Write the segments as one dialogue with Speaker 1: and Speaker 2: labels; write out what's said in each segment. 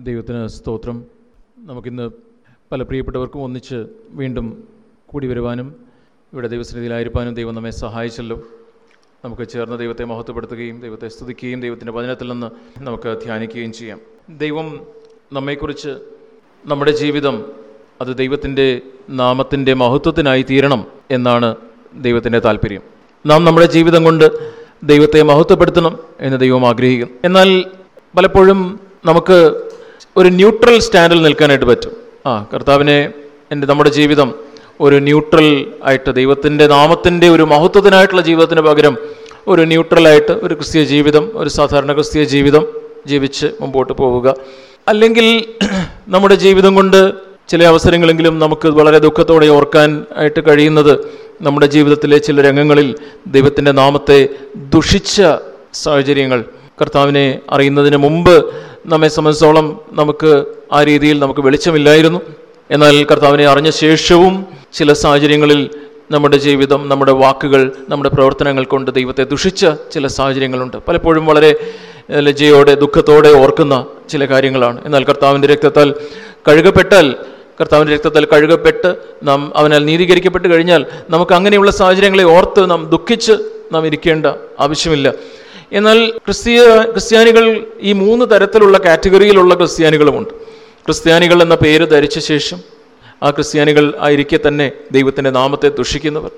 Speaker 1: ദൈവത്തിന് സ്തോത്രം. നമുക്കിന്ന് പല പ്രിയപ്പെട്ടവർക്കും ഒന്നിച്ച് വീണ്ടും കൂടി വരുവാനും ഇവിടെ ദൈവസന്നിധിയിലായിരിക്കാനും ദൈവം നമ്മെ സഹായിച്ചല്ലോ. നമുക്ക് ചേർന്ന് ദൈവത്തെ മഹത്വപ്പെടുത്തുകയും ദൈവത്തെ സ്തുതിക്കുകയും ദൈവത്തിന്റെ വചനത്തിൽ നിന്ന് നമുക്ക് ധ്യാനിക്കുകയും ചെയ്യാം. ദൈവം നമ്മെക്കുറിച്ച് നമ്മുടെ ജീവിതം അത് ദൈവത്തിന്റെ നാമത്തിന്റെ മഹത്വത്തിനായി തീരണം എന്നാണ് ദൈവത്തിന്റെ താല്പര്യം നാം നമ്മുടെ ജീവിതം കൊണ്ട് ദൈവത്തെ മഹത്വപ്പെടുത്തണം എന്ന് ദൈവം ആഗ്രഹിക്കുന്നു. എന്നാൽ പലപ്പോഴും നമുക്ക് ഒരു ന്യൂട്രൽ സ്റ്റാൻഡിൽ നിൽക്കാനായിട്ട് പറ്റും. ആ കർത്താവിനെ എന്റെ നമ്മുടെ ജീവിതം ഒരു ന്യൂട്രൽ ആയിട്ട് ദൈവത്തിന്റെ നാമത്തിന്റെ ഒരു മഹത്വത്തിനായിട്ടുള്ള ജീവിതത്തിന് പകരം ഒരു ന്യൂട്രലായിട്ട് ഒരു ക്രിസ്തീയ ജീവിതം ഒരു സാധാരണ ക്രിസ്തീയ ജീവിതം ജീവിച്ച് മുമ്പോട്ട് പോവുക. അല്ലെങ്കിൽ നമ്മുടെ ജീവിതം കൊണ്ട് ചില അവസരങ്ങളെങ്കിലും നമുക്ക് വളരെ ദുഃഖത്തോടെ ഓർക്കാൻ ആയിട്ട് കഴിയുന്നത് നമ്മുടെ ജീവിതത്തിലെ ചില രംഗങ്ങളിൽ ദൈവത്തിന്റെ നാമത്തെ ദുഷിച്ച സാഹചര്യങ്ങൾ കർത്താവിനെ അറിയുന്നതിന് മുമ്പ് നമ്മെ സംബന്ധിച്ചോളം നമുക്ക് ആ രീതിയിൽ നമുക്ക് വെളിച്ചമില്ലായിരുന്നു. എന്നാൽ കർത്താവിനെ അറിഞ്ഞ ശേഷവും ചില സാഹചര്യങ്ങളിൽ നമ്മുടെ ജീവിതം നമ്മുടെ വാക്കുകൾ നമ്മുടെ പ്രവർത്തനങ്ങൾ കൊണ്ട് ദൈവത്തെ ദുഷിച്ച ചില സാഹചര്യങ്ങളുണ്ട്. പലപ്പോഴും വളരെ ലജ്ജയോടെ ദുഃഖത്തോടെ ഓർക്കുന്ന ചില കാര്യങ്ങളാണ്. എന്നാൽ കർത്താവിന്റെ രക്തത്താൽ കഴുകപ്പെട്ടാൽ കർത്താവിന്റെ രക്തത്താൽ കഴുകപ്പെട്ട് നാം അവനാൽ നീതീകരിക്കപ്പെട്ട് കഴിഞ്ഞാൽ നമുക്ക് അങ്ങനെയുള്ള സാഹചര്യങ്ങളെ ഓർത്ത് നാം ദുഃഖിച്ച് നാം ഇരിക്കേണ്ട ആവശ്യമില്ല. എന്നാൽ ക്രിസ്തീയ ക്രിസ്ത്യാനികൾ ഈ മൂന്ന് തരത്തിലുള്ള കാറ്റഗറിയിലുള്ള ക്രിസ്ത്യാനികളുമുണ്ട്. ക്രിസ്ത്യാനികൾ എന്ന പേര് ധരിച്ച ശേഷം ആ ക്രിസ്ത്യാനികൾ ആയിരിക്കെ തന്നെ ദൈവത്തിന്റെ നാമത്തെ ദുഷിക്കുന്നവർ.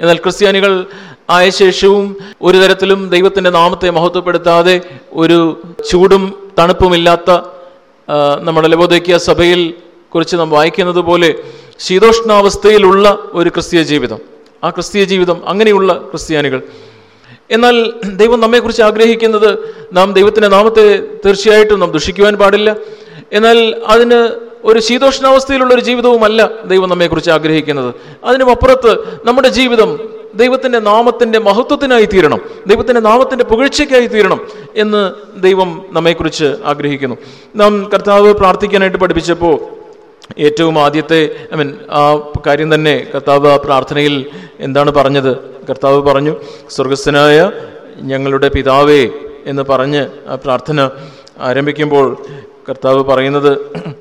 Speaker 1: എന്നാൽ ക്രിസ്ത്യാനികൾ ആയ ശേഷവും ഒരു തരത്തിലും ദൈവത്തിന്റെ നാമത്തെ മഹത്വപ്പെടുത്താതെ ഒരു ചൂടും തണുപ്പുമില്ലാത്ത നമ്മുടെ ലബോദയ്ക്കിയ സഭയിൽ കുറിച്ച് നാം വായിക്കുന്നത് പോലെ ശീതോഷ്ണാവസ്ഥയിലുള്ള ഒരു ക്രിസ്തീയ ജീവിതം. ആ ക്രിസ്തീയ ജീവിതം അങ്ങനെയുള്ള ക്രിസ്ത്യാനികൾ എന്നാൽ ദൈവം നമ്മെക്കുറിച്ച് ആഗ്രഹിക്കുന്നത് നാം ദൈവത്തിന്റെ നാമത്തെ തീർച്ചയായിട്ടും നാം ദുഷിക്കുവാൻ പാടില്ല. എന്നാൽ അതിന് ഒരു ശീതോഷ്ണാവസ്ഥയിലുള്ള ഒരു ജീവിതവുമല്ല ദൈവം നമ്മെക്കുറിച്ച് ആഗ്രഹിക്കുന്നത്. അതിനുമപ്പുറത്ത് നമ്മുടെ ജീവിതം ദൈവത്തിന്റെ നാമത്തിന്റെ മഹത്വത്തിനായി തീരണം ദൈവത്തിന്റെ നാമത്തിന്റെ പുകഴ്ചയ്ക്കായി തീരണം എന്ന് ദൈവം നമ്മെക്കുറിച്ച് ആഗ്രഹിക്കുന്നു. നാം കർത്താവ് പ്രാർത്ഥിക്കാനായിട്ട് പഠിപ്പിച്ചപ്പോൾ ഏറ്റവും ആദ്യത്തെ ഐ മീൻ ആ കാര്യം തന്നെ കർത്താവ് ആ പ്രാർത്ഥനയിൽ എന്താണ് പറഞ്ഞത്? കർത്താവ് പറഞ്ഞു സ്വർഗസ്ഥനായ ഞങ്ങളുടെ പിതാവേ എന്ന് പറഞ്ഞ് ആ പ്രാർത്ഥന ആരംഭിക്കുമ്പോൾ കർത്താവ് പറയുന്നത്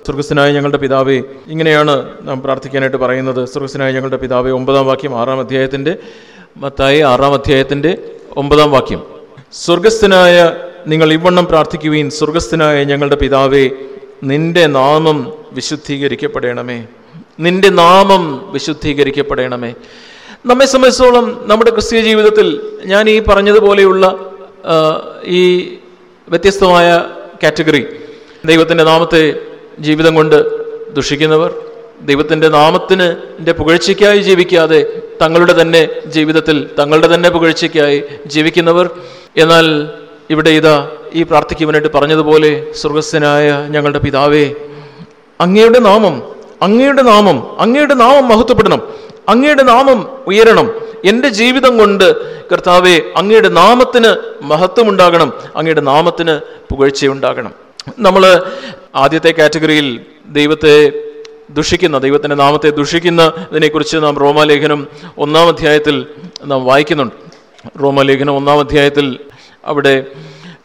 Speaker 1: സുർഗസ്സനായ ഞങ്ങളുടെ പിതാവേ ഇങ്ങനെയാണ് നാം പ്രാർത്ഥിക്കാനായിട്ട് പറയുന്നത്. സുർഗസ്സനായ ഞങ്ങളുടെ പിതാവേ ഒമ്പതാം വാക്യം ആറാം അധ്യായത്തിന്റെ മത്തായി ആറാം അധ്യായത്തിന്റെ ഒമ്പതാം വാക്യം. സ്വർഗസ്ഥനായ നിങ്ങൾ ഇവണ്ണം പ്രാർത്ഥിക്കുകയും സ്വർഗസ്ഥനായ ഞങ്ങളുടെ പിതാവേ നിന്റെ നാമം വിശുദ്ധീകരിക്കപ്പെടണമേ. നിന്റെ നാമം വിശുദ്ധീകരിക്കപ്പെടണമേ. നമ്മെ സംബന്ധിച്ചോളം നമ്മുടെ ക്രിസ്തീയ ജീവിതത്തിൽ ഞാൻ ഈ പറഞ്ഞതുപോലെയുള്ള ഈ വ്യത്യസ്തമായ കാറ്റഗറി. ദൈവത്തിന്റെ നാമത്തെ ജീവിതം കൊണ്ട് ദുഷിക്കുന്നവർ ദൈവത്തിന്റെ നാമത്തിന് പുകഴ്ചയ്ക്കായി ജീവിക്കാതെ തങ്ങളുടെ തന്നെ ജീവിതത്തിൽ തങ്ങളുടെ തന്നെ പുകഴ്ചയ്ക്കായി ജീവിക്കുന്നവർ. എന്നാൽ ഇവിടെ ഇതാ ഈ പ്രാർത്ഥിക്കുവാനായിട്ട് പറഞ്ഞതുപോലെ സ്വർഗസ്ഥനായ ഞങ്ങളുടെ പിതാവേ അങ്ങയുടെ നാമം അങ്ങയുടെ നാമം അങ്ങയുടെ നാമം മഹത്വപ്പെടണം. അങ്ങയുടെ നാമം ഉയരണം. എന്റെ ജീവിതം കൊണ്ട് കർത്താവെ അങ്ങയുടെ നാമത്തിന് മഹത്വമുണ്ടാകണം. അങ്ങയുടെ നാമത്തിന് പുകഴ്ചയുണ്ടാകണം. നമ്മൾ ആദ്യത്തെ കാറ്റഗറിയിൽ ദൈവത്തെ ദുഷിക്കുന്ന ദൈവത്തിന്റെ നാമത്തെ ദുഷിക്കുന്ന ദുഷിക്കുന്നതിനെക്കുറിച്ച് നാം റോമാലേഖനം ഒന്നാം അധ്യായത്തിൽ നാം വായിക്കുന്നുണ്ട്. റോമാലേഖനം ഒന്നാം അധ്യായത്തിൽ അവിടെ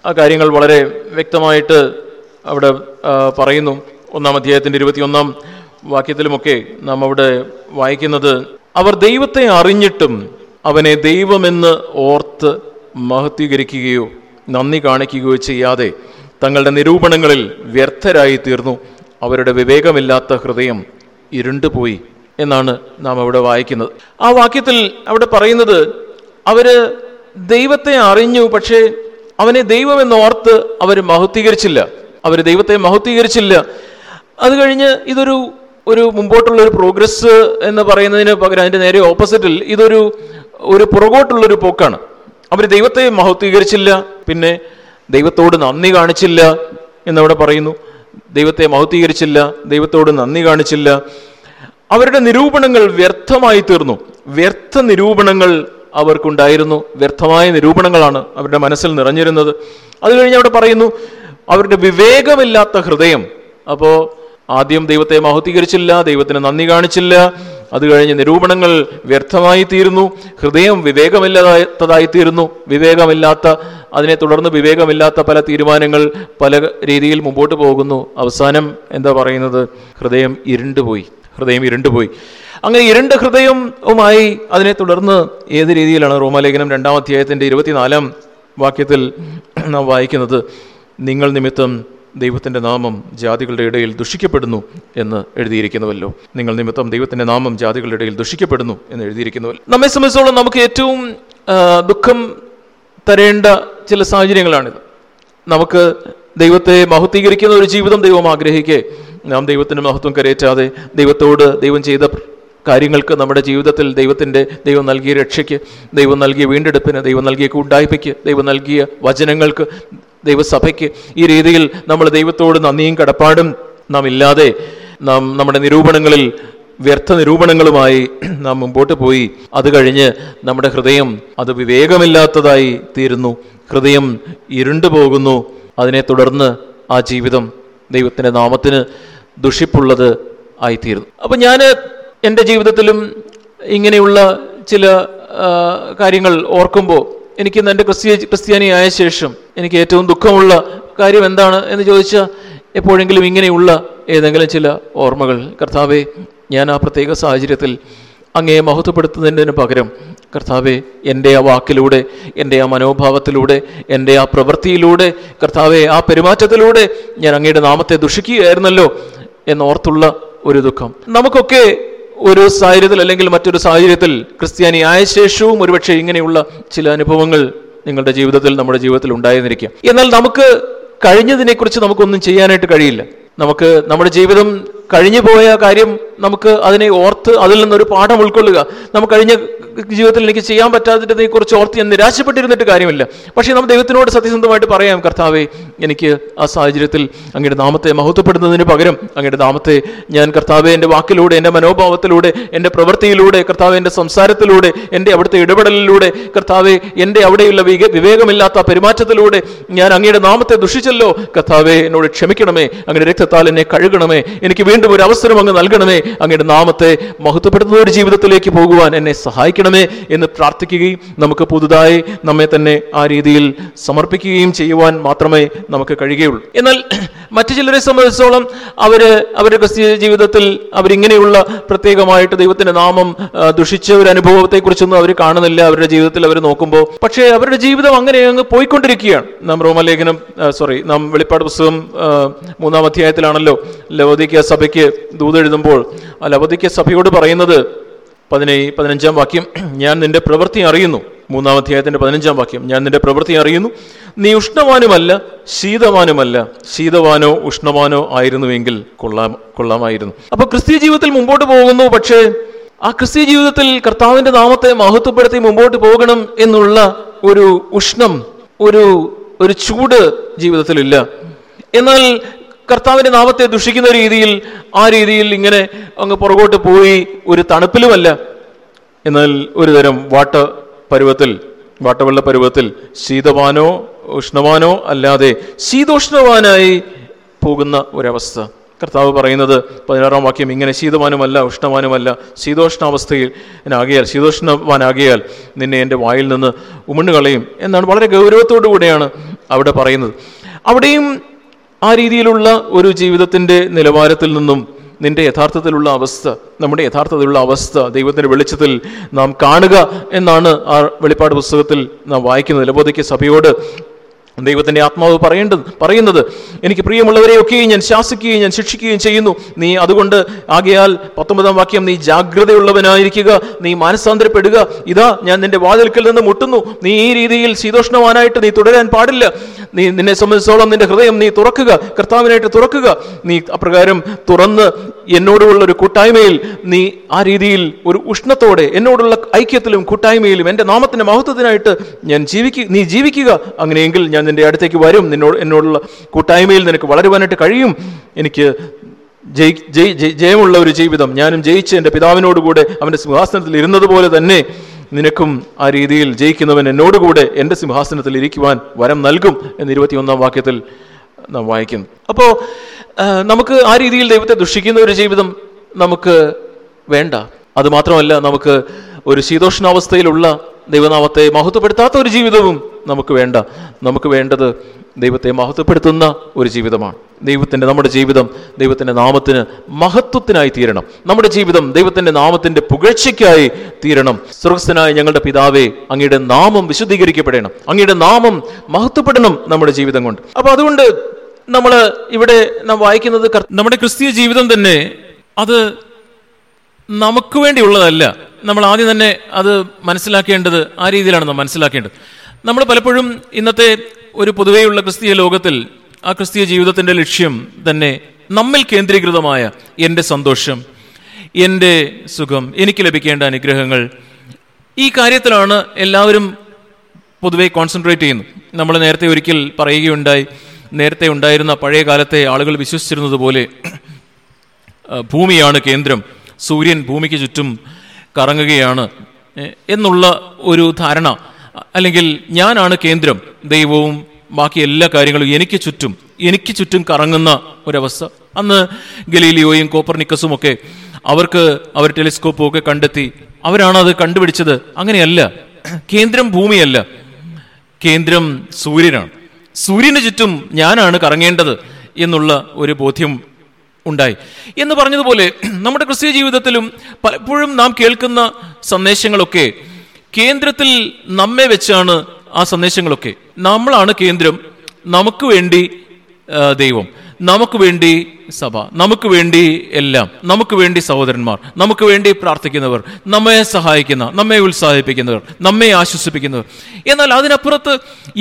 Speaker 1: ആ കാര്യങ്ങൾ വളരെ വ്യക്തമായിട്ട് അവിടെ പറയുന്നു. ഒന്നാം അധ്യായത്തിന്റെ ഇരുപത്തിയൊന്നാം വാക്യത്തിലുമൊക്കെ നാം അവിടെ വായിക്കുന്നത് അവർ ദൈവത്തെ അറിഞ്ഞിട്ടും അവനെ ദൈവമെന്ന് ഓർത്ത് മഹത്വീകരിക്കുകയോ നന്ദി കാണിക്കുകയോ ചെയ്യാതെ തങ്ങളുടെ നിരൂപണങ്ങളിൽ വ്യർത്ഥരായി തീർന്നു അവരുടെ വിവേകമില്ലാത്ത ഹൃദയം ഇരുണ്ടുപോയി എന്നാണ് നാം അവിടെ വായിക്കുന്നത്. ആ വാക്യത്തിൽ അവിടെ പറയുന്നത് അവർ ദൈവത്തെ അറിഞ്ഞു പക്ഷേ അവനെ ദൈവമെന്ന് ഓർത്ത് അവർ മഹത്വീകരിച്ചില്ല. അവർ ദൈവത്തെ മഹത്വീകരിച്ചില്ല. അത് കഴിഞ്ഞ് ഇതൊരു ഒരു മുമ്പോട്ടുള്ള ഒരു പ്രോഗ്രസ് എന്ന് പറയുന്നതിന് പകരം അതിന്റെ നേരെ ഓപ്പോസിറ്റിൽ ഇതൊരു ഒരു പുറകോട്ടുള്ളൊരു പോക്കാണ്. അവർ ദൈവത്തെ മഹത്വീകരിച്ചില്ല പിന്നെ ദൈവത്തോട് നന്ദി കാണിച്ചില്ല എന്നവിടെ പറയുന്നു. ദൈവത്തെ മഹത്വീകരിച്ചില്ല ദൈവത്തോട് നന്ദി കാണിച്ചില്ല. അവരുടെ നിരൂപണങ്ങൾ വ്യർത്ഥമായി തീർന്നു. വ്യർത്ഥ നിരൂപണങ്ങൾ അവർക്കുണ്ടായിരുന്നു. വ്യർത്ഥമായ നിരൂപണങ്ങളാണ് അവരുടെ മനസ്സിൽ നിറഞ്ഞിരുന്നത്. അത് കഴിഞ്ഞ് അവിടെ പറയുന്നു അവരുടെ വിവേകമില്ലാത്ത ഹൃദയം. അപ്പോൾ ആദ്യം ദൈവത്തെ മഹത്വീകരിച്ചില്ല ദൈവത്തിന് നന്ദി കാണിച്ചില്ല. അത് കഴിഞ്ഞ് നിരൂപണങ്ങൾ വ്യർത്ഥമായി തീരുന്നു ഹൃദയം വിവേകമില്ലാത്തതായി തീരുന്നു വിവേകമില്ലാത്ത അതിനെ തുടർന്ന് വിവേകമില്ലാത്ത പല തീരുമാനങ്ങൾ പല രീതിയിൽ മുമ്പോട്ട് പോകുന്നു. അവസാനം എന്താ പറയുന്നത്? ഹൃദയം ഇരുണ്ടുപോയി. ഹൃദയം ഇരുണ്ടുപോയി. അങ്ങനെ ഇരുണ്ട ഹൃദയവുമായി അതിനെ തുടർന്ന് ഏത് രീതിയിലാണ് റോമാലേഖനം രണ്ടാം അധ്യായത്തിന്റെ ഇരുപത്തിനാലാം വാക്യത്തിൽ നാം വായിക്കുന്നത്? നിങ്ങൾ നിമിത്തം ദൈവത്തിന്റെ നാമം ജാതികളുടെ ഇടയിൽ ദുഷിക്കപ്പെടുന്നു എന്ന് എഴുതിയിരിക്കുന്നുവല്ലോ. നിങ്ങൾ നിമിത്തം ദൈവത്തിന്റെ നാമം ജാതികളുടെ ഇടയിൽ ദുഷിക്കപ്പെടുന്നു എന്ന് എഴുതിയിരിക്കുന്നുവല്ലോ. നമ്മെ സംബന്ധിച്ചോളം നമുക്ക് ഏറ്റവും ദുഃഖം തരേണ്ട ചില സാഹചര്യങ്ങളാണിത്. നമുക്ക് ദൈവത്തെ മഹത്വീകരിക്കുന്ന ഒരു ജീവിതം ദൈവം ആഗ്രഹിക്കെ നാം ദൈവത്തിന് മഹത്വം കരയേറ്റാതെ ദൈവത്തോട് ദൈവം ചെയ്ത കാര്യങ്ങൾക്ക് നമ്മുടെ ജീവിതത്തിൽ ദൈവത്തിന്റെ ദൈവം നൽകിയ രക്ഷയ്ക്ക് ദൈവം നൽകിയ വീണ്ടെടുപ്പിന് ദൈവം നൽകിയ കൂട്ടായ്പയ്ക്ക് ദൈവം നൽകിയ വചനങ്ങൾക്ക് ദൈവസഭയ്ക്ക് ഈ രീതിയിൽ നമ്മൾ ദൈവത്തോട് നന്ദിയും കടപ്പാടും നാം ഇല്ലാതെ നാം നമ്മുടെ നിരൂപണങ്ങളിൽ വ്യർത്ഥ നിരൂപണങ്ങളുമായി നാം മുമ്പോട്ട് പോയി. അത് കഴിഞ്ഞ് നമ്മുടെ ഹൃദയം അത് വിവേകമില്ലാത്തതായി തീരുന്നു. ഹൃദയം ഇരുണ്ടു പോകുന്നു. അതിനെ തുടർന്ന് ആ ജീവിതം ദൈവത്തിന്റെ നാമത്തിന് ദുഷിപ്പുള്ളത് ആയിത്തീരുന്നു. അപ്പം ഞാൻ എന്റെ ജീവിതത്തിലും ഇങ്ങനെയുള്ള ചില കാര്യങ്ങൾ ഓർക്കുമ്പോൾ എനിക്ക് എന്റെ ക്രിസ്ത്യ ക്രിസ്ത്യാനിയായ ശേഷം എനിക്ക് ഏറ്റവും ദുഃഖമുള്ള കാര്യം എന്താണ് എന്ന് ചോദിച്ചാൽ എപ്പോഴെങ്കിലും ഇങ്ങനെയുള്ള ഏതെങ്കിലും ചില ഓർമ്മകൾ. കർത്താവെ ഞാൻ ആ പ്രത്യേക സാഹചര്യത്തിൽ അങ്ങയെ മഹത്വപ്പെടുത്തുന്നതിന് പകരം കർത്താവെ എന്റെ ആ വാക്കിലൂടെ എന്റെ ആ മനോഭാവത്തിലൂടെ എന്റെ ആ പ്രവൃത്തിയിലൂടെ കർത്താവെ ആ പെരുമാറ്റത്തിലൂടെ ഞാൻ അങ്ങയുടെ നാമത്തെ ദുഷിക്കുകയായിരുന്നല്ലോ എന്നോർത്തുള്ള ഒരു ദുഃഖം. നമുക്കൊക്കെ ഒരു സാഹചര്യത്തിൽ അല്ലെങ്കിൽ മറ്റൊരു സാഹചര്യത്തിൽ ക്രിസ്ത്യാനി ആയ ശേഷവും ഒരുപക്ഷെ ഇങ്ങനെയുള്ള ചില അനുഭവങ്ങൾ നിങ്ങളുടെ ജീവിതത്തിൽ നമ്മുടെ ജീവിതത്തിൽ ഉണ്ടായിരുന്നിരിക്കാം. എന്നാൽ നമുക്ക് കഴിഞ്ഞതിനെക്കുറിച്ച് നമുക്കൊന്നും ചെയ്യാനായിട്ട് കഴിയില്ല. നമുക്ക് നമ്മുടെ ജീവിതം കഴിഞ്ഞു പോയ കാര്യം നമുക്ക് അതിനെ ഓർത്ത് അതിൽ നിന്നൊരു പാഠം ഉൾക്കൊള്ളുക. നമുക്ക് കഴിഞ്ഞ ജീവിതത്തിൽ എനിക്ക് ചെയ്യാൻ പറ്റാത്തതിനെ കുറിച്ച് ഓർത്ത് ഞാൻ നിരാശപ്പെട്ടിരുന്നിട്ട് കാര്യമില്ല. പക്ഷേ നമ്മൾ ദൈവത്തിനോട് സത്യസന്ധമായിട്ട് പറയാം കർത്താവെ എനിക്ക് ആ സാഹചര്യത്തിൽ അങ്ങയുടെ നാമത്തെ മഹത്വപ്പെടുന്നതിന് പകരം അങ്ങയുടെ നാമത്തെ ഞാൻ കർത്താവെ എന്റെ വാക്കിലൂടെ എന്റെ മനോഭാവത്തിലൂടെ എന്റെ പ്രവൃത്തിയിലൂടെ കർത്താവെ എന്റെ സംസാരത്തിലൂടെ എന്റെ അവിടുത്തെ ഇടപെടലിലൂടെ കർത്താവെ എന്റെ അവിടെയുള്ള വിക വിവേകമില്ലാത്ത പെരുമാറ്റത്തിലൂടെ ഞാൻ അങ്ങയുടെ നാമത്തെ ദുഷിച്ചല്ലോ. കർത്താവെ എന്നോട് ക്ഷമിക്കണമേ അങ്ങയുടെ രക്തത്താൽ എന്നെ കഴുകണമേ എനിക്ക് വീണ്ടും ഒരു അവസരം അങ്ങ് നൽകണമേ. അങ്ങയുടെ നാമത്തെ മഹത്വപ്പെടുത്തുന്ന ഒരു ജീവിതത്തിലേക്ക് പോകുവാൻ എന്നെ സഹായിക്കണമേ എന്ന് പ്രാർത്ഥിക്കുകയും നമുക്ക് പുതുതായി നമ്മെ തന്നെ ആ രീതിയിൽ സമർപ്പിക്കുകയും ചെയ്യുവാൻ മാത്രമേ നമുക്ക് കഴിയുകയുള്ളൂ. എന്നാൽ മറ്റു ചിലരെ സംബന്ധിച്ചോളം അവർ അവരുടെ ക്രിസ്തീയ ജീവിതത്തിൽ അവരിങ്ങനെയുള്ള പ്രത്യേകമായിട്ട് ദൈവത്തിന്റെ നാമം ദുഷിച്ച ഒരു അനുഭവത്തെക്കുറിച്ചൊന്നും അവർ കാണുന്നില്ല. അവരുടെ ജീവിതത്തിൽ അവർ നോക്കുമ്പോൾ പക്ഷേ അവരുടെ ജീവിതം അങ്ങനെ അങ്ങ് പോയിക്കൊണ്ടിരിക്കുകയാണ്. നാം റോമലേഖനം സോറി നാം വെളിപ്പാട് പുസ്തകം മൂന്നാം അധ്യായത്തിലാണല്ലോ ലവോദിക്ക സഭയ്ക്ക് ദൂതെഴുതുമ്പോൾ ആ ലവതിക്ക സഭയോട് പറയുന്നത് പതിനേ പതിനഞ്ചാം വാക്യം ഞാൻ നിന്റെ പ്രവൃത്തി അറിയുന്നു. മൂന്നാം അധ്യായത്തിന്റെ പതിനഞ്ചാം വാക്യം ഞാൻ നിന്റെ പ്രവൃത്തി അറിയുന്നു. നീ ഉഷ്ണവാനുമല്ല ശീതവാനുമല്ല. ശീതവാനോ ഉഷ്ണവാനോ ആയിരുന്നുവെങ്കിൽ കൊള്ളാം കൊള്ളാമായിരുന്നു. അപ്പോൾ ക്രിസ്തീയ ജീവിതത്തിൽ മുമ്പോട്ട് പോകുന്നു പക്ഷേ ആ ക്രിസ്തീയ ജീവിതത്തിൽ കർത്താവിന്റെ നാമത്തെ മഹത്വപ്പെടുത്തി മുമ്പോട്ട് പോകണം എന്നുള്ള ഒരു ഉഷ്ണം ഒരു ഒരു ചൂട് ജീവിതത്തിലില്ല. എന്നാൽ കർത്താവിന്റെ നാമത്തെ ദുഷിക്കുന്ന രീതിയിൽ ആ രീതിയിൽ ഇങ്ങനെ അങ്ങ് പുറകോട്ട് പോയി ഒരു തണുപ്പിലുമല്ല. എന്നാൽ ഒരു തരം വാട്ട പരുവത്തിൽ വാട്ടവെള്ള പരുവത്തിൽ ശീതവാനോ ഉഷ്ണവാനോ അല്ലാതെ ശീതോഷ്ണവാനായി പോകുന്ന ഒരവസ്ഥ. കർത്താവ് പറയുന്നത് പതിനാറാം വാക്യം ഇങ്ങനെ ശീതവാനുമല്ല ഉഷ്ണവാനുമല്ല ശീതോഷ്ണാവസ്ഥയിൽ ആകിയാൽ ശീതോഷ്ണവാനാകിയാൽ നിന്നെ എന്റെ വായിൽ നിന്ന് ഉമിണ്ണുകളയും എന്നാണ് വളരെ ഗൗരവത്തോടു കൂടെയാണ് അവിടെ പറയുന്നത്. അവിടെയും ആ രീതിയിലുള്ള ഒരു ജീവിതത്തിന്റെ നിലവാരത്തിൽ നിന്നും നിന്റെ യഥാർത്ഥത്തിലുള്ള അവസ്ഥ നമ്മുടെ യഥാർത്ഥത്തിലുള്ള അവസ്ഥ ദൈവത്തിന്റെ വെളിച്ചത്തിൽ നാം കാണുക എന്നാണ് ആ വെളിപ്പാട് പുസ്തകത്തിൽ നാം വായിക്കുന്നത്. ലബോധയ്ക്ക് സഭയോട് ദൈവത്തിന്റെ ആത്മാവ് പറയേണ്ടത് പറയുന്നത്. എനിക്ക് പ്രിയമുള്ളവരെയൊക്കെയും ഞാൻ ശാസിക്കുകയും ഞാൻ ശിക്ഷിക്കുകയും ചെയ്യുന്നു. നീ അതുകൊണ്ട് ആകയാൽ പത്തൊമ്പതാം വാക്യം നീ ജാഗ്രതയുള്ളവനായിരിക്കുക നീ മാനസാന്തരപ്പെടുക. ഇതാ ഞാൻ നിന്റെ വാതിൽക്കൽ നിന്ന് മുട്ടുന്നു. നീ ഈ രീതിയിൽ ശീതോഷ്ണവാനായിട്ട് നീ തുടരാൻ പാടില്ല. നീ നിന്നെ സംബന്ധിച്ചോളം നിന്റെ ഹൃദയം നീ തുറക്കുക കർത്താവിനായിട്ട് തുറക്കുക. നീ അപ്രകാരം തുറന്ന് എന്നോടുള്ള ഒരു കൂട്ടായ്മയിൽ നീ ആ രീതിയിൽ ഒരു ഉഷ്ണത്തോടെ എന്നോടുള്ള ഐക്യത്തിലും കൂട്ടായ്മയിലും എന്റെ നാമത്തിന്റെ മഹത്വത്തിനായിട്ട് ഞാൻ ജീവിക്കുക നീ ജീവിക്കുക. അങ്ങനെയെങ്കിൽ ഞാൻ നിന്റെ അടുത്തേക്ക് വരും. നിന്നോട് എന്നോടുള്ള കൂട്ടായ്മയിൽ നിനക്ക് വളരുവാനായിട്ട് കഴിയും. എനിക്ക് ജയി ജയ് ജയ് ജയമുള്ള ഒരു ജീവിതം. ഞാനും ജയിച്ച് എന്റെ പിതാവിനോടുകൂടെ അവന്റെ സിംഹാസനത്തിൽ ഇരുന്നത് പോലെ തന്നെ നിനക്കും ആ രീതിയിൽ ജയിക്കുന്നവൻ എന്നോടുകൂടെ എന്റെ സിംഹാസനത്തിൽ ഇരിക്കുവാൻ വരം നൽകും എന്ന് ഇരുപത്തിയൊന്നാം വാക്യത്തിൽ നാം വായിക്കുന്നു. അപ്പോൾ നമുക്ക് ആ രീതിയിൽ ദൈവത്തെ ദുഷിക്കുന്ന ഒരു ജീവിതം നമുക്ക് വേണ്ട. അതുമാത്രമല്ല നമുക്ക് ഒരു ശീതോഷ്ണാവസ്ഥയിലുള്ള ദൈവനാമത്തെ മഹത്വപ്പെടുത്താത്ത ഒരു ജീവിതവും നമുക്ക് വേണ്ട. നമുക്ക് വേണ്ടത് ദൈവത്തെ മഹത്വപ്പെടുത്തുന്ന ഒരു ജീവിതമാണ്. ദൈവത്തിന്റെ നമ്മുടെ ജീവിതം ദൈവത്തിന്റെ നാമത്തിന് മഹത്വത്തിനായി തീരണം. നമ്മുടെ ജീവിതം ദൈവത്തിന്റെ നാമത്തിന്റെ പുകഴ്ചയ്ക്കായി തീരണം. സുഹൃസ്ഥനായ ഞങ്ങളുടെ പിതാവേ അങ്ങയുടെ നാമം വിശുദ്ധീകരിക്കപ്പെടണം. അങ്ങയുടെ നാമം മഹത്വപ്പെടണം നമ്മുടെ ജീവിതം കൊണ്ട്. അപ്പോൾ അതുകൊണ്ട് നമ്മൾ ഇവിടെ നാം വായിക്കുന്നത് നമ്മുടെ ക്രിസ്തീയ ജീവിതം തന്നെ അത് നമുക്ക് വേണ്ടിയുള്ളതല്ല. നമ്മൾ ആദ്യം തന്നെ അത് മനസ്സിലാക്കേണ്ടത് ആ രീതിയിലാണ് നാം മനസ്സിലാക്കേണ്ടത്. നമ്മൾ പലപ്പോഴും ഇന്നത്തെ ഒരു പൊതുവെയുള്ള ക്രിസ്തീയ ലോകത്തിൽ ആ ക്രിസ്തീയ ജീവിതത്തിന്റെ ലക്ഷ്യം തന്നെ നമ്മിൽ കേന്ദ്രീകൃതമായ എന്റെ സന്തോഷം എന്റെ സുഖം എനിക്ക് ലഭിക്കേണ്ട അനുഗ്രഹങ്ങൾ. ഈ കാര്യത്തിലാണ് എല്ലാവരും പൊതുവെ കോൺസെൻട്രേറ്റ് ചെയ്യുന്നു നമ്മൾ നേരത്തെ ഒരിക്കൽ പറയുകയുണ്ടായി നേരത്തെ ഉണ്ടായിരുന്ന പഴയ കാലത്തെ ആളുകൾ വിശ്വസിച്ചിരുന്നത് പോലെ ഭൂമിയാണ് കേന്ദ്രം. സൂര്യൻ ഭൂമിക്ക് ചുറ്റും കറങ്ങുകയാണ് എന്നുള്ള ഒരു ധാരണ. അല്ലെങ്കിൽ ഞാനാണ് കേന്ദ്രം ദൈവവും ബാക്കി എല്ലാ കാര്യങ്ങളും എനിക്ക് ചുറ്റും എനിക്ക് ചുറ്റും കറങ്ങുന്ന ഒരവസ്ഥ. അന്ന് ഗലീലിയോയും കോപ്പർനിക്കസും ഒക്കെ അവർക്ക് അവർ ടെലിസ്കോപ്പും ഒക്കെ കണ്ടെത്തി അവരാണ് അത് കണ്ടുപിടിച്ചത്. അങ്ങനെയല്ല കേന്ദ്രം ഭൂമിയല്ല കേന്ദ്രം സൂര്യനാണ്. സൂര്യന് ചുറ്റും ഞാനാണ് കറങ്ങേണ്ടത് എന്നുള്ള ഒരു ബോധ്യം ഉണ്ടായി. എന്ന് പറഞ്ഞതുപോലെ നമ്മുടെ ക്രിസ്തീയ ജീവിതത്തിലും പലപ്പോഴും നാം കേൾക്കുന്ന സന്ദേശങ്ങളൊക്കെ കേന്ദ്രത്തിൽ നമ്മെ വെച്ചാണ് ആ സന്ദേശങ്ങളൊക്കെ. നമ്മളാണ് കേന്ദ്രം നമുക്ക് വേണ്ടി ദൈവം നമുക്ക് വേണ്ടി സഭ നമുക്ക് വേണ്ടി എല്ലാം നമുക്ക് വേണ്ടി സഹോദരന്മാർ നമുക്ക് വേണ്ടി പ്രാർത്ഥിക്കുന്നവർ നമ്മെ സഹായിക്കുന്ന നമ്മെ ഉത്സാഹിപ്പിക്കുന്നവർ നമ്മെ ആശ്വസിപ്പിക്കുന്നവർ. എന്നാൽ അതിനപ്പുറത്ത്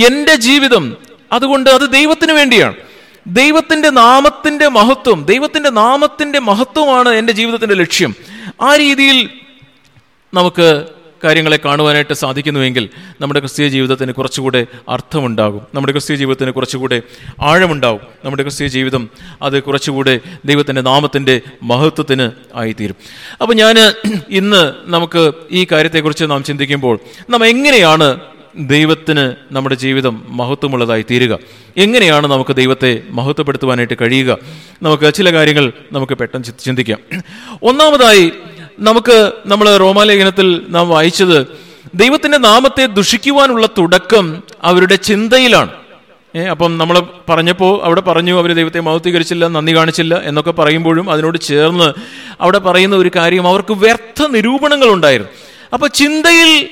Speaker 1: എന്റെ ജീവിതം അതുകൊണ്ട് അത് ദൈവത്തിന് വേണ്ടിയാണ്. ദൈവത്തിന്റെ നാമത്തിന്റെ മഹത്വം ദൈവത്തിന്റെ നാമത്തിന്റെ മഹത്വമാണ് എന്റെ ജീവിതത്തിന്റെ ലക്ഷ്യം. ആ രീതിയിൽ നമുക്ക് കാര്യങ്ങളെ കാണുവാനായിട്ട് സാധിക്കുന്നുവെങ്കിൽ നമ്മുടെ ക്രിസ്തീയ ജീവിതത്തിന് കുറച്ചുകൂടെ അർത്ഥമുണ്ടാകും. നമ്മുടെ ക്രിസ്തീയ ജീവിതത്തിന് കുറച്ചുകൂടെ ആഴമുണ്ടാകും. നമ്മുടെ ക്രിസ്തീയ ജീവിതം അത് കുറച്ചുകൂടെ ദൈവത്തിന്റെ നാമത്തിന്റെ മഹത്വത്തിന് ആയിത്തീരും. അപ്പോൾ ഞാൻ ഇന്ന് നമുക്ക് ഈ കാര്യത്തെക്കുറിച്ച് നാം ചിന്തിക്കുമ്പോൾ നാം എങ്ങനെയാണ് ദൈവത്തിന് നമ്മുടെ ജീവിതം മഹത്വമുള്ളതായി തീരുക. എങ്ങനെയാണ് നമുക്ക് ദൈവത്തെ മഹത്വപ്പെടുത്തുവാനായിട്ട് കഴിയുക? നമുക്ക് ചില കാര്യങ്ങൾ നമുക്ക് പെട്ടെന്ന് ചിന്തിക്കാം. ഒന്നാമതായി നമുക്ക് നമ്മൾ റോമാലേഖനത്തിൽ നാം വായിച്ചത് ദൈവത്തിന്റെ നാമത്തെ ദുഷിക്കുവാനുള്ള തുടക്കം അവരുടെ ചിന്തയിലാണ്. ഏ, അപ്പം നമ്മൾ പറഞ്ഞപ്പോൾ അവിടെ പറഞ്ഞു അവർ ദൈവത്തെ മഹത്വീകരിച്ചില്ല നന്ദി കാണിച്ചില്ല എന്നൊക്കെ പറയുമ്പോഴും അതിനോട് ചേർന്ന് അവിടെ പറയുന്ന ഒരു കാര്യം അവർക്ക് വ്യർത്ഥ നിരൂപണങ്ങൾ ഉണ്ടായിരുന്നു അപ്പൊ ചിന്തയിൽ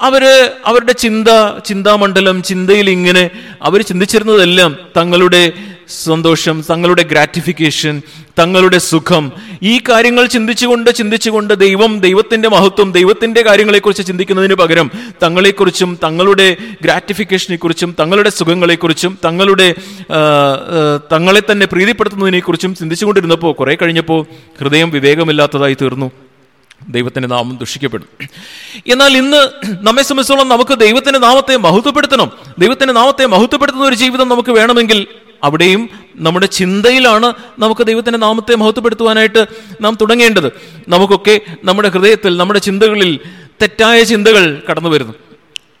Speaker 1: അവർ അവരുടെ ചിന്ത ചിന്താമണ്ഡലം ചിന്തയിൽ ഇങ്ങനെ അവർ ചിന്തിച്ചിരുന്നതെല്ലാം തങ്ങളുടെ സന്തോഷം തങ്ങളുടെ ഗ്രാറ്റിഫിക്കേഷൻ തങ്ങളുടെ സുഖം ഈ കാര്യങ്ങൾ ചിന്തിച്ചുകൊണ്ട് ചിന്തിച്ചുകൊണ്ട് ദൈവം ദൈവത്തിന്റെ മഹത്വം ദൈവത്തിന്റെ കാര്യങ്ങളെക്കുറിച്ച് ചിന്തിക്കുന്നതിന് പകരം തങ്ങളെക്കുറിച്ചും തങ്ങളുടെ ഗ്രാറ്റിഫിക്കേഷനെക്കുറിച്ചും തങ്ങളുടെ സുഖങ്ങളെക്കുറിച്ചും തങ്ങളുടെ തങ്ങളെ തന്നെ പ്രീതിപ്പെടുത്തുന്നതിനെക്കുറിച്ചും ചിന്തിച്ചുകൊണ്ടിരുന്നപ്പോൾ കുറെ കഴിഞ്ഞപ്പോൾ ഹൃദയം വിവേകമില്ലാത്തതായി തീർന്നു. ദൈവത്തിന്റെ നാമം ദുഷിക്കപ്പെടും എന്നാൽ ഇന്ന് നമ്മെ സംബന്ധിച്ചോളം നമുക്ക് ദൈവത്തിന്റെ നാമത്തെ മഹത്വപ്പെടുത്തണം. ദൈവത്തിന്റെ നാമത്തെ മഹത്വപ്പെടുത്തുന്ന ഒരു ജീവിതം നമുക്ക് വേണമെങ്കിൽ അവിടെയും നമ്മുടെ ചിന്തയിലാണ് നമുക്ക് ദൈവത്തിന്റെ നാമത്തെ മഹത്വപ്പെടുത്തുവാനായിട്ട് നാം തുടങ്ങേണ്ടത്. നമുക്കൊക്കെ നമ്മുടെ ഹൃദയത്തിൽ നമ്മുടെ ചിന്തകളിൽ തെറ്റായ ചിന്തകൾ കടന്നു വരുന്നു.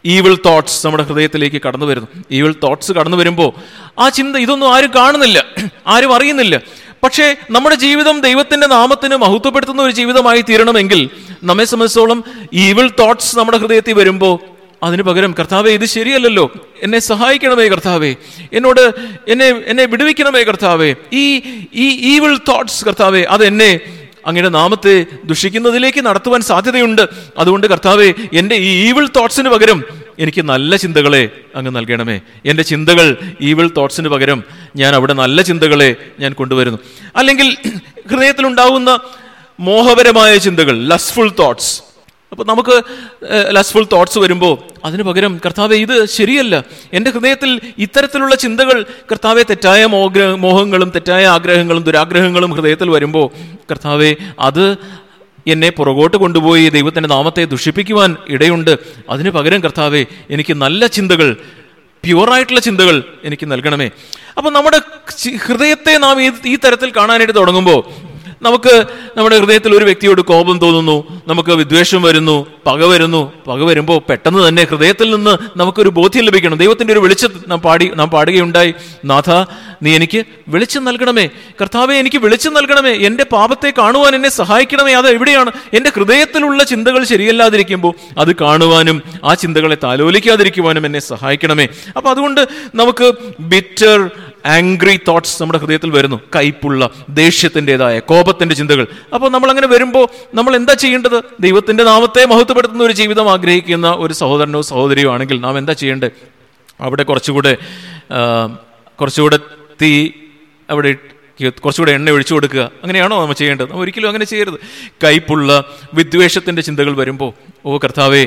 Speaker 1: ഈവിൾ തോട്ട്സ് നമ്മുടെ ഹൃദയത്തിലേക്ക് കടന്നു വരുന്നു. ഈവിൾ തോട്ട്സ് കടന്നു വരുമ്പോൾ ആ ചിന്ത ഇതൊന്നും ആരും കാണുന്നില്ല. ആരും അറിയുന്നില്ല. പക്ഷേ നമ്മുടെ ജീവിതം ദൈവത്തിന്റെ നാമത്തിന് മഹത്വപ്പെടുത്തുന്ന ഒരു ജീവിതമായി തീരണമെങ്കിൽ നമ്മെ സംബന്ധിച്ചോളം ഈവിൾ തോട്ട്സ് നമ്മുടെ ഹൃദയത്തിൽ വരുമ്പോൾ അതിന് പകരം കർത്താവെ ഇത് ശരിയല്ലല്ലോ. എന്നെ സഹായിക്കണമേ കർത്താവെ. എന്നോട് എന്നെ എന്നെ വിടുവിക്കണമേ കർത്താവെ. ഈ ഈ ഈവിൾ തോട്ട്സ് കർത്താവെ അതെന്നെ അങ്ങയുടെ നാമത്തെ ദുഷിക്കുന്നതിലേക്ക് നടത്തുവാൻ സാധ്യതയുണ്ട്. അതുകൊണ്ട് കർത്താവെ എന്റെ ഈ ഈവിൾ തോട്ട്സിന് പകരം എനിക്ക് നല്ല ചിന്തകളെ അങ്ങ് നൽകണമേ. എന്റെ ചിന്തകൾ ഈവിൾ തോട്ട്സിന് പകരം ഞാൻ അവിടെ നല്ല ചിന്തകളെ ഞാൻ കൊണ്ടുവരുന്നു. അല്ലെങ്കിൽ ഹൃദയത്തിലുണ്ടാവുന്ന മോഹപരമായ ചിന്തകൾ ലസ്ഫുൾ തോട്ട്സ് അപ്പൊ നമുക്ക് ലസ്ഫുൾ തോട്ട്സ് വരുമ്പോൾ അതിന് പകരം കർത്താവെ ഇത് ശരിയല്ല. എന്റെ ഹൃദയത്തിൽ ഇത്തരത്തിലുള്ള ചിന്തകൾ കർത്താവെ തെറ്റായ മോഗ്രഹ മോഹങ്ങളും തെറ്റായ ആഗ്രഹങ്ങളും ദുരാഗ്രഹങ്ങളും ഹൃദയത്തിൽ വരുമ്പോൾ കർത്താവെ അത് എന്നെ പുറകോട്ട് കൊണ്ടുപോയി ദൈവത്തിന്റെ നാമത്തെ ദുഷിപ്പിക്കുവാൻ ഇടയുണ്ട്. അതിന് പകരം കർത്താവെ എനിക്ക് നല്ല ചിന്തകൾ പ്യുവറായിട്ടുള്ള ചിന്തകൾ എനിക്ക് നൽകണമേ. അപ്പം നമ്മുടെ ഹൃദയത്തെ നാം ഈ ഈ തരത്തിൽ കാണാനായിട്ട് തുടങ്ങുമ്പോൾ നമുക്ക് നമ്മുടെ ഹൃദയത്തിൽ ഒരു വ്യക്തിയോട് കോപം തോന്നുന്നു നമുക്ക് വിദ്വേഷം വരുന്നു പക വരുന്നു പക വരുമ്പോൾ പെട്ടെന്ന് തന്നെ ഹൃദയത്തിൽ നിന്ന് നമുക്കൊരു ബോധ്യം ലഭിക്കണം. ദൈവത്തിന്റെ ഒരു വെളിച്ചം നാം പാടി നാം പാടുകയുണ്ടായി. നാഥ നീ എനിക്ക് വെളിച്ചം നൽകണമേ. കർത്താവെ എനിക്ക് വെളിച്ചം നൽകണമേ. എന്റെ പാപത്തെ കാണുവാൻ എന്നെ സഹായിക്കണമേ. അത് എവിടെയാണ്? എന്റെ ഹൃദയത്തിലുള്ള ചിന്തകൾ ശരിയല്ലാതിരിക്കുമ്പോൾ അത് കാണുവാനും ആ ചിന്തകളെ താലോലിക്കാതിരിക്കുവാനും എന്നെ സഹായിക്കണമേ. അപ്പം അതുകൊണ്ട് നമുക്ക് ബിറ്റർ ആംഗ്രി തോട്ട്സ് നമ്മുടെ ഹൃദയത്തിൽ വരുന്നു. കയ്പുള്ള ദേഷ്യത്തിന്റെതായ കോപത്തിന്റെ ചിന്തകൾ. അപ്പോൾ നമ്മൾ അങ്ങനെ വരുമ്പോൾ നമ്മൾ എന്താ ചെയ്യേണ്ടത്? ദൈവത്തിന്റെ നാമത്തെ മഹത്വപ്പെടുത്തുന്ന ഒരു ജീവിതം ആഗ്രഹിക്കുന്ന ഒരു സഹോദരനോ സഹോദരിയോ ആണെങ്കിൽ നാം എന്താ ചെയ്യേണ്ടത്? അവിടെ കുറച്ചുകൂടെ കുറച്ചുകൂടെ തീ അവിടെ കുറച്ചുകൂടെ എണ്ണ ഒഴിച്ചു കൊടുക്കുക. അങ്ങനെയാണോ നമ്മൾ ചെയ്യേണ്ടത്? നമ്മൾ ഒരിക്കലും അങ്ങനെ ചെയ്യരുത്. കയ്പുള്ള വിദ്വേഷത്തിന്റെ ചിന്തകൾ വരുമ്പോൾ ഓ കർത്താവേ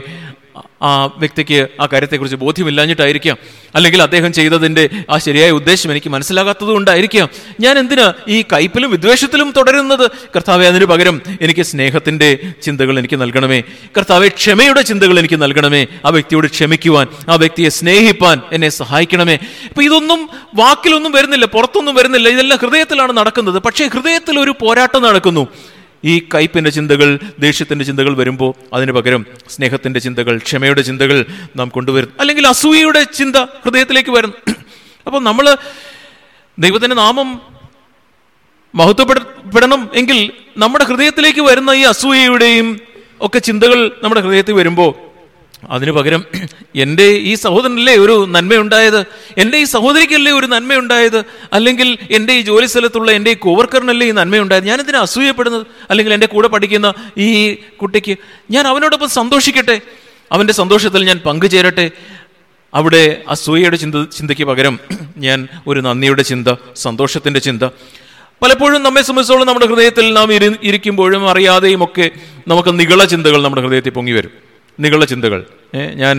Speaker 1: ആ വ്യക്തിക്ക് ആ കാര്യത്തെക്കുറിച്ച് ബോധ്യമില്ലാഞ്ഞിട്ടായിരിക്കാം. അല്ലെങ്കിൽ അദ്ദേഹം ചെയ്തതിന്റെ ആ ശരിയായ ഉദ്ദേശം എനിക്ക് മനസ്സിലാകാത്തത് കൊണ്ടായിരിക്കാം ഞാൻ എന്തിനാ ഈ കയ്പിലും വിദ്വേഷത്തിലും തുടരുന്നത്? കർത്താവെ അതിന് പകരം എനിക്ക് സ്നേഹത്തിന്റെ ചിന്തകൾ എനിക്ക് നൽകണമേ. കർത്താവെ ക്ഷമയുടെ ചിന്തകൾ എനിക്ക് നൽകണമേ. ആ വ്യക്തിയോട് ക്ഷമിക്കുവാൻ ആ വ്യക്തിയെ സ്നേഹിപ്പാൻ എന്നെ സഹായിക്കണമേ. അപ്പം ഇതൊന്നും വാക്കിലൊന്നും വരുന്നില്ല പുറത്തൊന്നും വരുന്നില്ല. ഇതെല്ലാം ഹൃദയത്തിലാണ് നടക്കുന്നത്. പക്ഷേ ഹൃദയത്തിൽ ഒരു പോരാട്ടം നടക്കുന്നു. ഈ കയ്പിന്റെ ചിന്തകൾ ദേഷ്യത്തിന്റെ ചിന്തകൾ വരുമ്പോൾ അതിന് പകരം സ്നേഹത്തിന്റെ ചിന്തകൾ ക്ഷമയുടെ ചിന്തകൾ നാം കൊണ്ടുവരുന്നു. അല്ലെങ്കിൽ അസൂയയുടെ ചിന്ത ഹൃദയത്തിലേക്ക് വരുന്നു. അപ്പോൾ നമ്മൾ ദൈവത്തിന്റെ നാമം മഹത്വപ്പെടപ്പെടണം എങ്കിൽ നമ്മുടെ ഹൃദയത്തിലേക്ക് വരുന്ന ഈ അസൂയയുടെയും ഒക്കെ ചിന്തകൾ നമ്മുടെ ഹൃദയത്തിൽ വരുമ്പോൾ അതിനു പകരം എന്റെ ഈ സഹോദരനല്ലേ ഒരു നന്മയുണ്ടായത്? എന്റെ ഈ സഹോദരിക്കല്ലേ ഒരു നന്മയുണ്ടായത്? അല്ലെങ്കിൽ എന്റെ ഈ ജോലി സ്ഥലത്തുള്ള എന്റെ ഈ കോവർക്കറിനല്ലേ ഈ നന്മയുണ്ടായത്? ഞാൻ എന്തിനാ അസൂയപ്പെടുന്നത്? അല്ലെങ്കിൽ എന്റെ കൂടെ പഠിക്കുന്ന ഈ കുട്ടിക്ക് ഞാൻ അവനോടൊപ്പം സന്തോഷിക്കട്ടെ? അവന്റെ സന്തോഷത്തിൽ ഞാൻ പങ്കുചേരട്ടെ? അവിടെ അസൂയയുടെ ചിന്ത ചിന്തയ്ക്ക് പകരം ഞാൻ ഒരു നന്ദിയുടെ ചിന്ത സന്തോഷത്തിന്റെ ചിന്ത. പലപ്പോഴും നമ്മെ സംബന്ധിച്ചോളം നമ്മുടെ ഹൃദയത്തിൽ നാം ഇരി ഇരിക്കുമ്പോഴും അറിയാതെയും ഒക്കെ നമുക്ക് നികള ചിന്തകൾ നമ്മുടെ ഹൃദയത്തിൽ പൊങ്ങി വരും. നികള ചിന്തകൾ. ഞാൻ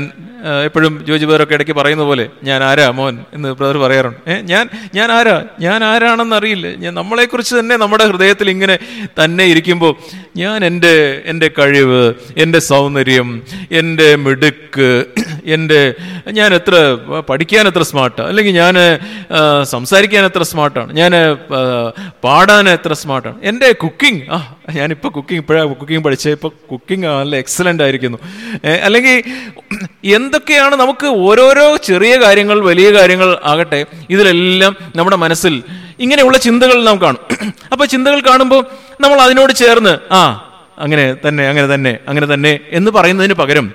Speaker 1: എപ്പോഴും ജോജി പേരൊക്കെ ഇടയ്ക്ക് പറയുന്ന പോലെ ഞാൻ ആരാ മോൻ? എന്ന് ബ്രദർ പറയാറുണ്ട്. ഏ, ഞാൻ ഞാൻ ആരാ? ഞാൻ ആരാണെന്ന് അറിയില്ല. ഞാൻ നമ്മളെക്കുറിച്ച് തന്നെ നമ്മുടെ ഹൃദയത്തിൽ ഇങ്ങനെ തന്നെ ഇരിക്കുമ്പോൾ ഞാൻ എന്റെ എന്റെ കഴിവ് എന്റെ സൗന്ദര്യം എന്റെ മിടുക്ക് എന്റെ ഞാൻ എത്ര പഠിക്കാൻ എത്ര സ്മാർട്ടാണ് അല്ലെങ്കിൽ ഞാൻ സംസാരിക്കാൻ എത്ര സ്മാർട്ടാണ് ഞാൻ പാടാൻ എത്ര സ്മാർട്ടാണ് എന്റെ കുക്കിംഗ് ആ ഞാനിപ്പോൾ കുക്കിംഗ് ഇപ്പോഴാണ് കുക്കിംഗ് പഠിച്ചത് ഇപ്പോൾ കുക്കിംഗ് നല്ല എക്സലന്റ് ആയിരിക്കുന്നു. അല്ലെങ്കിൽ എന്തൊക്കെയാണ് നമുക്ക് ഓരോരോ ചെറിയ കാര്യങ്ങൾ വലിയ കാര്യങ്ങൾ ആകട്ടെ ഇതിലെല്ലാം നമ്മുടെ മനസ്സിൽ ഇങ്ങനെയുള്ള ചിന്തകൾ നാം കാണും. അപ്പോൾ ചിന്തകൾ കാണുമ്പോൾ നമ്മൾ അതിനോട് ചേർന്ന് ആ അങ്ങനെ തന്നെ അങ്ങനെ തന്നെ അങ്ങനെ തന്നെ എന്ന് പറയുന്നതിന് പകരം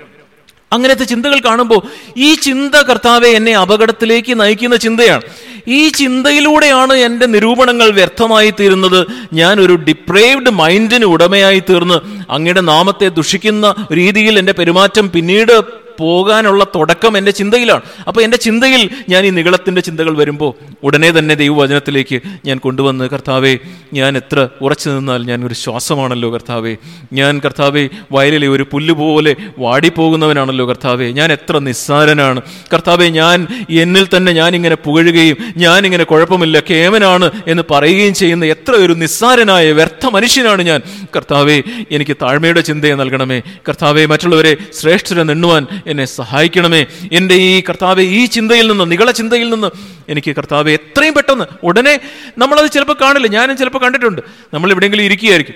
Speaker 1: അങ്ങനത്തെ ചിന്തകൾ കാണുമ്പോൾ ഈ ചിന്ത കർത്താവെ എന്നെ അപകടത്തിലേക്ക് നയിക്കുന്ന ചിന്തയാണ്. ഈ ചിന്തയിലൂടെയാണ് എന്റെ നിരൂപണങ്ങൾ വ്യർത്ഥമായി തീരുന്നത്. ഞാൻ ഒരു ഡിപ്രൈവ്ഡ് മൈൻഡിന് ഉടമയായി തീർന്ന് അങ്ങയുടെ നാമത്തെ ദുഷിക്കുന്ന രീതിയിൽ എന്റെ പെരുമാറ്റം പിന്നീട് പോകാനുള്ള തുടക്കം എന്റെ ചിന്തയിലാണ്. അപ്പോൾ എന്റെ ചിന്തയിൽ ഞാൻ ഈ നികളത്തിന്റെ ചിന്തകൾ വരുമ്പോൾ ഉടനെ തന്നെ ദൈവവചനത്തിലേക്ക് ഞാൻ കൊണ്ടുവന്ന് കർത്താവെ ഞാൻ എത്ര ഉറച്ചു നിന്നാൽ ഞാൻ ഒരു ശ്വാസമാണല്ലോ കർത്താവെ. ഞാൻ കർത്താവെ വയലിലെ ഒരു പുല്ല് പോലെ വാടിപ്പോകുന്നവനാണല്ലോ കർത്താവെ. ഞാൻ എത്ര നിസ്സാരനാണ്. കർത്താവെ ഞാൻ എന്നിൽ തന്നെ ഞാനിങ്ങനെ പുകഴുകയും ഞാനിങ്ങനെ കുഴപ്പമില്ല കേമനാണ് എന്ന് പറയുകയും ചെയ്യുന്ന എത്ര ഒരു നിസ്സാരനായ വ്യർത്ഥ മനുഷ്യനാണ് ഞാൻ. കർത്താവെ എനിക്ക് താഴ്മയുടെ ചിന്തയെ നൽകണമേ. കർത്താവെ മറ്റുള്ളവരെ ശ്രേഷ്ഠരെ നിണ്ണുവാൻ എന്നെ സഹായിക്കണമേ. എന്റെ ഈ കർത്താവെ ഈ ചിന്തയിൽ നിന്ന് നികള ചിന്തയിൽ നിന്ന് എനിക്ക് കർത്താവെ എത്രയും പെട്ടെന്ന് ഉടനെ നമ്മളത് ചിലപ്പോൾ കാണില്ല. ഞാനും ചിലപ്പോൾ കണ്ടിട്ടുണ്ട്. നമ്മൾ എവിടെയെങ്കിലും ഇരിക്കുകയായിരിക്കും.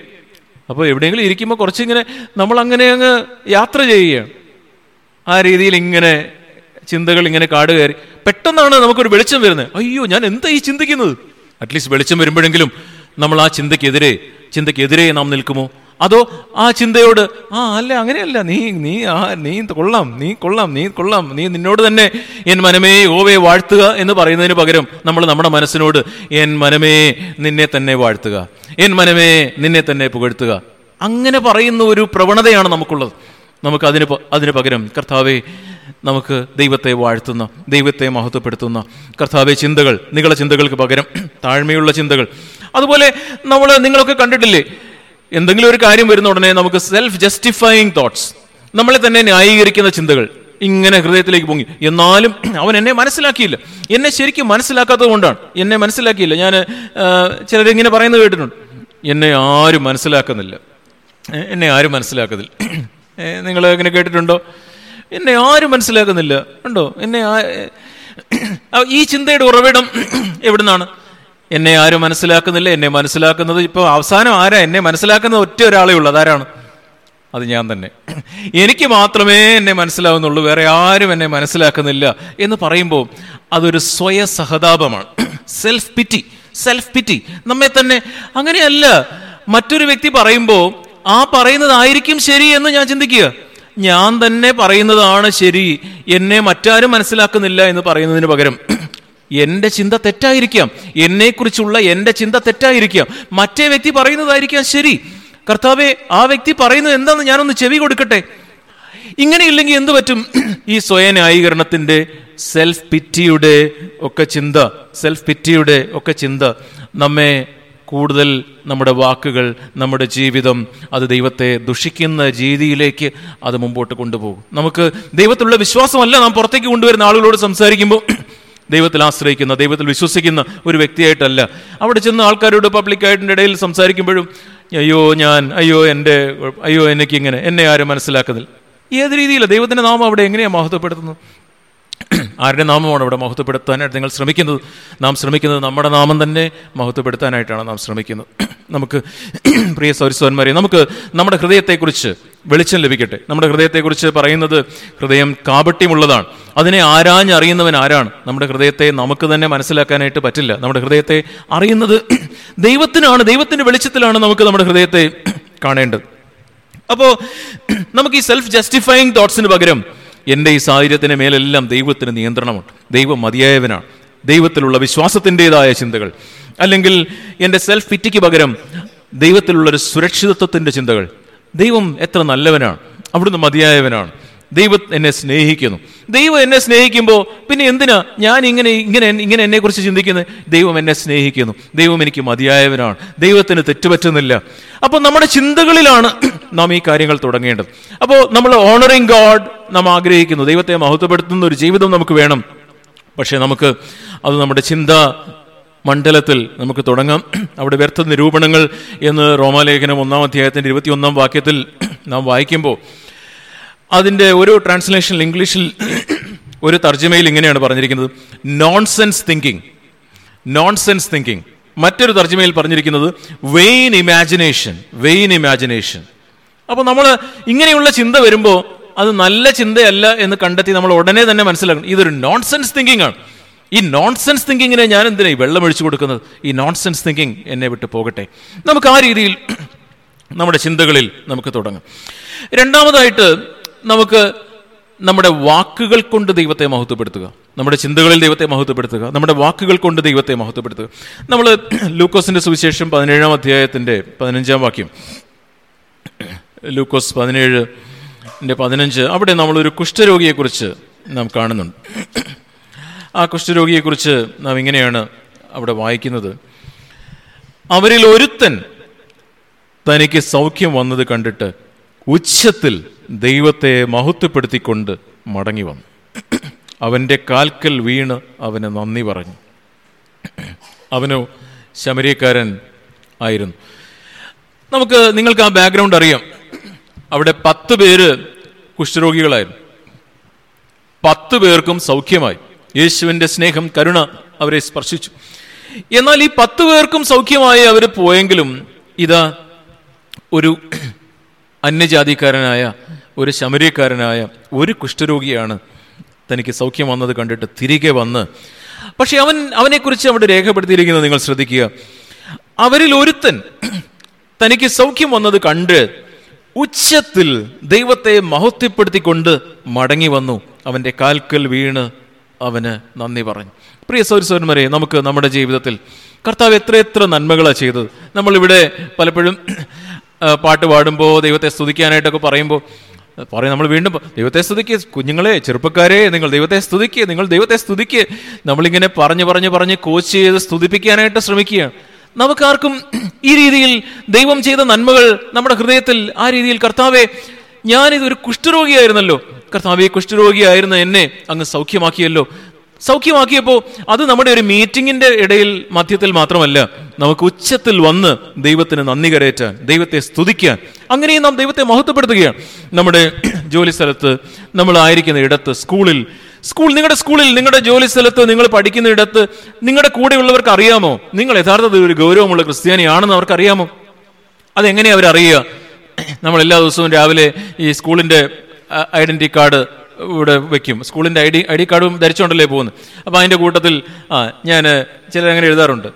Speaker 1: അപ്പോൾ എവിടെയെങ്കിലും ഇരിക്കുമ്പോൾ കുറച്ചിങ്ങനെ നമ്മൾ അങ്ങനെ അങ്ങ് യാത്ര ചെയ്യുകയാണ്. ആ രീതിയിൽ ഇങ്ങനെ ചിന്തകൾ ഇങ്ങനെ കാട് കയറി. പെട്ടെന്നാണ് നമുക്കൊരു വെളിച്ചം വരുന്നത്. അയ്യോ ഞാൻ എന്താ ഈ ചിന്തിക്കുന്നത്? അറ്റ്ലീസ്റ്റ് വെളിച്ചം വരുമ്പോഴെങ്കിലും നമ്മൾ ആ ചിന്തയ്ക്കെതിരെ ചിന്തയ്ക്കെതിരെ നാം നിൽക്കുമോ? അതോ ആ ചിന്തയോട് ആ അല്ല അങ്ങനെയല്ല. നീ നീ ആ നീ കൊള്ളാം നീ കൊള്ളാം നീ കൊള്ളാം. നീ നിന്നോട് തന്നെ എൻ മനമേ ഓവയെ വാഴ്ത്തുക എന്ന് പറയുന്നതിന് പകരം നമ്മൾ നമ്മുടെ മനസ്സിനോട് എൻ മനമേ നിന്നെ തന്നെ വാഴ്ത്തുക. എൻ മനമേ നിന്നെ തന്നെ പുകഴ്ത്തുക. അങ്ങനെ പറയുന്ന ഒരു പ്രവണതയാണ് നമുക്കുള്ളത്. നമുക്ക് അതിന് അതിന് പകരം കർത്താവെ നമുക്ക് ദൈവത്തെ വാഴ്ത്തുന്ന ദൈവത്തെ മഹത്വപ്പെടുത്തുന്ന കർത്താവെ ചിന്തകൾ നിങ്ങളെ ചിന്തകൾക്ക് പകരം താഴ്മയുള്ള ചിന്തകൾ. അതുപോലെ നമ്മൾ നിങ്ങളൊക്കെ കണ്ടിട്ടില്ലേ എന്തെങ്കിലും ഒരു കാര്യം വരുന്ന ഉടനെ നമുക്ക് സെൽഫ് ജസ്റ്റിഫൈയിങ് തോട്ട്സ് നമ്മളെ തന്നെ ന്യായീകരിക്കുന്ന ചിന്തകൾ. ഇങ്ങനെ ഹൃദയത്തിലേക്ക് പൊങ്ങി. എന്നാലും അവൻ എന്നെ മനസ്സിലാക്കിയില്ല. എന്നെ ശരിക്കും മനസ്സിലാക്കാത്തത് കൊണ്ടാണ്. എന്നെ മനസ്സിലാക്കിയില്ല. ഞാൻ ചിലരിങ്ങനെ പറയുന്നത് കേട്ടിട്ടുണ്ട്. എന്നെ ആരും മനസ്സിലാക്കുന്നില്ല. എന്നെ ആരും മനസ്സിലാക്കുന്നില്ല. നിങ്ങൾ ഇങ്ങനെ കേട്ടിട്ടുണ്ടോ? എന്നെ ആരും മനസ്സിലാക്കുന്നില്ല. ഉണ്ടോ? എന്നെ ഈ ചിന്തയുടെ ഉറവിടം എവിടുന്നാണ്? എന്നെ ആരും മനസ്സിലാക്കുന്നില്ല എന്നെ മനസ്സിലാക്കുന്നത് ഇപ്പോൾ അവസാനം ആരാ? എന്നെ മനസ്സിലാക്കുന്ന ഒറ്റ ഒരാളേ ഉള്ളൂ. അതാരാണ്? അത് ഞാൻ തന്നെ. എനിക്ക് മാത്രമേ എന്നെ മനസ്സിലാവുന്നുള്ളൂ. വേറെ ആരും എന്നെ മനസ്സിലാക്കുന്നില്ല എന്ന് പറയുമ്പോൾ അതൊരു സ്വയ സഹതാപമാണ്. സെൽഫ് പിറ്റി സെൽഫ് പിറ്റി നമ്മെ തന്നെ അങ്ങനെയല്ല. മറ്റൊരു വ്യക്തി പറയുമ്പോൾ ആ പറയുന്നതായിരിക്കും ശരി എന്ന് ഞാൻ ചിന്തിക്കുക. ഞാൻ തന്നെ പറയുന്നതാണ് ശരി. എന്നെ മറ്റാരും മനസ്സിലാക്കുന്നില്ല എന്ന് പറയുന്നതിന് പകരം എന്റെ ചിന്ത തെറ്റായിരിക്കാം. എന്നെക്കുറിച്ചുള്ള എന്റെ ചിന്ത തെറ്റായിരിക്കാം. മറ്റേ വ്യക്തി പറയുന്നതായിരിക്കാം ശരി. കർത്താവെ ആ വ്യക്തി പറയുന്നത് എന്താണെന്ന് ഞാനൊന്ന് ചെവി കൊടുക്കട്ടെ. ഇങ്ങനെയില്ലെങ്കിൽ എന്തു പറ്റും? ഈ സ്വയന്യായീകരണത്തിന്റെ സെൽഫ് പിറ്റിയുടെ ഒക്കെ ചിന്ത സെൽഫ് പിറ്റിയുടെ ഒക്കെ ചിന്ത നമ്മെ കൂടുതൽ നമ്മുടെ വാക്കുകൾ നമ്മുടെ ജീവിതം അത് ദൈവത്തെ ദുഷിക്കുന്ന രീതിയിലേക്ക് അത് മുമ്പോട്ട് കൊണ്ടുപോകും. നമുക്ക് ദൈവത്തിലുള്ള വിശ്വാസമല്ല നാം പുറത്തേക്ക് കൊണ്ടുവരുന്ന ആളുകളോട് സംസാരിക്കുമ്പോൾ ദൈവത്തിൽ ആശ്രയിക്കുന്ന ദൈവത്തിൽ വിശ്വസിക്കുന്ന ഒരു വ്യക്തിയായിട്ടല്ല. അവിടെ ചെന്ന് ആൾക്കാരോട് പബ്ലിക്കായിട്ടിന്റെ ഇടയിൽ സംസാരിക്കുമ്പോഴും അയ്യോ ഞാൻ അയ്യോ എന്റെ അയ്യോ എനിക്കിങ്ങനെ എന്നെ ആരും മനസ്സിലാക്കുന്നില്ല. ഏത് രീതിയിലാണ് ദൈവത്തിന്റെ നാമം അവിടെ എങ്ങനെയാണ് മഹത്വപ്പെടുത്തുന്നത്? ആരുടെ നാമമാണ് ഇവിടെ മഹത്വപ്പെടുത്താനായിട്ട് നിങ്ങൾ ശ്രമിക്കുന്നത്? നാം ശ്രമിക്കുന്നത് നമ്മുടെ നാമം തന്നെ മഹത്വപ്പെടുത്താനായിട്ടാണ് നാം ശ്രമിക്കുന്നത്. നമുക്ക് പ്രിയ സൗരസ്വന്മാരെ നമുക്ക് നമ്മുടെ ഹൃദയത്തെക്കുറിച്ച് വെളിച്ചം ലഭിക്കട്ടെ. നമ്മുടെ ഹൃദയത്തെക്കുറിച്ച് പറയുന്നത് ഹൃദയം കാപട്യമുള്ളതാണ്. അതിനെ ആരാഞ്ഞറിയുന്നവൻ ആരാണ്? നമ്മുടെ ഹൃദയത്തെ നമുക്ക് തന്നെ മനസ്സിലാക്കാനായിട്ട് പറ്റില്ല. നമ്മുടെ ഹൃദയത്തെ അറിയുന്നത് ദൈവത്തിനാണ് ദൈവത്തിന്റെ വെളിച്ചത്തിലാണ് നമുക്ക് നമ്മുടെ ഹൃദയത്തെ കാണേണ്ടത്. അപ്പോൾ നമുക്ക് ഈ സെൽഫ് ജസ്റ്റിഫൈങ് തോട്ട്സിന് പകരം എന്റെ ഈ സാഹചര്യത്തിന് മേലെല്ലാം ദൈവത്തിന് നിയന്ത്രണമുണ്ട്. ദൈവം മതിയായവനാണ്. ദൈവത്തിലുള്ള വിശ്വാസത്തിന്റെതായ ചിന്തകൾ. അല്ലെങ്കിൽ എന്റെ സെൽഫ് ഫിറ്റിക്ക് പകരം ദൈവത്തിലുള്ളൊരു സുരക്ഷിതത്വത്തിന്റെ ചിന്തകൾ. ദൈവം എത്ര നല്ലവനാണ്. അവിടുന്ന് മതിയായവനാണ്. ദൈവം എന്നെ സ്നേഹിക്കുന്നു. ദൈവം എന്നെ സ്നേഹിക്കുമ്പോൾ പിന്നെ എന്തിനാ ഞാൻ ഇങ്ങനെ ഇങ്ങനെ ഇങ്ങനെ എന്നെക്കുറിച്ച് ചിന്തിക്കുന്നത്? ദൈവം എന്നെ സ്നേഹിക്കുന്നു. ദൈവം എനിക്ക് മതിയായവനാണ്. ദൈവത്തിന് തെറ്റുപറ്റുന്നില്ല അപ്പോൾ നമ്മുടെ ചിന്തകളിലാണ് നാം ഈ കാര്യങ്ങൾ തുടങ്ങേണ്ടത്. അപ്പോൾ നമ്മൾ ഓണറിങ് ഗോഡ് നാം ആഗ്രഹിക്കുന്നു. ദൈവത്തെ മഹത്വപ്പെടുത്തുന്ന ഒരു ജീവിതം നമുക്ക് വേണം. പക്ഷേ നമുക്ക് അത് നമ്മുടെ ചിന്ത മണ്ഡലത്തിൽ നമുക്ക് തുടങ്ങാം. അവിടെ വ്യർത്ഥ നിരൂപണങ്ങൾ എന്ന് റോമാലേഖനം ഒന്നാം അധ്യായത്തിന്റെ ഇരുപത്തിയൊന്നാം വാക്യത്തിൽ നാം വായിക്കുമ്പോൾ അതിന്റെ ഒരു ട്രാൻസ്ലേഷൻ ഇംഗ്ലീഷിൽ ഒരു തർജമയിൽ ഇങ്ങനെയാണ് പറഞ്ഞിരിക്കുന്നത്. നോൺസെൻസ് തിങ്കിങ് നോൺസെൻസ് തിങ്കിങ് മറ്റൊരു തർജമയിൽ പറഞ്ഞിരിക്കുന്നത് വെയിൻ ഇമാജിനേഷൻ വെയിൻ ഇമാജിനേഷൻ അപ്പോൾ നമ്മൾ ഇങ്ങനെയുള്ള ചിന്ത വരുമ്പോൾ അത് നല്ല ചിന്തയല്ല എന്ന് കണ്ടെത്തി നമ്മൾ ഉടനെ തന്നെ മനസ്സിലാക്കണം. ഇതൊരു നോൺസെൻസ് തിങ്കിങ് ആണ്. ഈ നോൺസെൻസ് തിങ്കിങ്ങിനെ ഞാൻ എന്തിനാ ഈ വെള്ളം ഒഴിച്ചു കൊടുക്കുന്നത്? ഈ നോൺസെൻസ് തിങ്കിങ് എന്നെ വിട്ട് പോകട്ടെ. നമുക്ക് ആ രീതിയിൽ നമ്മുടെ ചിന്തകളിൽ നമുക്ക് തുടങ്ങാം. രണ്ടാമതായിട്ട് നമുക്ക് നമ്മുടെ വാക്കുകൾ കൊണ്ട് ദൈവത്തെ മഹത്വപ്പെടുത്തുക. നമ്മുടെ ചിന്തകളിൽ ദൈവത്തെ മഹത്വപ്പെടുത്തുക. നമ്മുടെ വാക്കുകൾ കൊണ്ട് ദൈവത്തെ മഹത്വപ്പെടുത്തുക. നമ്മൾ ലൂക്കോസിന്റെ സുവിശേഷം പതിനേഴാം അധ്യായത്തിന്റെ പതിനഞ്ചാം വാക്യം. ലൂക്കോസ് പതിനേഴ് പതിനഞ്ച്. അവിടെ നമ്മളൊരു കുഷ്ഠരോഗിയെക്കുറിച്ച് നാം കാണുന്നുണ്ട്. ആ കുഷ്ഠരോഗിയെക്കുറിച്ച് നാം ഇങ്ങനെയാണ് അവിടെ വായിക്കുന്നത്. അവരിൽ ഒരുത്തൻ തനിക്ക് സൗഖ്യം വന്നത് കണ്ടിട്ട് ഉച്ചത്തിൽ ദൈവത്തെ മഹത്വപ്പെടുത്തിക്കൊണ്ട് മടങ്ങി വന്നു. അവന്റെ കാൽക്കൽ വീണ് അവന് നന്ദി പറഞ്ഞു. അവനോ ശമരിയക്കാരൻ ആയിരുന്നു. നമുക്ക് നിങ്ങൾക്ക് ആ ബാക്ക്ഗ്രൗണ്ട് അറിയാം. അവിടെ പത്ത് പേര് കുഷ്ഠരോഗികളായിരുന്നു. പത്ത് പേർക്കും സൗഖ്യമായി. യേശുവിന്റെ സ്നേഹം കരുണ അവരെ സ്പർശിച്ചു. എന്നാൽ ഈ പത്ത് പേർക്കും സൗഖ്യമായി അവർ പോയെങ്കിലും ഇതാ ഒരു അന്യജാതിക്കാരനായ ഒരു ശമരിയക്കാരനായ ഒരു കുഷ്ഠരോഗിയാണ് തനിക്ക് സൗഖ്യം വന്നത് കണ്ടിട്ട് തിരികെ വന്ന്. പക്ഷെ അവൻ അവനെക്കുറിച്ച് അവിടെ രേഖപ്പെടുത്തിയിരിക്കുന്നത് നിങ്ങൾ ശ്രദ്ധിക്കുക. അവരിൽ ഒരുത്തൻ തനിക്ക് സൗഖ്യം വന്നത് കണ്ട് ഉച്ചത്തിൽ ദൈവത്തെ മഹത്വപ്പെടുത്തിക്കൊണ്ട് മടങ്ങി വന്നു. അവന്റെ കാൽക്കൽ വീണ് അവന് നന്ദി പറഞ്ഞു. പ്രിയ സൗരസൗരന്മാരെ നമുക്ക് നമ്മുടെ ജീവിതത്തിൽ കർത്താവ് എത്ര എത്ര നന്മകളാണ് ചെയ്തത്. നമ്മളിവിടെ പലപ്പോഴും പാട്ട് പാടുമ്പോൾ ദൈവത്തെ സ്തുതിക്കാനായിട്ടൊക്കെ പറയുമ്പോൾ പറയും നമ്മൾ വീണ്ടും ദൈവത്തെ സ്തുതിക്ക് കുഞ്ഞുങ്ങളെ ചെറുപ്പക്കാരെ നിങ്ങൾ ദൈവത്തെ സ്തുതിക്ക് നിങ്ങൾ ദൈവത്തെ സ്തുതിക്ക്. നമ്മളിങ്ങനെ പറഞ്ഞ് പറഞ്ഞ് പറഞ്ഞ് കോച്ച് ചെയ്ത് സ്തുതിപ്പിക്കാനായിട്ട് ശ്രമിക്കുകയാണ്. നമുക്കാർക്കും ഈ രീതിയിൽ ദൈവം ചെയ്ത നന്മകൾ നമ്മുടെ ഹൃദയത്തിൽ ആ രീതിയിൽ കർത്താവെ ഞാനിതൊരു കുഷ്ഠരോഗിയായിരുന്നല്ലോ. കർത്താവെ കുഷ്ഠരോഗിയായിരുന്ന എന്നെ അങ്ങ് സൗഖ്യമാക്കിയല്ലോ. സൗഖ്യമാക്കിയപ്പോൾ അത് നമ്മുടെ ഒരു മീറ്റിങ്ങിന്റെ ഇടയിൽ മധ്യത്തിൽ മാത്രമല്ല നമുക്ക് ഉച്ചത്തിൽ വന്ന് ദൈവത്തിന് നന്ദി കരയറ്റാൻ ദൈവത്തെ സ്തുതിക്കാൻ അങ്ങനെയും നാം ദൈവത്തെ മഹത്വപ്പെടുത്തുകയാണ്. നമ്മുടെ ജോലി സ്ഥലത്ത് നമ്മൾ ആയിരിക്കുന്ന ഇടത്ത് സ്കൂളിൽ സ്കൂൾ നിങ്ങളുടെ സ്കൂളിൽ നിങ്ങളുടെ ജോലി സ്ഥലത്ത് നിങ്ങൾ പഠിക്കുന്ന ഇടത്ത് നിങ്ങളുടെ കൂടെയുള്ളവർക്ക് അറിയാമോ? നിങ്ങൾ യഥാർത്ഥത്തിൽ ഒരു ഗൗരവമുള്ള ക്രിസ്ത്യാനിയാണെന്ന് അവർക്കറിയാമോ? അതെങ്ങനെയാണ് അതെങ്ങനെയാ അവരറിയുക? നമ്മൾ എല്ലാ ദിവസവും രാവിലെ ഈ സ്കൂളിന്റെ ഐഡന്റി കാർഡ് ഇവിടെ വെക്കും. സ്കൂളിന്റെ ഐ ഡി ഐ ഡി കാർഡും ധരിച്ചുകൊണ്ടല്ലേ പോകുന്നത്? അപ്പോൾ അതിന്റെ കൂട്ടത്തിൽ ആ ഞാൻ ചിലർ അങ്ങനെ എഴുതാറുണ്ട്.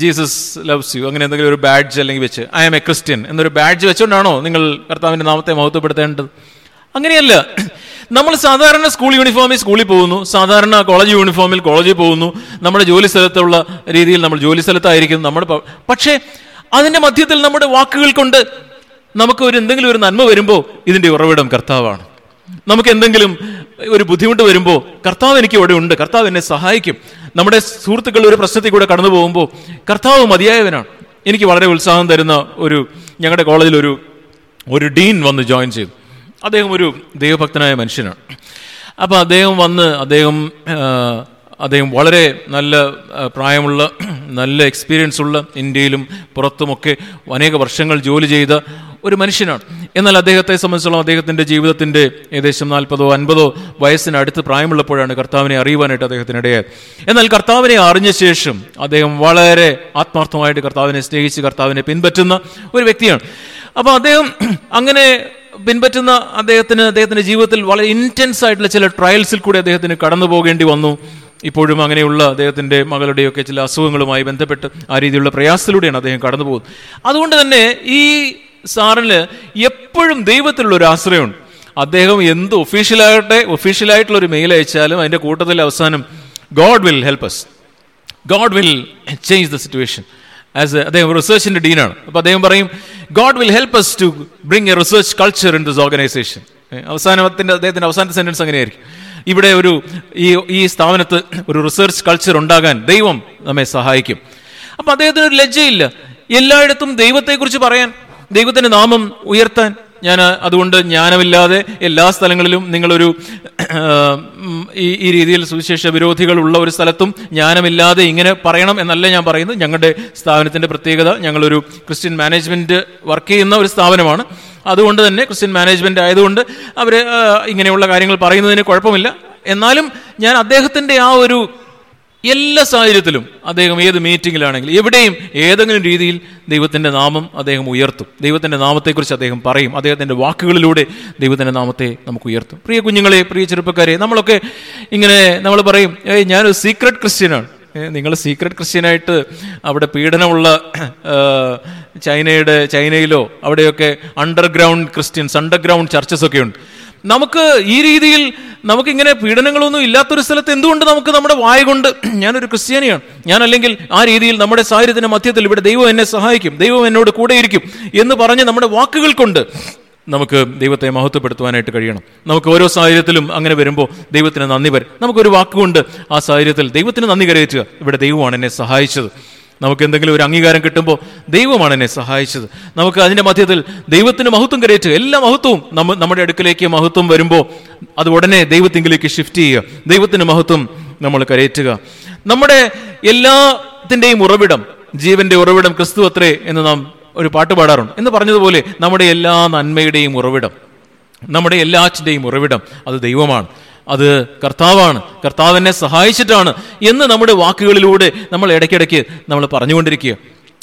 Speaker 1: ജീസസ് ലവ്സ് യു അങ്ങനെ എന്തെങ്കിലും ഒരു ബാഡ്ജ് അല്ലെങ്കിൽ വെച്ച് ഐ ആം എ ക്രിസ്ത്യൻ എന്നൊരു ബാഡ്ജ് വെച്ചുകൊണ്ടാണോ നിങ്ങൾ കർത്താവിന്റെ നാമത്തെ മഹത്വപ്പെടുത്തേണ്ടത്? അങ്ങനെയല്ല. നമ്മൾ സാധാരണ സ്കൂൾ യൂണിഫോമിൽ സ്കൂളിൽ പോകുന്നു സാധാരണ കോളേജ് യൂണിഫോമിൽ കോളേജിൽ പോകുന്നു നമ്മുടെ ജോലി സ്ഥലത്തുള്ള രീതിയിൽ നമ്മൾ ജോലി സ്ഥലത്തായിരിക്കും നമ്മുടെ പക്ഷേ അതിന്റെ മധ്യത്തിൽ നമ്മുടെ വാക്കുകൾ കൊണ്ട് നമുക്ക് ഒരു എന്തെങ്കിലും ഒരു നന്മ വരുമ്പോൾ ഇതിന്റെ ഉറവിടം കർത്താവാണ്. നമുക്ക് എന്തെങ്കിലും ഒരു ബുദ്ധിമുട്ട് വരുമ്പോൾ കർത്താവ് എനിക്ക് ഇവിടെ ഉണ്ട് കർത്താവ് എന്നെ സഹായിക്കും. നമ്മുടെ സുഹൃത്തുക്കൾ ഒരു പ്രശ്നത്തിൽ കൂടെ കടന്നു പോകുമ്പോൾ കർത്താവ് മതിയായവനാണ്. എനിക്ക് വളരെ ഉത്സാഹം തരുന്ന ഒരു ഞങ്ങളുടെ കോളേജിൽ ഒരു ഒരു ഡീൻ വന്ന് ജോയിൻ ചെയ്തു. അദ്ദേഹം ഒരു ദൈവഭക്തനായ മനുഷ്യനാണ്. അപ്പോൾ അദ്ദേഹം വന്ന് അദ്ദേഹം അദ്ദേഹം വളരെ നല്ല പ്രായമുള്ള നല്ല എക്സ്പീരിയൻസ് ഉള്ള ഇന്ത്യയിലും പുറത്തുമൊക്കെ അനേക വർഷങ്ങൾ ജോലി ചെയ്ത ഒരു മനുഷ്യനാണ്. എന്നാൽ അദ്ദേഹത്തെ സംബന്ധിച്ചോളം അദ്ദേഹത്തിന്റെ ജീവിതത്തിന്റെ ഏകദേശം നാൽപ്പതോ അൻപതോ വയസ്സിനടുത്ത് പ്രായമുള്ളപ്പോഴാണ് കർത്താവിനെ അറിയുവാനായിട്ട് അദ്ദേഹത്തിനിടയായത്. എന്നാൽ കർത്താവിനെ അറിഞ്ഞ ശേഷം അദ്ദേഹം വളരെ ആത്മാർത്ഥമായിട്ട് കർത്താവിനെ സ്നേഹിച്ച് കർത്താവിനെ പിൻപറ്റുന്ന ഒരു വ്യക്തിയാണ്. അപ്പോൾ അദ്ദേഹം അങ്ങനെ പിൻപറ്റുന്ന അദ്ദേഹത്തിന് അദ്ദേഹത്തിന്റെ ജീവിതത്തിൽ വളരെ ഇന്റൻസ് ആയിട്ടുള്ള ചില ട്രയൽസിൽ കൂടി അദ്ദേഹത്തിന് കടന്നു പോകേണ്ടി വന്നു. ഇപ്പോഴും അങ്ങനെയുള്ള അദ്ദേഹത്തിന്റെ മകളുടെയൊക്കെ ചില അസുഖങ്ങളുമായി ബന്ധപ്പെട്ട് ആ രീതിയിലുള്ള പ്രയാസത്തിലൂടെയാണ് അദ്ദേഹം കടന്നു പോകുന്നത്. അതുകൊണ്ട് തന്നെ ഈ സാറിന് എപ്പോഴും ദൈവത്തിലുള്ള ഒരു ആശ്രയമുണ്ട്. അദ്ദേഹം എന്ത് ഒഫീഷ്യലാകട്ടെ ഒഫീഷ്യലായിട്ടുള്ള ഒരു മെയിൽ അയച്ചാലും അതിന്റെ കൂട്ടത്തിൽ അവസാനം God will help us God will change the situation as അദ്ദേഹം റിസർച്ചിന്റെ ഡീനാണ് അപ്പോൾ അദ്ദേഹം പറയും God will help us to bring a research culture in this organization അവസാനത്തിന്റെ അദ്ദേഹത്തിന്റെ അവസാനത്തെ സെന്റൻസ് അങ്ങനെയായിരിക്കും. ഇവിടെ ഒരു ഈ ഈ സ്ഥാപനത്ത് ഒരു റിസർച്ച് കൾച്ചർ ഉണ്ടാകാൻ ദൈവം നമ്മെ സഹായിക്കും. അപ്പം അദ്ദേഹത്തിന് ഒരു ലജ്ജയില്ല. എല്ലായിടത്തും ദൈവത്തെക്കുറിച്ച് പറയാൻ ദൈവത്തിന്റെ നാമം ഉയർത്താൻ ഞാൻ അതുകൊണ്ട് ജ്ഞാനമില്ലാതെ എല്ലാ സ്ഥലങ്ങളിലും നിങ്ങളൊരു ഈ ഈ രീതിയിൽ സുവിശേഷ വിരോധികൾ ഉള്ള ഒരു സ്ഥലത്തും ജ്ഞാനമില്ലാതെ ഇങ്ങനെ പറയണം എന്നല്ല ഞാൻ പറയുന്നത്. ഞങ്ങളുടെ സ്ഥാപനത്തിന്റെ പ്രത്യേകത ഞങ്ങളൊരു ക്രിസ്ത്യൻ മാനേജ്മെന്റ് വർക്ക് ചെയ്യുന്ന ഒരു സ്ഥാപനമാണ്. അതുകൊണ്ട് തന്നെ ക്രിസ്ത്യൻ മാനേജ്മെന്റ് ആയതുകൊണ്ട് അവർ ഇങ്ങനെയുള്ള കാര്യങ്ങൾ പറയുന്നതിന് കുഴപ്പമില്ല. എന്നാലും ഞാൻ അദ്ദേഹത്തിന്റെ ആ ഒരു എല്ലാ സാഹചര്യത്തിലും അദ്ദേഹം ഏത് മീറ്റിങ്ങിലാണെങ്കിലും എവിടെയും ഏതെങ്കിലും രീതിയിൽ ദൈവത്തിന്റെ നാമം അദ്ദേഹം ഉയർത്തും. ദൈവത്തിന്റെ നാമത്തെക്കുറിച്ച് അദ്ദേഹം പറയും. അദ്ദേഹത്തിന്റെ വാക്കുകളിലൂടെ ദൈവത്തിന്റെ നാമത്തെ നമുക്ക് ഉയർത്തും. പ്രിയ കുഞ്ഞുങ്ങളെ പ്രിയ ചെറുപ്പക്കാരെ നമ്മളൊക്കെ ഇങ്ങനെ നമ്മൾ പറയും ഏയ് ഞാനൊരു സീക്രട്ട് ക്രിസ്ത്യനാണ് നിങ്ങൾ സീക്രട്ട് ക്രിസ്ത്യനായിട്ട് അവിടെ പീഡനമുള്ള ചൈനയുടെ ചൈനയിലോ അവിടെയൊക്കെ അണ്ടർഗ്രൗണ്ട് ക്രിസ്ത്യൻസ് അണ്ടർഗ്രൗണ്ട് ചർച്ചസ് ഒക്കെ ഉണ്ട്. നമുക്ക് ഈ രീതിയിൽ നമുക്കിങ്ങനെ പീഡനങ്ങളൊന്നും ഇല്ലാത്തൊരു സ്ഥലത്ത് എന്തുകൊണ്ട് നമുക്ക് നമ്മുടെ വായ കൊണ്ട് ഞാനൊരു ക്രിസ്ത്യാനിയാണ്. ഞാൻ അല്ലെങ്കിൽ ആ രീതിയിൽ നമ്മുടെ സാഹചര്യത്തിന്റെ മധ്യത്തിൽ ഇവിടെ ദൈവം എന്നെ സഹായിക്കും ദൈവം എന്നോട് കൂടെയിരിക്കും എന്ന് പറഞ്ഞ് നമ്മുടെ വാക്കുകൾ കൊണ്ട് നമുക്ക് ദൈവത്തെ മഹത്വപ്പെടുത്തുവാനായിട്ട് കഴിയണം. നമുക്ക് ഓരോ സാഹചര്യത്തിലും അങ്ങനെ വരുമ്പോൾ ദൈവത്തിന് നന്ദി വരും നമുക്കൊരു വാക്കുകൊണ്ട് ആ സാഹചര്യത്തിൽ ദൈവത്തിന് നന്ദി കരയറ്റുക ഇവിടെ ദൈവമാണ് എന്നെ സഹായിച്ചത്. നമുക്ക് എന്തെങ്കിലും ഒരു അംഗീകാരം കിട്ടുമ്പോൾ ദൈവമാണ് എന്നെ സഹായിച്ചത്. നമുക്ക് അതിന്റെ മധ്യത്തിൽ ദൈവത്തിന് മഹത്വം കരയറ്റുക എല്ലാ മഹത്വവും നമ്മ നമ്മുടെ അടുക്കിലേക്ക് മഹത്വം വരുമ്പോൾ അത് ഉടനെ ദൈവത്തിങ്കിലേക്ക് ഷിഫ്റ്റ് ചെയ്യുക. ദൈവത്തിന് മഹത്വം നമ്മൾ കരയറ്റുക. നമ്മുടെ എല്ലാത്തിന്റെയും ഉറവിടം ജീവന്റെ ഉറവിടം ക്രിസ്തു അത്രേ എന്ന് നാം ഒരു പാട്ട് പാടാറുണ്ട്. എന്ന് പറഞ്ഞതുപോലെ നമ്മുടെ എല്ലാ നന്മയുടെയും ഉറവിടം നമ്മുടെ എല്ലാറ്റിന്റെയും ഉറവിടം അത് ദൈവമാണ്. അത് കർത്താവാണ്. കർത്താവിനെ സഹായിച്ചിട്ടാണ് എന്ന് നമ്മുടെ വാക്കുകളിലൂടെ നമ്മൾ ഇടയ്ക്കിടയ്ക്ക് നമ്മൾ പറഞ്ഞുകൊണ്ടിരിക്കുക.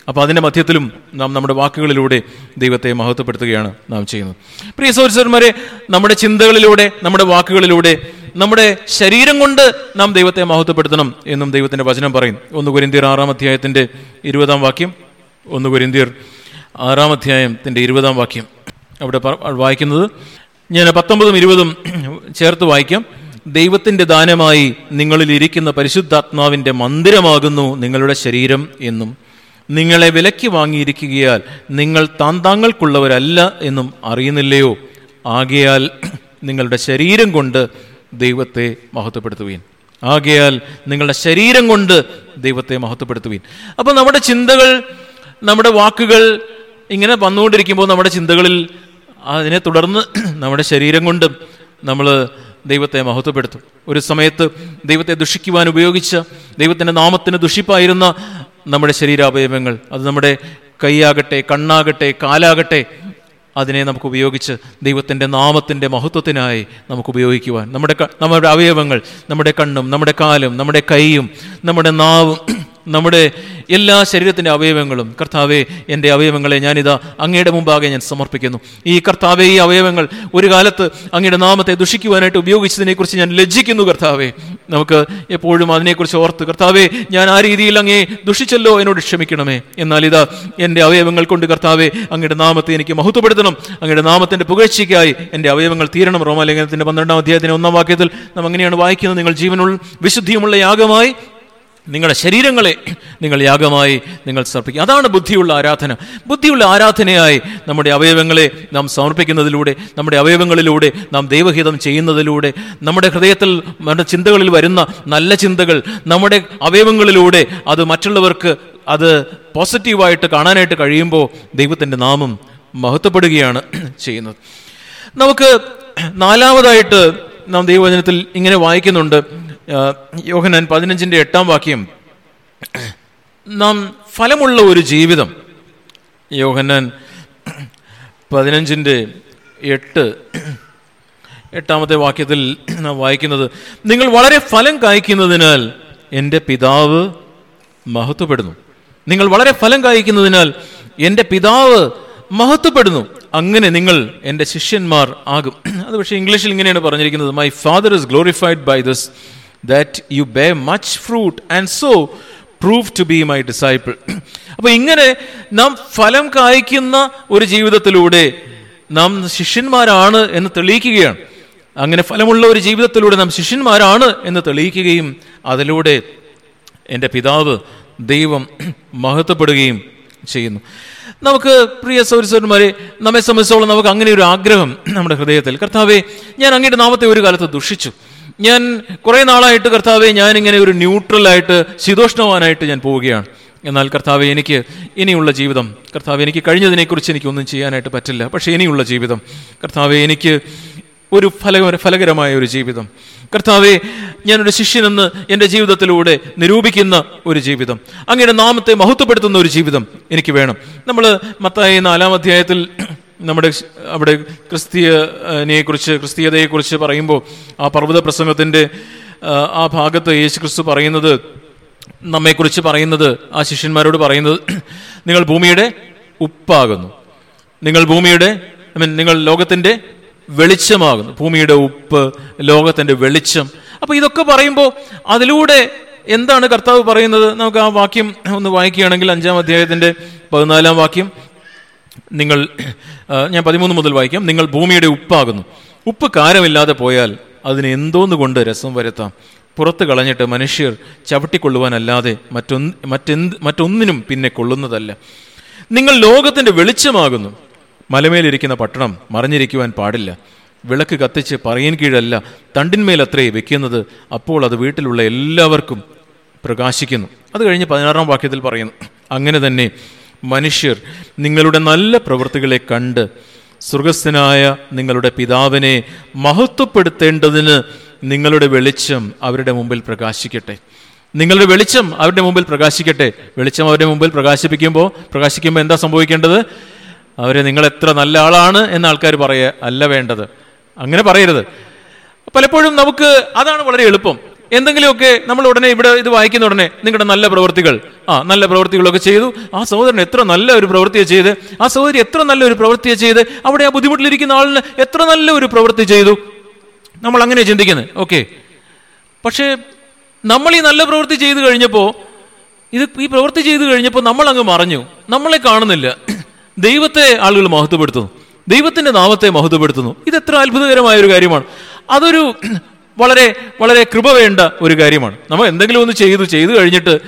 Speaker 1: അപ്പോൾ അതിന്റെ മധ്യത്തിലും നാം നമ്മുടെ വാക്കുകളിലൂടെ ദൈവത്തെ മഹത്വപ്പെടുത്തുകയാണ് നാം ചെയ്യുന്നത്. പ്രിയ സഹോദരന്മാരെ നമ്മുടെ ചിന്തകളിലൂടെ നമ്മുടെ വാക്കുകളിലൂടെ നമ്മുടെ ശരീരം കൊണ്ട് നാം ദൈവത്തെ മഹത്വപ്പെടുത്തണം എന്നും ദൈവത്തിന്റെ വചനം പറയും. ഒന്ന് കുരിന്തിയർ ആറാം അധ്യായത്തിന്റെ ഇരുപതാം വാക്യം. ഒന്ന് കുരിന്തിയർ ആറാം അധ്യായത്തിന്റെ ഇരുപതാം വാക്യം. അവിടെ വായിക്കുന്നത് ഞാൻ പത്തൊമ്പതും ഇരുപതും ചേർത്ത് വായിക്കാം. ദൈവത്തിന്റെ ദാനമായി നിങ്ങളിൽ ഇരിക്കുന്ന പരിശുദ്ധാത്മാവിന്റെ മന്ദിരമാകുന്നു നിങ്ങളുടെ ശരീരം എന്നും. നിങ്ങളെ വിലക്കി വാങ്ങിയിരിക്കുകയാൽ നിങ്ങൾ താൻ താങ്കൾക്കുള്ളവരല്ല എന്നും അറിയുന്നില്ലയോ? ആകയാൽ നിങ്ങളുടെ ശരീരം കൊണ്ട് ദൈവത്തെ മഹത്വപ്പെടുത്തുവീൻ. ആകയാൽ നിങ്ങളുടെ ശരീരം കൊണ്ട് ദൈവത്തെ മഹത്വപ്പെടുത്തുവീൻ. അപ്പോൾ നമ്മുടെ ചിന്തകൾ നമ്മുടെ വാക്കുകൾ ഇങ്ങനെ വന്നുകൊണ്ടിരിക്കുമ്പോൾ നമ്മുടെ ചിന്തകളിൽ അതിനെ തുടർന്ന് നമ്മുടെ ശരീരം കൊണ്ടും നമ്മൾ ദൈവത്തെ മഹത്വപ്പെടുത്തും. ഒരു സമയത്ത് ദൈവത്തെ ദുഷിക്കുവാൻ ഉപയോഗിച്ച ദൈവത്തിന്റെ നാമത്തിന് ദുഷിപ്പായിരുന്ന നമ്മുടെ ശരീരാവയവങ്ങൾ അത് നമ്മുടെ കൈയാകട്ടെ കണ്ണാകട്ടെ കാലാകട്ടെ അതിനെ നമുക്ക് ഉപയോഗിച്ച് ദൈവത്തിന്റെ നാമത്തിന്റെ മഹത്വത്തിനായി നമുക്ക് ഉപയോഗിക്കുവാൻ. നമ്മുടെ നമ്മുടെ അവയവങ്ങൾ നമ്മുടെ കണ്ണും നമ്മുടെ കാലും നമ്മുടെ കൈയും നമ്മുടെ നാവും നമ്മുടെ എല്ലാ ശരീരത്തിന്റെ അവയവങ്ങളും കർത്താവെ എന്റെ അവയവങ്ങളെ ഞാനിതാ അങ്ങയുടെ മുമ്പാകെ ഞാൻ സമർപ്പിക്കുന്നു. ഈ കർത്താവെ ഈ അവയവങ്ങൾ ഒരു കാലത്ത് അങ്ങയുടെ നാമത്തെ ദുഷിക്കുവാനായിട്ട് ഉപയോഗിച്ചതിനെക്കുറിച്ച് ഞാൻ ലജ്ജിക്കുന്നു കർത്താവെ. നമുക്ക് എപ്പോഴും അതിനെക്കുറിച്ച് ഓർത്ത് കർത്താവെ ഞാൻ ആ രീതിയിൽ അങ്ങേ ദുഷിച്ചല്ലോ എന്നോട് ക്ഷമിക്കണമേ. എന്നാൽ ഇതാ എന്റെ അവയവങ്ങൾ കൊണ്ട് കർത്താവെ അങ്ങയുടെ നാമത്തെ എനിക്ക് മഹത്വപ്പെടുത്തണം. അങ്ങയുടെ നാമത്തിന്റെ പുകഴ്ചയ്ക്കായി എന്റെ അവയവങ്ങൾ തീരണം. റോമാലേഖനത്തിന്റെ പന്ത്രണ്ടാം അധ്യായത്തിന്റെ ഒന്നാം വാക്യത്തിൽ നാം അങ്ങനെയാണ് വായിക്കുന്നത്. നിങ്ങൾ ജീവനുള്ള വിശുദ്ധിയുമുള്ള യാഗമായി നിങ്ങളുടെ ശരീരങ്ങളെ നിങ്ങൾ യാഗമായി നിങ്ങൾ സമർപ്പിക്കുക അതാണ് ബുദ്ധിയുള്ള ആരാധന. ബുദ്ധിയുള്ള ആരാധനയായി നമ്മുടെ അവയവങ്ങളെ നാം സമർപ്പിക്കുന്നതിലൂടെ നമ്മുടെ അവയവങ്ങളിലൂടെ നാം ദൈവഹിതം ചെയ്യുന്നതിലൂടെ നമ്മുടെ ഹൃദയത്തിൽ നമ്മുടെ ചിന്തകളിൽ വരുന്ന നല്ല ചിന്തകൾ നമ്മുടെ അവയവങ്ങളിലൂടെ അത് മറ്റുള്ളവർക്ക് അത് പോസിറ്റീവായിട്ട് കാണാനായിട്ട് കഴിയുമ്പോൾ ദൈവത്തിന്റെ നാമം മഹത്വപ്പെടുകയാണ് ചെയ്യുന്നത്. നമുക്ക് നാലാമതായിട്ട് നാം ദൈവവചനത്തിൽ ഇങ്ങനെ വായിക്കുന്നുണ്ട്. ആ, യോഹന്നാൻ പതിനഞ്ചിന്റെ എട്ടാം വാക്യം. നാം ഫലമുള്ള ഒരു ജീവിതം. യോഹന്നാൻ പതിനഞ്ചിന്റെ എട്ട് എട്ടാമത്തെ വാക്യത്തിൽ നാം വായിക്കുന്നത് നിങ്ങൾ വളരെ ഫലം കായ്ക്കുന്നതിനാൽ എന്റെ പിതാവ് മഹത്വപ്പെടുന്നു. നിങ്ങൾ വളരെ ഫലം കായ്ക്കുന്നതിനാൽ എന്റെ പിതാവ് മഹത്വപ്പെടുന്നു. അങ്ങനെ നിങ്ങൾ എന്റെ ശിഷ്യന്മാർ ആകും. അത് പക്ഷേ ഇംഗ്ലീഷിൽ ഇങ്ങനെയാണ് പറഞ്ഞിരിക്കുന്നത് my father is glorified by this that you bear much fruit and so prove to be my disciple അപ്പൊ ഇങ്ങനെ നാം ഫലം കായ്ക്കുന്ന ഒരു ജീവിതത്തിലൂടെ നാം ശിഷ്യന്മാരാണ് എന്ന് തെളിയിക്കുകയാണ്. അങ്ങനെ ഫലമുള്ള ഒരു ജീവിതത്തിലൂടെ നാം ശിഷ്യന്മാരാണ് എന്ന് തെളിയിക്കുകയും അതിലൂടെ എന്റെ പിതാവ് ദൈവം മഹത്വപ്പെടുകയും ചെയ്യുന്നു. നമുക്ക് പ്രിയ സൗരസ്വരന്മാരെ നമ്മെ സംബന്ധിച്ചോളം നമുക്ക് അങ്ങനെ ഒരു ആഗ്രഹം നമ്മുടെ ഹൃദയത്തിൽ. കർത്താവെ ഞാൻ അങ്ങയുടെ നാമത്തെ ഒരു കാലത്ത് ദുഷിച്ചു. ഞാൻ കുറേ നാളായിട്ട് കർത്താവെ ഞാനിങ്ങനെ ഒരു ന്യൂട്രലായിട്ട് ശീതോഷ്ണവാനായിട്ട് ഞാൻ പോവുകയാണ്. എന്നാൽ കർത്താവ് എനിക്ക് ഇനിയുള്ള ജീവിതം കർത്താവ് എനിക്ക് കഴിഞ്ഞതിനെക്കുറിച്ച് എനിക്കൊന്നും ചെയ്യാനായിട്ട് പറ്റില്ല പക്ഷേ ഇനിയുള്ള ജീവിതം കർത്താവ് എനിക്ക് ഒരു ഫലകര ഫലകരമായ ഒരു ജീവിതം. കർത്താവെ ഞാനൊരു ശിഷ്യനെന്ന് എന്റെ ജീവിതത്തിലൂടെ നിരൂപിക്കുന്ന ഒരു ജീവിതം അങ്ങയുടെ നാമത്തെ മഹത്വപ്പെടുത്തുന്ന ഒരു ജീവിതം എനിക്ക് വേണം. നമ്മൾ മത്തായി നാലാം അധ്യായത്തിൽ നമ്മുടെ അവിടെ ക്രിസ്തീയനെക്കുറിച്ച് ക്രിസ്തീയതയെക്കുറിച്ച് പറയുമ്പോൾ ആ പർവത പ്രസംഗത്തിന്റെ ആ, ഭാഗത്ത് യേശു ക്രിസ്തു പറയുന്നത് നമ്മെക്കുറിച്ച് പറയുന്നത് ആ ശിഷ്യന്മാരോട് പറയുന്നത് നിങ്ങൾ ഭൂമിയുടെ ഉപ്പാകുന്നു. നിങ്ങൾ ഭൂമിയുടെ ഐ മീൻ നിങ്ങൾ ലോകത്തിന്റെ വെളിച്ചമാകുന്നു. ഭൂമിയുടെ ഉപ്പ് ലോകത്തിന്റെ വെളിച്ചം. അപ്പോൾ ഇതൊക്കെ പറയുമ്പോൾ അതിലൂടെ എന്താണ് കർത്താവ് പറയുന്നത്? നമുക്ക് ആ വാക്യം ഒന്ന് വായിക്കുകയാണെങ്കിൽ അഞ്ചാം അധ്യായത്തിന്റെ പതിനാലാം വാക്യം നിങ്ങൾ ഞാൻ പതിമൂന്ന് മുതൽ വായിക്കാം. നിങ്ങൾ ഭൂമിയുടെ ഉപ്പാകുന്നു. ഉപ്പ് കാരമില്ലാതെ പോയാൽ അതിന് എന്തോന്ന് കൊണ്ട് രസം വരുത്താം? പുറത്ത് കളഞ്ഞിട്ട് മനുഷ്യർ ചവിട്ടിക്കൊള്ളുവാനല്ലാതെ മറ്റൊന്ന് മറ്റെന്ത് മറ്റൊന്നിനും പിന്നെ കൊള്ളുന്നതല്ല. നിങ്ങൾ ലോകത്തിന്റെ വെളിച്ചമാകുന്നു. മലമേലിരിക്കുന്ന പട്ടണം മറിഞ്ഞിരിക്കുവാൻ പാടില്ല. വിളക്ക് കത്തിച്ച് പറയൻ കീഴല്ല തണ്ടിന്മേലത്രേ വെക്കുന്നത്. അപ്പോൾ അത് വീട്ടിലുള്ള എല്ലാവർക്കും പ്രകാശിക്കുന്നു. അത് കഴിഞ്ഞ് പതിനാറാം വാക്യത്തിൽ പറയുന്നു. അങ്ങനെ തന്നെ മനുഷ്യർ നിങ്ങളുടെ നല്ല പ്രവൃത്തികളെ കണ്ട് സുഗസ്ഥനായ നിങ്ങളുടെ പിതാവിനെ മഹത്വപ്പെടുത്തേണ്ടതിന് നിങ്ങളുടെ വെളിച്ചം അവരുടെ മുമ്പിൽ പ്രകാശിക്കട്ടെ. നിങ്ങളുടെ വെളിച്ചം അവരുടെ മുമ്പിൽ പ്രകാശിക്കട്ടെ. വെളിച്ചം അവരുടെ മുമ്പിൽ പ്രകാശിപ്പിക്കുമ്പോൾ പ്രകാശിക്കുമ്പോൾ എന്താ സംഭവിക്കേണ്ടത്? അവരെ നിങ്ങൾ എത്ര നല്ല ആളാണ് എന്ന് ആൾക്കാർ പറയുക അല്ല വേണ്ടത്. അങ്ങനെ പറയരുത്. പലപ്പോഴും നമുക്ക് അതാണ് വളരെ എളുപ്പം. എന്തെങ്കിലുമൊക്കെ നമ്മൾ ഉടനെ ഇവിടെ ഇത് വായിക്കുന്ന ഉടനെ നിങ്ങളുടെ നല്ല പ്രവൃത്തികൾ. ആ നല്ല പ്രവൃത്തികളൊക്കെ ചെയ്തു. ആ സഹോദരൻ എത്ര നല്ല ഒരു പ്രവൃത്തിയെ ചെയ്ത്. ആ സഹോദരി എത്ര നല്ല ഒരു പ്രവൃത്തിയെ ചെയ്ത്. അവിടെ ആ ബുദ്ധിമുട്ടിലിരിക്കുന്ന ആളിന് എത്ര നല്ല ഒരു പ്രവൃത്തി ചെയ്തു. നമ്മൾ അങ്ങനെ ചിന്തിക്കുന്നത് ഓക്കെ. പക്ഷേ നമ്മൾ ഈ നല്ല പ്രവൃത്തി ചെയ്തു കഴിഞ്ഞപ്പോൾ ഇത് ഈ പ്രവൃത്തി ചെയ്തു കഴിഞ്ഞപ്പോൾ നമ്മൾ അങ്ങ് മറഞ്ഞു. നമ്മളെ കാണുന്നില്ല. ദൈവത്തെ ആളുകൾ മഹത്വപ്പെടുത്തുന്നു. ദൈവത്തിന്റെ നാമത്തെ മഹത്വപ്പെടുത്തുന്നു. ഇത് എത്ര അത്ഭുതകരമായ ഒരു കാര്യമാണ്. അതൊരു വളരെ വളരെ കൃപ വേണ്ട ഒരു കാര്യമാണ്. നമ്മൾ എന്തെങ്കിലും ഒന്ന് ചെയ്തു ചെയ്തു കഴിഞ്ഞിട്ട്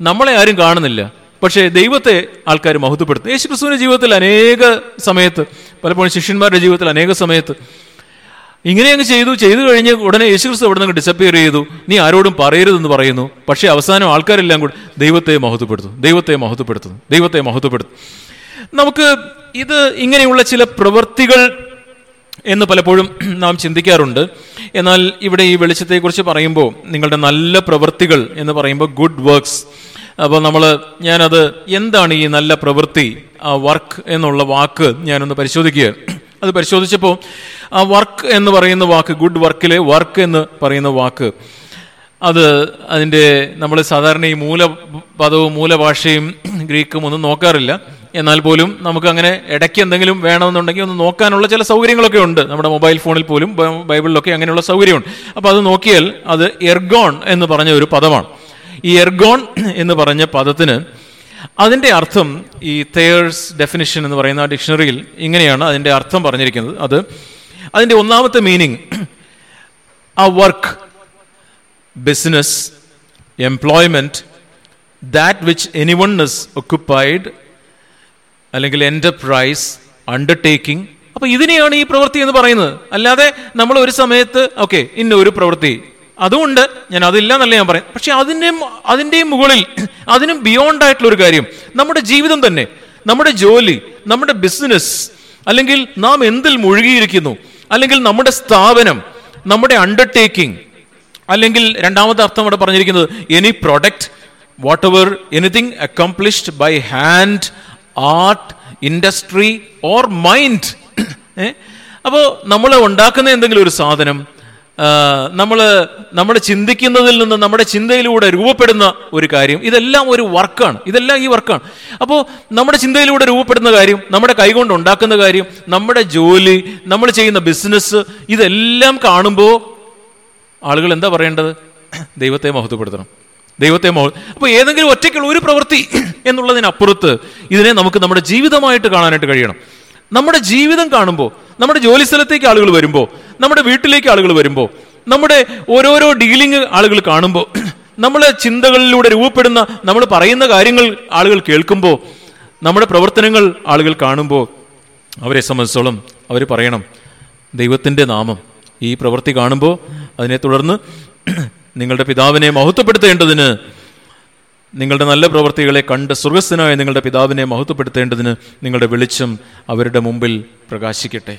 Speaker 1: നമ്മളെ ആരും കാണുന്നില്ല. പക്ഷേ ദൈവത്തെ ആൾക്കാർ മഹത്വപ്പെടുത്തും. യേശു ക്രിസ്തുവിന്റെ ജീവിതത്തിൽ അനേക സമയത്ത് പലപ്പോഴും ശിഷ്യന്മാരുടെ ജീവിതത്തിൽ അനേക സമയത്ത് ഇങ്ങനെ അങ്ങ് ചെയ്തു ചെയ്തു കഴിഞ്ഞ് ഉടനെ യേശു ക്രിസ്തു അവിടെ നിന്ന് ഡിസപ്പിയർ ചെയ്തു. നീ ആരോടും പറയരുതെന്ന് പറയുന്നു. പക്ഷേ അവസാനം ആൾക്കാരെല്ലാം കൂടി ദൈവത്തെ മഹത്വപ്പെടുത്തും. ദൈവത്തെ മഹത്വപ്പെടുത്തുന്നു ദൈവത്തെ മഹത്വപ്പെടുത്തും. നമുക്ക് ഇത് ഇങ്ങനെയുള്ള ചില പ്രവൃത്തികൾ എന്ന് പലപ്പോഴും നാം ചിന്തിക്കാറുണ്ട്. എന്നാൽ ഇവിടെ ഈ വെളിച്ചത്തെക്കുറിച്ച് പറയുമ്പോൾ നിങ്ങളുടെ നല്ല പ്രവൃത്തികൾ എന്ന് പറയുമ്പോൾ ഗുഡ് വർക്ക്സ് അപ്പോൾ നമ്മൾ ഞാനത് എന്താണ് ഈ നല്ല പ്രവൃത്തി ആ വർക്ക് എന്നുള്ള വാക്ക് ഞാനൊന്ന് പരിശോധിക്കുക. അത് പരിശോധിച്ചപ്പോൾ ആ വർക്ക് എന്ന് പറയുന്ന വാക്ക് ഗുഡ് വർക്കിലെ വർക്ക് എന്ന് പറയുന്ന വാക്ക് അത് അതിന്റെ നമ്മൾ സാധാരണ ഈ മൂലപദവും മൂലഭാഷയും ഗ്രീക്കും ഒന്നും നോക്കാറില്ല. എന്നാൽ പോലും നമുക്ക് അങ്ങനെ ഇടയ്ക്ക് എന്തെങ്കിലും വേണമെന്നുണ്ടെങ്കിൽ ഒന്ന് നോക്കാനുള്ള ചില സൗകര്യങ്ങളൊക്കെ ഉണ്ട്. നമ്മുടെ മൊബൈൽ ഫോണിൽ പോലും ബൈബിളിലൊക്കെ അങ്ങനെയുള്ള സൗകര്യമുണ്ട്. അപ്പോൾ അത് നോക്കിയാൽ അത് എർഗോൺ എന്ന് പറഞ്ഞ ഒരു പദമാണ്. ഈ എർഗോൺ എന്ന് പറഞ്ഞ പദത്തിന് അതിന്റെ അർത്ഥം ഈ തേഴ്സ് ഡെഫിനിഷൻ എന്ന് പറയുന്ന ഡിക്ഷണറിയിൽ ഇങ്ങനെയാണ് അതിന്റെ അർത്ഥം പറഞ്ഞിരിക്കുന്നത്. അത് അതിന്റെ ഒന്നാമത്തെ മീനിങ് ആ work business employment that which any one is occupied അല്ലെങ്കിൽ എന്റർപ്രൈസ് അണ്ടർടേക്കിംഗ് അപ്പൊ ഇതിനെയാണ് ഈ പ്രവൃത്തി എന്ന് പറയുന്നത്. അല്ലാതെ നമ്മൾ ഒരു സമയത്ത് ഓക്കെ ഇന്ന ഒരു പ്രവൃത്തി. അതുകൊണ്ട് ഞാൻ അതില്ല എന്നല്ല ഞാൻ പറയും. പക്ഷെ അതിന്റെ അതിന്റെയും മുകളിൽ അതിനും ബിയോണ്ട് ആയിട്ടുള്ള ഒരു കാര്യം. നമ്മുടെ ജീവിതം തന്നെ നമ്മുടെ ജോലി നമ്മുടെ ബിസിനസ് അല്ലെങ്കിൽ നാം എന്തിൽ മുഴുകിയിരിക്കുന്നു അല്ലെങ്കിൽ നമ്മുടെ സ്ഥാപനം നമ്മുടെ അണ്ടർടേക്കിംഗ് അല്ലെങ്കിൽ രണ്ടാമത്തെ അർത്ഥം ഇവിടെ പറഞ്ഞിരിക്കുന്നത് any product whatever anything accomplished by hand art industry or mind. അപ്പോൾ നമ്മൾ ഉണ്ടാക്കുന്ന എന്തെങ്കിലും ഒരു സാധനം നമ്മൾ നമ്മൾ ചിന്തിക്കുന്നതിൽ നിന്ന് നമ്മുടെ ചിന്തയിലൂടെ രൂപപ്പെടുന്ന ഒരു കാര്യം ഇതെല്ലാം ഒരു വർക്കാണ്. ഇതെല്ലാം ഈ വർക്കാണ്. അപ്പോൾ നമ്മുടെ ചിന്തയിലൂടെ രൂപപ്പെടുന്ന കാര്യം നമ്മുടെ കൈകൊണ്ട് ഉണ്ടാക്കുന്ന കാര്യം നമ്മുടെ ജോലി നമ്മൾ ചെയ്യുന്ന ബിസിനസ് ഇതെല്ലാം കാണുമ്പോൾ ആളുകൾ എന്താ പറയേണ്ടത്? ദൈവത്തെ മഹത്വപ്പെടുത്തണം. ദൈവത്തെ മോൾ അപ്പോൾ ഏതെങ്കിലും ഒറ്റയ്ക്കുള്ള ഒരു പ്രവൃത്തി എന്നുള്ളതിനപ്പുറത്ത് ഇതിനെ നമുക്ക് നമ്മുടെ ജീവിതമായിട്ട് കാണാനായിട്ട് കഴിയണം. നമ്മുടെ ജീവിതം കാണുമ്പോൾ നമ്മുടെ ജോലി സ്ഥലത്തേക്ക് ആളുകൾ വരുമ്പോൾ നമ്മുടെ വീട്ടിലേക്ക് ആളുകൾ വരുമ്പോൾ നമ്മുടെ ഓരോരോ ഡീലിംഗ് ആളുകൾ കാണുമ്പോൾ നമ്മളെ ചിന്തകളിലൂടെ രൂപപ്പെടുന്ന നമ്മൾ പറയുന്ന കാര്യങ്ങൾ ആളുകൾ കേൾക്കുമ്പോൾ നമ്മുടെ പ്രവർത്തനങ്ങൾ ആളുകൾ കാണുമ്പോൾ അവരെ സംബന്ധിച്ചോളം അവർ പറയണം ദൈവത്തിന്റെ നാമം ഈ പ്രവൃത്തി കാണുമ്പോൾ അതിനെ തുടർന്ന് നിങ്ങളുടെ പിതാവിനെ മഹത്വപ്പെടുത്തേണ്ടതിന് നിങ്ങളുടെ നല്ല പ്രവൃത്തികളെ കണ്ട് സ്വർഗസ്ഥനായ നിങ്ങളുടെ പിതാവിനെ മഹത്വപ്പെടുത്തേണ്ടതിന് നിങ്ങളുടെ വെളിച്ചം അവരുടെ മുമ്പിൽ പ്രകാശിക്കട്ടെ.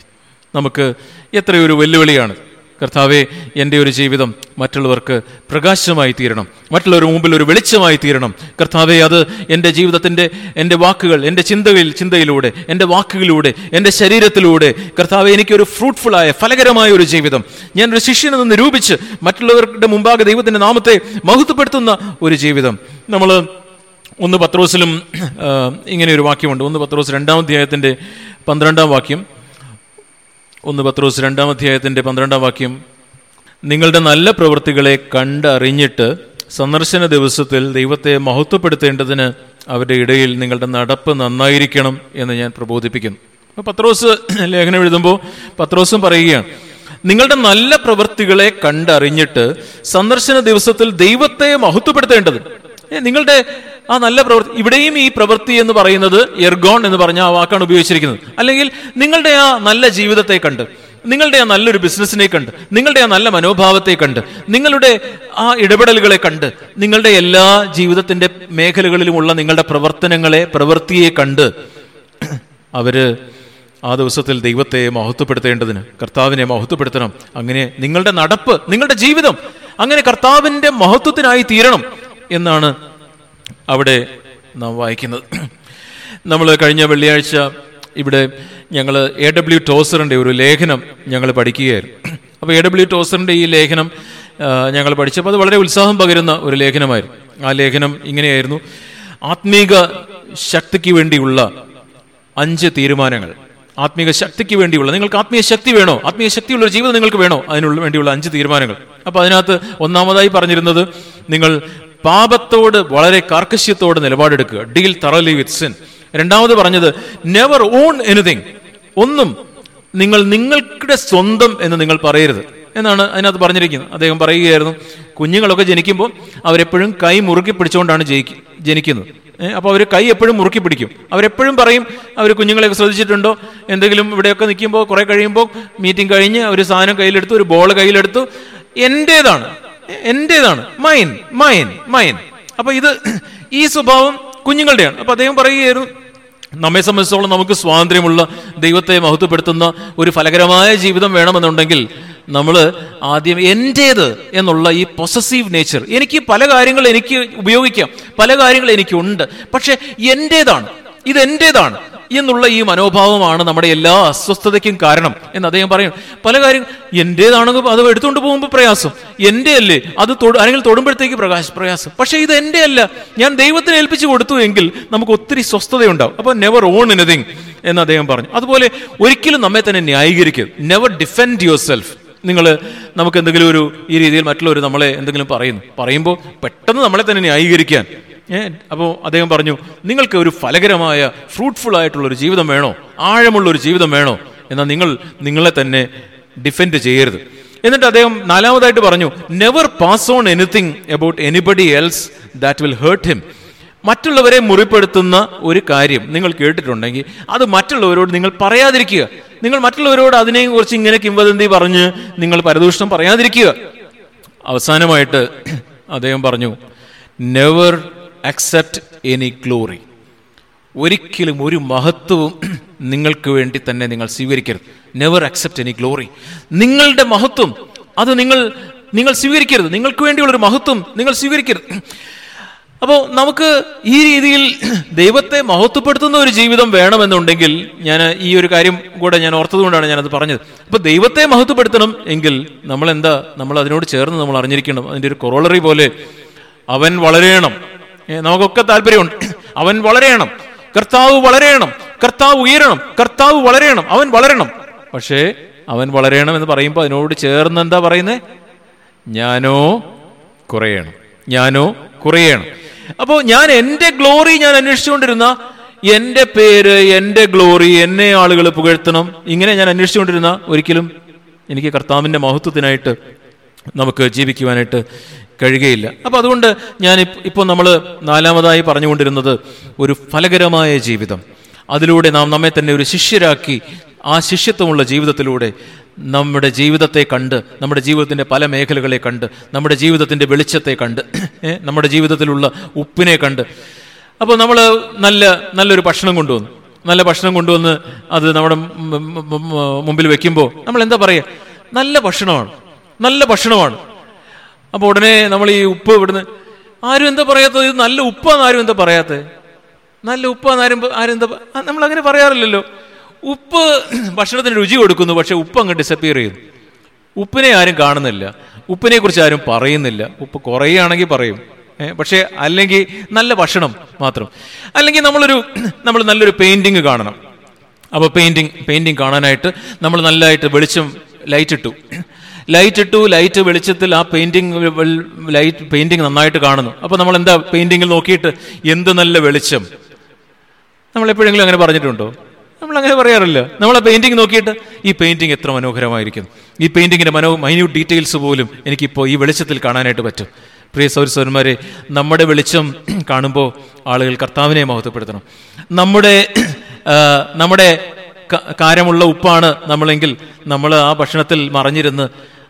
Speaker 1: നമുക്ക് എത്രയൊരു വെല്ലുവിളിയാണ്. കർത്താവെ എന്റെ ഒരു ജീവിതം മറ്റുള്ളവർക്ക് പ്രകാശമായി തീരണം. മറ്റുള്ളവർ മുമ്പിൽ ഒരു വെളിച്ചമായി തീരണം. കർത്താവെ അത് എന്റെ ജീവിതത്തിന്റെ എന്റെ വാക്കുകൾ എന്റെ ചിന്തകളിൽ ചിന്തയിലൂടെ എന്റെ വാക്കുകളിലൂടെ എന്റെ ശരീരത്തിലൂടെ കർത്താവെ എനിക്കൊരു ഫ്രൂട്ട്ഫുള്ളായ ഫലകരമായ ഒരു ജീവിതം. ഞാൻ ഒരു ശിഷ്യനെന്ന് നിരൂപിച്ച് മറ്റുള്ളവരുടെ മുമ്പാകെ ദൈവത്തിന്റെ നാമത്തെ മഹത്വപ്പെടുത്തുന്ന ഒരു ജീവിതം. നമ്മൾ ഒന്ന് പത്രോസിലും ഇങ്ങനെ ഒരു വാക്യമുണ്ട്. ഒന്ന് പത്രോസ് രണ്ടാം അധ്യായത്തിന്റെ പന്ത്രണ്ടാം വാക്യം. ഒന്ന് പത്രോസ് രണ്ടാം അധ്യായത്തിന്റെ പന്ത്രണ്ടാം വാക്യം. നിങ്ങളുടെ നല്ല പ്രവൃത്തികളെ കണ്ടറിഞ്ഞിട്ട് സന്ദർശന ദിവസത്തിൽ ദൈവത്തെ മഹത്വപ്പെടുത്തേണ്ടതിന് അവരുടെ ഇടയിൽ നിങ്ങളുടെ നടപ്പ് നന്നായിരിക്കണം എന്ന് ഞാൻ പ്രബോധിപ്പിക്കുന്നു. അപ്പോൾ പത്രോസ് ലേഖനം എഴുതുമ്പോൾ പത്രോസും പറയുകയാണ് നിങ്ങളുടെ നല്ല പ്രവൃത്തികളെ കണ്ടറിഞ്ഞിട്ട് സന്ദർശന ദിവസത്തിൽ ദൈവത്തെ മഹത്വപ്പെടുത്തേണ്ടത് നിങ്ങളുടെ ആ നല്ല പ്രവൃത്തി ഇവിടെയും ഈ പ്രവൃത്തി എന്ന് പറയുന്നത് എർഗോൺ എന്ന് പറഞ്ഞ ആ വാക്കാണ് ഉപയോഗിച്ചിരിക്കുന്നത്. അല്ലെങ്കിൽ നിങ്ങളുടെ ആ നല്ല ജീവിതത്തെ കണ്ട് നിങ്ങളുടെ ആ നല്ലൊരു ബിസിനസ്സിനെ കണ്ട് നിങ്ങളുടെ ആ നല്ല മനോഭാവത്തെ കണ്ട് നിങ്ങളുടെ ആ ഇടപെടലുകളെ കണ്ട് നിങ്ങളുടെ എല്ലാ ജീവിതത്തിന്റെ മേഖലകളിലുമുള്ള നിങ്ങളുടെ പ്രവർത്തനങ്ങളെ പ്രവൃത്തിയെ കണ്ട് അവർ ആ ദിവസത്തിൽ ദൈവത്തെ മഹത്വപ്പെടുത്തേണ്ടതിന് കർത്താവിനെ മഹത്വപ്പെടുത്തണം. അങ്ങനെ നിങ്ങളുടെ നടപ്പ് നിങ്ങളുടെ ജീവിതം അങ്ങനെ കർത്താവിന്റെ മഹത്വത്തിനായി തീരണം. എന്നാണ് അവിടെ നാം വായിക്കുന്നത്. നമ്മൾ കഴിഞ്ഞ വെള്ളിയാഴ്ച ഇവിടെ ഞങ്ങൾ എ ഡബ്ല്യു ടോസറിന്റെ ഒരു ലേഖനം ഞങ്ങൾ പഠിക്കുകയായിരുന്നു. അപ്പോൾ എ ഡബ്ല്യു ടോസറിന്റെ ഈ ലേഖനം ഞങ്ങൾ പഠിച്ചപ്പോൾ അത് വളരെ ഉത്സാഹം പകരുന്ന ഒരു ലേഖനമായിരുന്നു. ആ ലേഖനം ഇങ്ങനെയായിരുന്നു. ആത്മീക ശക്തിക്ക് വേണ്ടിയുള്ള അഞ്ച് തീരുമാനങ്ങൾ. ആത്മീക ശക്തിക്ക് വേണ്ടിയുള്ള നിങ്ങൾക്ക് ആത്മീയ ശക്തി വേണോ? ആത്മീയ ശക്തിയുള്ള ജീവിതം നിങ്ങൾക്ക് വേണോ? അതിനുള്ള വേണ്ടിയുള്ള അഞ്ച് തീരുമാനങ്ങൾ. അപ്പോൾ അതിനകത്ത് ഒന്നാമതായി പറഞ്ഞിരുന്നത് നിങ്ങൾ പാപത്തോട് വളരെ കാർക്കശ്യത്തോട് നിലപാടെടുക്കുക. ഡീൽ തറലി വിത്ത് സിൻ രണ്ടാമത് പറഞ്ഞത് നെവർ ഓൺ എനിതിങ് ഒന്നും നിങ്ങൾ നിങ്ങളുടെ സ്വന്തം എന്ന് നിങ്ങൾ പറയരുത്. എന്നാണ് അതിനകത്ത് പറഞ്ഞിരിക്കുന്നത്. അദ്ദേഹം പറയുകയായിരുന്നു കുഞ്ഞുങ്ങളൊക്കെ ജനിക്കുമ്പോൾ അവരെപ്പോഴും കൈ മുറുക്കി പിടിച്ചുകൊണ്ടാണ് ജയിക്ക് ജനിക്കുന്നത്. അപ്പോൾ അവർ കൈ എപ്പോഴും മുറുക്കി പിടിക്കും. അവരെപ്പോഴും പറയും അവർ കുഞ്ഞുങ്ങളെയൊക്കെ ശ്രദ്ധിച്ചിട്ടുണ്ടോ? എന്തെങ്കിലും ഇവിടെയൊക്കെ നിൽക്കുമ്പോൾ കുറേ കഴിയുമ്പോൾ മീറ്റിംഗ് കഴിഞ്ഞ് ഒരു സാധനം കയ്യിലെടുത്തു ഒരു ബോൾ കയ്യിലെടുത്തു. എന്റേതാണ് എന്റേതാണ് മൈൻ മൈൻ മൈൻ. അപ്പൊ ഇത് ഈ സ്വഭാവം കുഞ്ഞുങ്ങളുടെയാണ്. അപ്പൊ അദ്ദേഹം പറയുകയായിരുന്നു നമ്മെ സംബന്ധിച്ചോളം നമുക്ക് സ്വാതന്ത്ര്യമുള്ള ദൈവത്തെ മഹത്വപ്പെടുത്തുന്ന ഒരു ഫലകരമായ ജീവിതം വേണമെന്നുണ്ടെങ്കിൽ നമ്മൾ ആദ്യം എന്റേത് എന്നുള്ള ഈ പൊസസീവ് നേച്ചർ എനിക്ക് പല കാര്യങ്ങൾ എനിക്ക് ഉപയോഗിക്കാം. പല കാര്യങ്ങൾ എനിക്കുണ്ട്. പക്ഷെ എന്റേതാണ് ഇത് എന്റേതാണ് എന്നുള്ള ഈ മനോഭാവമാണ് നമ്മുടെ എല്ലാ അസ്വസ്ഥതയ്ക്കും കാരണം. എന്ന് അദ്ദേഹം പറയും. പല കാര്യം എന്റേതാണെങ്കിൽ അത് എടുത്തുകൊണ്ട് പോകുമ്പോൾ പ്രയാസം. എന്റെ അല്ലേ അത് അല്ലെങ്കിൽ തൊടുമ്പോഴത്തേക്ക് പ്രകാശ പ്രയാസം. പക്ഷേ ഇത് എന്റെ അല്ല ഞാൻ ദൈവത്തിന് ഏൽപ്പിച്ചു കൊടുത്തു എങ്കിൽ നമുക്ക് ഒത്തിരി സ്വസ്ഥതയുണ്ടാവും. അപ്പോൾ നെവർ ഓൺ എനിതിങ് എന്ന് അദ്ദേഹം പറഞ്ഞു. അതുപോലെ ഒരിക്കലും നമ്മെ തന്നെ ന്യായീകരിക്കും നെവർ ഡിഫെൻഡ് യുവർ സെൽഫ് നിങ്ങൾ നമുക്ക് എന്തെങ്കിലും ഒരു ഈ രീതിയിൽ മറ്റുള്ളവർ നമ്മളെ എന്തെങ്കിലും പറയുന്നു. പറയുമ്പോൾ പെട്ടെന്ന് നമ്മളെ തന്നെ ന്യായീകരിക്കാൻ അപ്പോൾ അദ്ദേഹം പറഞ്ഞു നിങ്ങൾക്ക് ഒരു ഫലകരമായ ഫ്രൂട്ട്ഫുൾ ആയിട്ടുള്ള ഒരു ജീവിതം വേണോ? ആഴമുള്ള ഒരു ജീവിതം വേണോ? എന്നാൽ നിങ്ങൾ നിങ്ങളെ തന്നെ ഡിഫെൻഡ് ചെയ്യരുത്. എന്നിട്ട് അദ്ദേഹം നാലാമതായിട്ട് പറഞ്ഞു never pass on anything about anybody else that will hurt him മറ്റുള്ളവരെ മുറിപ്പെടുത്തുന്ന ഒരു കാര്യം നിങ്ങൾ കേട്ടിട്ടുണ്ടെങ്കിൽ അത് മറ്റുള്ളവരോട് നിങ്ങൾ പറയാതിരിക്കുക. നിങ്ങൾ മറ്റുള്ളവരോട് അതിനെ കുറിച്ച് ഇങ്ങനെ കിംവദന്തി പറഞ്ഞ് നിങ്ങൾ പരദൂഷണം പറയാതിരിക്കുക. അവസാനമായിട്ട് അദ്ദേഹം പറഞ്ഞു നെവർ അക്സെപ്റ്റ് എനി ഗ്ലോറി ഒരിക്കലും ഒരു മഹത്വവും നിങ്ങൾക്ക് വേണ്ടി തന്നെ നിങ്ങൾ സ്വീകരിക്കരുത്. നെവർ അക്സെപ്റ്റ് എനി ഗ്ലോറി നിങ്ങളുടെ മഹത്വം അത് നിങ്ങൾ നിങ്ങൾ സ്വീകരിക്കരുത്. നിങ്ങൾക്ക് വേണ്ടിയുള്ളൊരു മഹത്വം നിങ്ങൾ സ്വീകരിക്കരുത്. അപ്പോൾ നമുക്ക് ഈ രീതിയിൽ ദൈവത്തെ മഹത്വപ്പെടുത്തുന്ന ഒരു ജീവിതം വേണമെന്നുണ്ടെങ്കിൽ ഞാൻ ഈ ഒരു കാര്യം കൂടെ ഞാൻ ഓർത്തതുകൊണ്ടാണ് ഞാനത് പറഞ്ഞത്. അപ്പോൾ ദൈവത്തെ മഹത്വപ്പെടുത്തണം എങ്കിൽ നമ്മൾ എന്താ നമ്മൾ അതിനോട് ചേർന്ന് നമ്മൾ അറിഞ്ഞിരിക്കണം. അതിന്റെ ഒരു കൊറോളറി പോലെ അവൻ വളരെയണം നമുക്കൊക്കെ താല്പര്യമുണ്ട്. അവൻ വളരെയണം. കർത്താവ് വളരെയണം. കർത്താവ് ഉയരണം. കർത്താവ് വളരെയണം. അവൻ വളരണം. പക്ഷേ അവൻ വളരെയണം എന്ന് പറയുമ്പോൾ അതിനോട് ചേർന്ന് എന്താ പറയുന്നത് ഞാനോ കുറയണം. ഞാനോ കുറയണം. അപ്പോൾ ഞാൻ എന്റെ ഗ്ലോറി ഞാൻ അന്വേഷിച്ചുകൊണ്ടിരുന്ന എന്റെ പേര് എന്റെ ഗ്ലോറി എന്നെ ആളുകൾ പുകഴ്ത്തണം ഇങ്ങനെ ഞാൻ അന്വേഷിച്ചുകൊണ്ടിരുന്ന ഒരിക്കലും എനിക്ക് കർത്താവിന്റെ മഹത്വത്തിനായിട്ട് നമുക്ക് ജീവിക്കുവാനായിട്ട് കഴിയുകയില്ല അപ്പോൾ അതുകൊണ്ട് ഞാൻ ഇപ്പോൾ നമ്മൾ നാലാമതായി പറഞ്ഞുകൊണ്ടിരുന്നത് ഒരു ഫലകരമായ ജീവിതം അതിലൂടെ നാം നമ്മെ തന്നെ ഒരു ശിഷ്യരാക്കി ആ ശിഷ്യത്വമുള്ള ജീവിതത്തിലൂടെ നമ്മുടെ ജീവിതത്തെ കണ്ട് നമ്മുടെ ജീവിതത്തിന്റെ പല മേഖലകളെ കണ്ട് നമ്മുടെ ജീവിതത്തിന്റെ വെളിച്ചത്തെ കണ്ട് നമ്മുടെ ജീവിതത്തിലുള്ള ഉപ്പിനെ കണ്ട് അപ്പോൾ നമ്മൾ നല്ല നല്ലൊരു ഭക്ഷണം കൊണ്ടുവന്നു നല്ല ഭക്ഷണം കൊണ്ടുവന്ന് അത് നമ്മുടെ മുമ്പിൽ വെക്കുമ്പോൾ നമ്മൾ എന്താ പറയുക നല്ല ഭക്ഷണമാണ് നല്ല ഭക്ഷണമാണ് അപ്പോൾ ഉടനെ നമ്മൾ ഈ ഉപ്പ് ഇവിടുന്ന് ആരും എന്താ പറയാത്തത്? ഇത് നല്ല ഉപ്പാന്ന് ആരും എന്താ പറയാത്തത്? നല്ല ഉപ്പാന്ന് ആരും ആരും എന്താ നമ്മൾ അങ്ങനെ പറയാറില്ലല്ലോ. ഉപ്പ് ഭക്ഷണത്തിന് രുചി കൊടുക്കുന്നു പക്ഷെ ഉപ്പ് അങ്ങ് ഡിസപ്പിയർ ചെയ്യുന്നു. ഉപ്പിനെ ആരും കാണുന്നില്ല. ഉപ്പിനെ കുറിച്ച് ആരും പറയുന്നില്ല. ഉപ്പ് കുറയുകയാണെങ്കിൽ പറയും. പക്ഷേ അല്ലെങ്കിൽ നല്ല ഭക്ഷണം മാത്രം. അല്ലെങ്കിൽ നമ്മളൊരു നമ്മൾ നല്ലൊരു പെയിന്റിങ് കാണണം. അപ്പോൾ പെയിന്റിങ് പെയിന്റിങ് കാണാനായിട്ട് നമ്മൾ നല്ലതായിട്ട് വെളിച്ചം ലൈറ്റ് ഇട്ടു. ലൈറ്റ് ഇട്ടു ലൈറ്റ് വെളിച്ചത്തിൽ ആ പെയിന്റിങ് ലൈറ്റ് പെയിന്റിങ് നന്നായിട്ട് കാണുന്നു. അപ്പോൾ നമ്മൾ എന്താ പെയിന്റിങ്ങിൽ നോക്കിയിട്ട് എന്ത് നല്ല വെളിച്ചം? നമ്മൾ എപ്പോഴെങ്കിലും അങ്ങനെ പറഞ്ഞിട്ടുണ്ടോ? നമ്മൾ അങ്ങനെ പറയാറില്ല. നമ്മൾ ആ പെയിന്റിങ് നോക്കിയിട്ട് ഈ പെയിന്റിങ് എത്ര മനോഹരമായിരിക്കും ഈ പെയിന്റിങ്ങിന്റെ മനോ മൈന്യൂട്ട് ഡീറ്റെയിൽസ് പോലും എനിക്കിപ്പോൾ ഈ വെളിച്ചത്തിൽ കാണാനായിട്ട് പറ്റും. പ്രിയ സൗരസ്വരന്മാരെ നമ്മുടെ വെളിച്ചം കാണുമ്പോൾ ആളുകൾ കർത്താവിനെ മഹത്വപ്പെടുത്തണം. നമ്മുടെ നമ്മുടെ കാരമുള്ള ഉപ്പാണ് നമ്മളെങ്കിൽ നമ്മൾ ആ ഭക്ഷണത്തിൽ മറഞ്ഞിരുന്ന്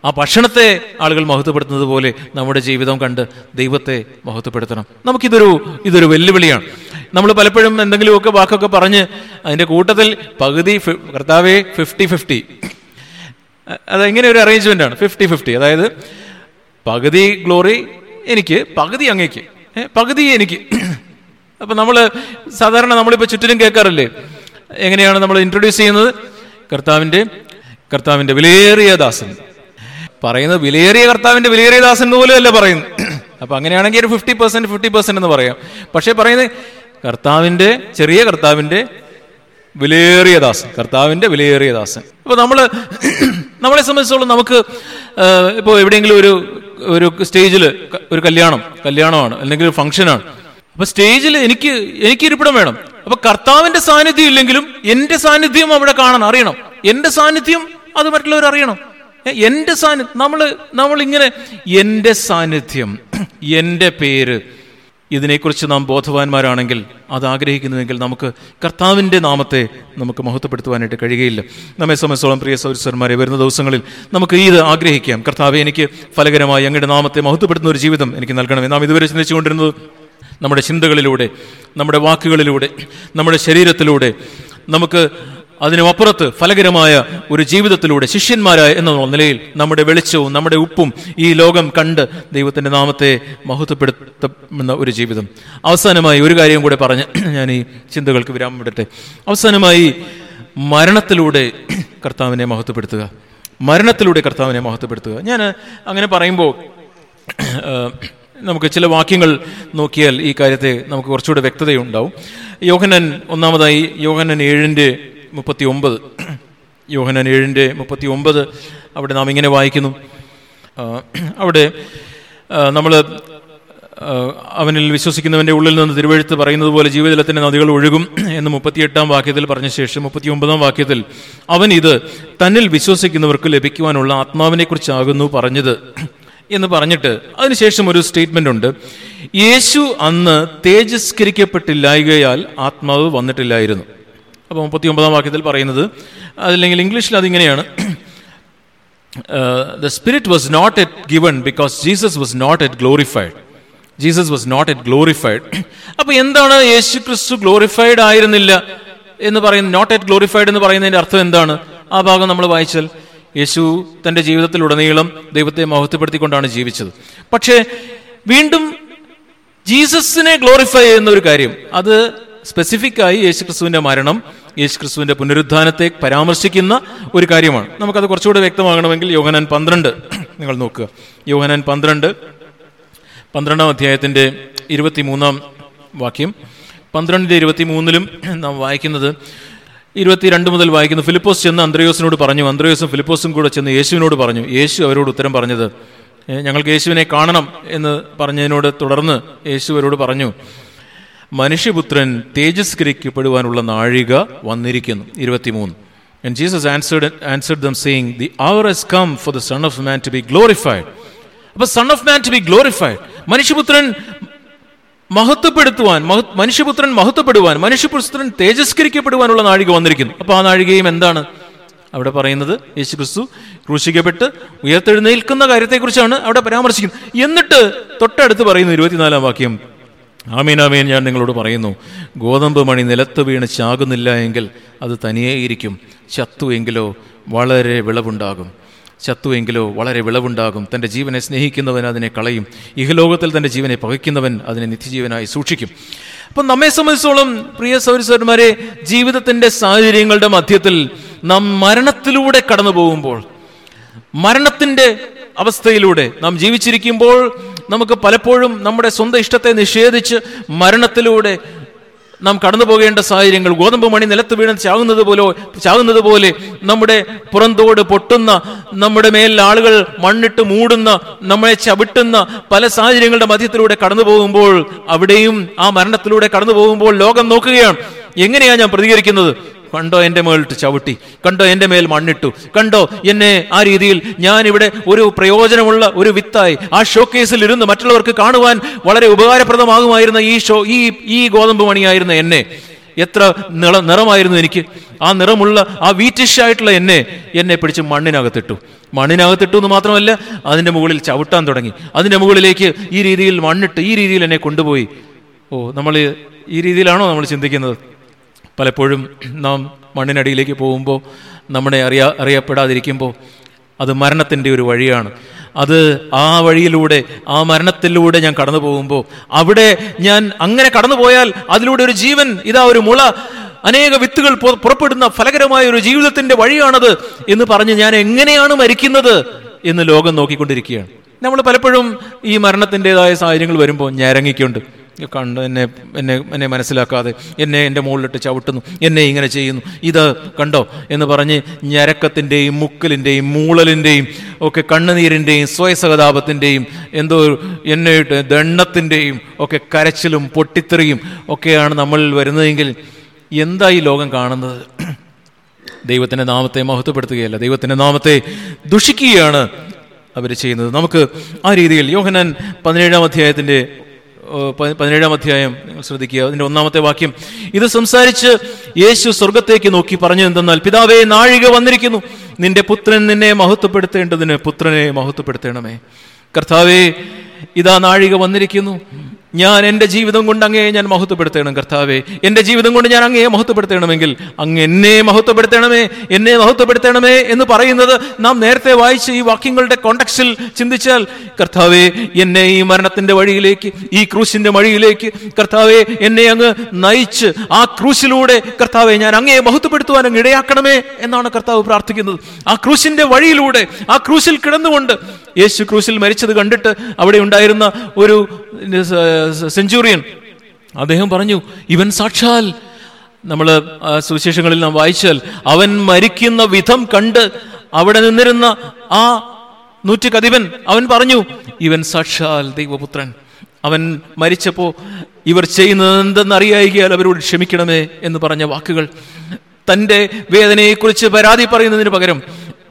Speaker 1: ആ ഭക്ഷണത്തെ ആളുകൾ മഹത്വപ്പെടുത്തുന്നത് പോലെ നമ്മുടെ ജീവിതം കണ്ട് ദൈവത്തെ മഹത്വപ്പെടുത്തണം. നമുക്കിതൊരു ഇതൊരു വെല്ലുവിളിയാണ്. നമ്മൾ പലപ്പോഴും എന്തെങ്കിലുമൊക്കെ വാക്കൊക്കെ പറഞ്ഞ് അതിന്റെ കൂട്ടത്തിൽ പകുതി കർത്താവെ ഫിഫ്റ്റി ഫിഫ്റ്റി അതെങ്ങനെ ഒരു അറേഞ്ച്മെന്റ് ആണ്? ഫിഫ്റ്റി ഫിഫ്റ്റി അതായത് പകുതി ഗ്ലോറി എനിക്ക് പകുതി അങ്ങേക്ക്. പകുതി എനിക്ക്. അപ്പം നമ്മൾ സാധാരണ നമ്മളിപ്പോൾ ചുറ്റിലും കേൾക്കാറില്ലേ? എങ്ങനെയാണ് നമ്മൾ ഇൻട്രൊഡ്യൂസ് ചെയ്യുന്നത്? കർത്താവിന്റെ കർത്താവിന്റെ വിലയേറിയ ദാസൻ. പറയുന്നത് വിലയേറിയ കർത്താവിന്റെ വിലയേറിയ ദാസൻ പോലും അല്ല പറയുന്നത്. അപ്പം അങ്ങനെയാണെങ്കിൽ ഒരു ഫിഫ്റ്റി പെർസെന്റ് ഫിഫ്റ്റി പെർസെന്റ് എന്ന് പറയാം. പക്ഷേ പറയുന്നത് കർത്താവിന്റെ ചെറിയ കർത്താവിന്റെ വിലയേറിയ ദാസൻ കർത്താവിന്റെ വിലയേറിയ ദാസൻ. അപ്പോൾ നമ്മൾ നമ്മളെ സംബന്ധിച്ചോളം നമുക്ക് ഇപ്പോൾ എവിടെയെങ്കിലും ഒരു ഒരു സ്റ്റേജിൽ ഒരു കല്യാണം കല്യാണമാണ് അല്ലെങ്കിൽ ഒരു ഫംഗ്ഷനാണ്. അപ്പൊ സ്റ്റേജിൽ എനിക്ക് എനിക്ക് ഇരിപ്പിടം വേണം. അപ്പൊ കർത്താവിന്റെ സാന്നിധ്യം ഇല്ലെങ്കിലും എന്റെ സാന്നിധ്യം അവിടെ കാണണം അറിയണം. എന്റെ സാന്നിധ്യം അത് മറ്റുള്ളവർ അറിയണം. ഏ, എന്റെ സാന്നിധ്യം നമ്മൾ നമ്മളിങ്ങനെ എന്റെ സാന്നിധ്യം എന്റെ പേര് ഇതിനെക്കുറിച്ച് നാം ബോധവാന്മാരാണെങ്കിൽ അത് ആഗ്രഹിക്കുന്നുവെങ്കിൽ നമുക്ക് കർത്താവിന്റെ നാമത്തെ നമുക്ക് മഹത്വപ്പെടുത്തുവാനായിട്ട് കഴിയുകയില്ല. നമ്മെ സംബന്ധിച്ചോളം പ്രിയ സൗരസ്വന്മാരെ വരുന്ന ദിവസങ്ങളിൽ നമുക്ക് ഇത് ആഗ്രഹിക്കാം. കർത്താവ് എനിക്ക് ഫലകരമായി അങ്ങയുടെ നാമത്തെ മഹത്വപ്പെടുത്തുന്ന ഒരു ജീവിതം എനിക്ക് നൽകണമെന്ന് നാം ഇതുവരെ ചിന്തിച്ചുകൊണ്ടിരുന്നത് നമ്മുടെ ചിന്തകളിലൂടെ നമ്മുടെ വാക്കുകളിലൂടെ നമ്മുടെ ശരീരത്തിലൂടെ നമുക്ക്
Speaker 2: അതിനുമപ്പുറത്ത് ഫലകരമായ ഒരു ജീവിതത്തിലൂടെ ശിഷ്യന്മാരായ എന്നുള്ള നിലയിൽ നമ്മുടെ വെളിച്ചവും നമ്മുടെ ഉപ്പും ഈ ലോകം കണ്ട് ദൈവത്തിന്റെ നാമത്തെ മഹത്വപ്പെടുത്തുന്ന ഒരു ജീവിതം. അവസാനമായി ഒരു കാര്യം കൂടെ പറഞ്ഞ് ഞാൻ ഈ ചിന്തകൾക്ക് വിരാമം വിടട്ടെ അവസാനമായി മരണത്തിലൂടെ കർത്താവിനെ മഹത്വപ്പെടുത്തുക. മരണത്തിലൂടെ കർത്താവിനെ മഹത്വപ്പെടുത്തുക. ഞാൻ അങ്ങനെ പറയുമ്പോൾ നമുക്ക് ചില വാക്യങ്ങൾ നോക്കിയാൽ ഈ കാര്യത്തെ നമുക്ക് കുറച്ചുകൂടെ വ്യക്തതയുണ്ടാവും. യോഹനൻ ഒന്നാമതായി യോഹനൻ ഏഴിന്റെ മുപ്പത്തി ഒമ്പത് യോഹനൻ ഏഴിന്റെ മുപ്പത്തി ഒമ്പത് അവിടെ നാം ഇങ്ങനെ വായിക്കുന്നു. അവിടെ നമ്മൾ അവനിൽ വിശ്വസിക്കുന്നവന്റെ ഉള്ളിൽ നിന്ന് തിരുവഴുത്ത് പറയുന്നത് പോലെ ജീവിതത്തിന്റെ നദികൾ ഒഴുകും എന്ന് മുപ്പത്തിയെട്ടാം വാക്യത്തിൽ പറഞ്ഞ ശേഷം മുപ്പത്തി ഒമ്പതാം വാക്യത്തിൽ അവൻ ഇത് തന്നിൽ വിശ്വസിക്കുന്നവർക്ക് ലഭിക്കുവാനുള്ള ആത്മാവിനെക്കുറിച്ചാകുന്നു പറഞ്ഞത് എന്ന് പറഞ്ഞിട്ട് അതിനുശേഷം ഒരു സ്റ്റേറ്റ്മെന്റ് ഉണ്ട്. യേശു അന്ന് തേജസ്കരിക്കപ്പെട്ടില്ലായകയാൽ ആത്മാവ് വന്നിട്ടില്ലായിരുന്നു. അപ്പോൾ മുപ്പത്തി ഒമ്പതാം വാക്യത്തിൽ പറയുന്നത് അതില്ലെങ്കിൽ ഇംഗ്ലീഷിൽ അതിങ്ങനെയാണ്. The spirit was not yet given because Jesus was not yet glorified Jesus was not yet glorified അപ്പോൾ എന്താണ് യേശു ക്രിസ്തു ഗ്ലോറിഫൈഡ് ആയിരുന്നില്ല എന്ന് പറയുന്ന നോട്ട് എറ്റ് ഗ്ലോറിഫൈഡ് എന്ന് പറയുന്നതിന്റെ അർത്ഥം എന്താണ്? ആ ഭാഗം നമ്മൾ വായിച്ചാൽ യേശു തന്റെ ജീവിതത്തിലുടനീളം ദൈവത്തെ മഹത്വപ്പെടുത്തിക്കൊണ്ടാണ് ജീവിച്ചത്. പക്ഷേ വീണ്ടും ജീസസിനെ ഗ്ലോറിഫൈ ചെയ്യുന്ന ഒരു കാര്യം അത് സ്പെസിഫിക് ആയി യേശുക്രിസ്തുവിന്റെ മരണം യേശുക്രിസ്തുവിന്റെ പുനരുദ്ധാനത്തെ പരാമർശിക്കുന്ന ഒരു കാര്യമാണ്. നമുക്കത് കുറച്ചുകൂടെ വ്യക്തമാകണമെങ്കിൽ യോഹനാൻ പന്ത്രണ്ട്. നിങ്ങൾ നോക്കുക. യോഹനാൻ പന്ത്രണ്ട് പന്ത്രണ്ടാം അധ്യായത്തിന്റെ ഇരുപത്തിമൂന്നാം വാക്യം. പന്ത്രണ്ടിന്റെ ഇരുപത്തിമൂന്നിലും നാം വായിക്കുന്നത് ഇരുപത്തിരണ്ട് മുതൽ വായിക്കുന്നു. ഫിലിപ്പോസ് ചെന്ന് അന്ത്രയോസിനോട് പറഞ്ഞു. അന്ത്രയോസും ഫിലിപ്പോസും കൂടെ ചെന്ന് യേശുവിനോട് പറഞ്ഞു. യേശു അവരോട് ഉത്തരം പറഞ്ഞത് "ഏ, ഞങ്ങൾക്ക് യേശുവിനെ കാണണം എന്ന് പറഞ്ഞതിനോട് തുടർന്ന് യേശു അവരോട് പറഞ്ഞു മനുഷ്യപുത്രൻ തേജസ്കരിക്കപ്പെടുവാനുള്ള നാഴിക വന്നിരിക്കുന്നു. ഇരുപത്തിമൂന്ന്. And Jesus answered, answered them saying, the hour has come for the Son of Man to be glorified അപ്പൊ Son of Man to be glorified മനുഷ്യപുത്രൻ മഹത്വപ്പെടുത്തുവാൻ മഹ- മനുഷ്യപുത്രൻ മഹത്വപ്പെടുവാൻ മനുഷ്യപുത്രൻ തേജസ്കരിക്കപ്പെടുവാനുള്ള നാഴിക വന്നിരിക്കുന്നു. അപ്പൊ ആ നാഴികയും എന്താണ്? അവിടെ പറയുന്നത് യേശു ക്രിസ്തു ക്രൂശിക്കപ്പെട്ട് ഉയർത്തെഴുന്നേൽക്കുന്ന കാര്യത്തെക്കുറിച്ചാണ് അവിടെ പരാമർശിക്കുന്നത്. എന്നിട്ട് തൊട്ടടുത്ത് പറയുന്നു ഇരുപത്തിനാലാം വാക്യം ആമീൻ ഞാൻ നിങ്ങളോട് പറയുന്നു ഗോതമ്പ് മണി നിലത്ത് വീണ് ചാകുന്നില്ല എങ്കിൽ അത് തനിയേ ഇരിക്കും. ചത്തുവെങ്കിലോ വളരെ വിളവുണ്ടാകും. ചത്തുവെങ്കിലോ വളരെ വിളവുണ്ടാകും. തന്റെ ജീവനെ സ്നേഹിക്കുന്നവൻ അതിനെ കളയും. ഇഹലോകത്തിൽ തന്റെ ജീവനെ പകയ്ക്കുന്നവൻ അതിനെ നിത്യജീവനായി സൂക്ഷിക്കും. അപ്പം നമ്മെ സംബന്ധിച്ചോളം പ്രിയ സൗരസ്വരന്മാരെ ജീവിതത്തിന്റെ സാഹചര്യങ്ങളുടെ മധ്യത്തിൽ നാം മരണത്തിലൂടെ കടന്നു പോകുമ്പോൾ മരണത്തിന്റെ അവസ്ഥയിലൂടെ നാം ജീവിച്ചിരിക്കുമ്പോൾ നമുക്ക് പലപ്പോഴും നമ്മുടെ സ്വന്തം ഇഷ്ടത്തെ നിഷേധിച്ച് മരണത്തിലൂടെ നാം കടന്നു പോകേണ്ട സാഹചര്യങ്ങൾ ഗോതമ്പ് മണി നിലത്ത് വീണ് ചാകുന്നത് പോലെ ചാകുന്നത് പോലെ നമ്മുടെ പുറന്തോട് പൊട്ടുന്ന നമ്മുടെ മേൽ ആളുകൾ മണ്ണിട്ട് മൂടുന്ന നമ്മളെ ചവിട്ടുന്ന പല സാഹചര്യങ്ങളുടെ മധ്യത്തിലൂടെ കടന്നു പോകുമ്പോൾ അവിടെയും ആ മരണത്തിലൂടെ കടന്നു പോകുമ്പോൾ ലോകം നോക്കുകയാണ്. എങ്ങനെയാണ് ഞാൻ പ്രതികരിക്കുന്നത്? കണ്ടോ എന്റെ മേളിട്ട് ചവിട്ടി കണ്ടോ എന്റെ മേൽ മണ്ണിട്ടു കണ്ടോ എന്നെ ആ രീതിയിൽ ഞാൻ ഇവിടെ ഒരു പ്രയോജനമുള്ള ഒരു വിത്തായി ആ ഷോ കേസിൽ ഇരുന്ന് മറ്റുള്ളവർക്ക് കാണുവാൻ വളരെ ഉപകാരപ്രദമാകുമായിരുന്ന ഈ ഷോ ഈ ഈ ഗോതമ്പ് മണിയായിരുന്ന എന്നെ. എത്ര നിറ നിറമായിരുന്നു എനിക്ക്. ആ നിറമുള്ള ആ വീറ്റിഷ് ആയിട്ടുള്ള എന്നെ എന്നെ പിടിച്ച് മണ്ണിനകത്തിട്ടു. മണ്ണിനകത്തിട്ടു എന്ന് മാത്രമല്ല അതിന്റെ മുകളിൽ ചവിട്ടാൻ തുടങ്ങി. അതിന്റെ മുകളിലേക്ക് ഈ രീതിയിൽ മണ്ണിട്ട് ഈ രീതിയിൽ എന്നെ കൊണ്ടുപോയി. ഓ നമ്മൾ ഈ രീതിയിലാണോ നമ്മൾ ചിന്തിക്കുന്നത്? പലപ്പോഴും നാം മണ്ണിനടിയിലേക്ക് പോകുമ്പോൾ നമ്മളെ അറിയാ അറിയപ്പെടാതിരിക്കുമ്പോൾ അത് മരണത്തിന്റെ ഒരു വഴിയാണ്. അത് ആ വഴിയിലൂടെ ആ മരണത്തിലൂടെ ഞാൻ കടന്നു പോകുമ്പോൾ അവിടെ ഞാൻ അങ്ങനെ കടന്നു പോയാൽ അതിലൂടെ ഒരു ജീവൻ ഇതാ ഒരു മുള അനേക വിത്തുകൾ പുറപ്പെടുന്ന ഫലകരമായ ഒരു ജീവിതത്തിന്റെ വഴിയാണത് എന്ന് പറഞ്ഞ് ഞാൻ എങ്ങനെയാണ് മരിക്കുന്നത് എന്ന് ലോകം നോക്കിക്കൊണ്ടിരിക്കുകയാണ്. നമ്മൾ പലപ്പോഴും ഈ മരണത്തിന്റെതായ സാഹചര്യങ്ങൾ വരുമ്പോൾ ഞരങ്ങിക്കൊണ്ട് കണ്ട് എന്നെ എന്നെ എന്നെ മനസ്സിലാക്കാതെ എന്നെ എന്റെ മുകളിലിട്ട് ചവിട്ടുന്നു എന്നെ ഇങ്ങനെ ചെയ്യുന്നു. ഇത് കണ്ടോ? എന്ന് പറഞ്ഞ് ഞരക്കത്തിന്റെയും മുക്കലിന്റെയും മൂളലിന്റെയും ഒക്കെ കണ്ണുനീരിന്റെയും സ്വയസഹതാപത്തിന്റെയും എന്തോ എന്നെ ദണ്ണത്തിന്റെയും ഒക്കെ കരച്ചിലും പൊട്ടിത്തെറിയും ഒക്കെയാണ് നമ്മൾ വരുന്നതെങ്കിൽ എന്താ ഈ ലോകം കാണുന്നത്? ദൈവത്തിന്റെ നാമത്തെ മഹത്വപ്പെടുത്തുകയല്ല ദൈവത്തിന്റെ നാമത്തെ ദുഷിക്കുകയാണ് അവർ ചെയ്യുന്നത്. നമുക്ക് ആ രീതിയിൽ യോഹനാൻ പതിനേഴാം അധ്യായത്തിന്റെ പതിനേഴാം അധ്യായം നിങ്ങൾ ശ്രദ്ധിക്കുക. അതിന്റെ ഒന്നാമത്തെ വാക്യം ഇത് സംസാരിച്ച് യേശു സ്വർഗത്തേക്ക് നോക്കി പറഞ്ഞു എന്തെന്നാൽ പിതാവേ നാഴിക വന്നിരിക്കുന്നു. നിന്റെ പുത്രൻ നിന്നെ മഹത്വപ്പെടുത്തേണ്ടതിന് പുത്രനെ മഹത്വപ്പെടുത്തണമേ. കർത്താവേ ഇതാ നാഴിക വന്നിരിക്കുന്നു. ഞാൻ എന്റെ ജീവിതം കൊണ്ട് അങ്ങയെ ഞാൻ മഹത്വപ്പെടുത്തണം കർത്താവേ. എന്റെ ജീവിതം കൊണ്ട് ഞാൻ അങ്ങയെ മഹത്വപ്പെടുത്തണമെങ്കിൽ അങ്ങ് എന്നെ മഹത്വപ്പെടുത്തണമേ എന്നെ മഹത്വപ്പെടുത്തണമേ എന്ന് പറയുന്നത് നാം നേരത്തെ വായിച്ച ഈ വാക്യങ്ങളുടെ കോണ്ടക്സിൽ ചിന്തിച്ചാൽ കർത്താവേ എന്നെ ഈ മരണത്തിന്റെ വഴിയിലേക്ക് ഈ ക്രൂശിന്റെ വഴിയിലേക്ക് കർത്താവെ എന്നെ അങ്ങ് നയിച്ച് ആ ക്രൂശിലൂടെ കർത്താവെ ഞാൻ അങ്ങയെ മഹത്വപ്പെടുത്തുവാൻ അങ്ങ് ഇടയാക്കണമേ എന്നാണ് കർത്താവ് പ്രാർത്ഥിക്കുന്നത്. ആ ക്രൂശിന്റെ വഴിയിലൂടെ ആ ക്രൂശിൽ കിടന്നുകൊണ്ട് യേശു ക്രൂശിൽ മരിച്ചത് കണ്ടിട്ട് അവിടെ ഉണ്ടായിരുന്ന ഒരു സെഞ്ചുറിയൻ അദ്ദേഹം പറഞ്ഞു ഇവൻ സാക്ഷാൽ നമ്മൾ സുവിശേഷങ്ങളിൽ നാം വായിച്ചാൽ അവൻ മരിക്കുന്ന വിധം കണ്ട് അവിടെ നിന്നിരുന്ന ആ നൂറ്റുകതിവൻ അവൻ പറഞ്ഞു ഇവൻ സാക്ഷാൽ ദൈവപുത്രൻ. അവൻ മരിച്ചപ്പോ ഇവർ ചെയ്യുന്നത് എന്തെന്നറിയായികയാൽ അവരോട് ക്ഷമിക്കണമേ എന്ന് പറഞ്ഞ വാക്കുകൾ. തന്റെ വേദനയെക്കുറിച്ച് പരാതി പറയുന്നതിന് പകരം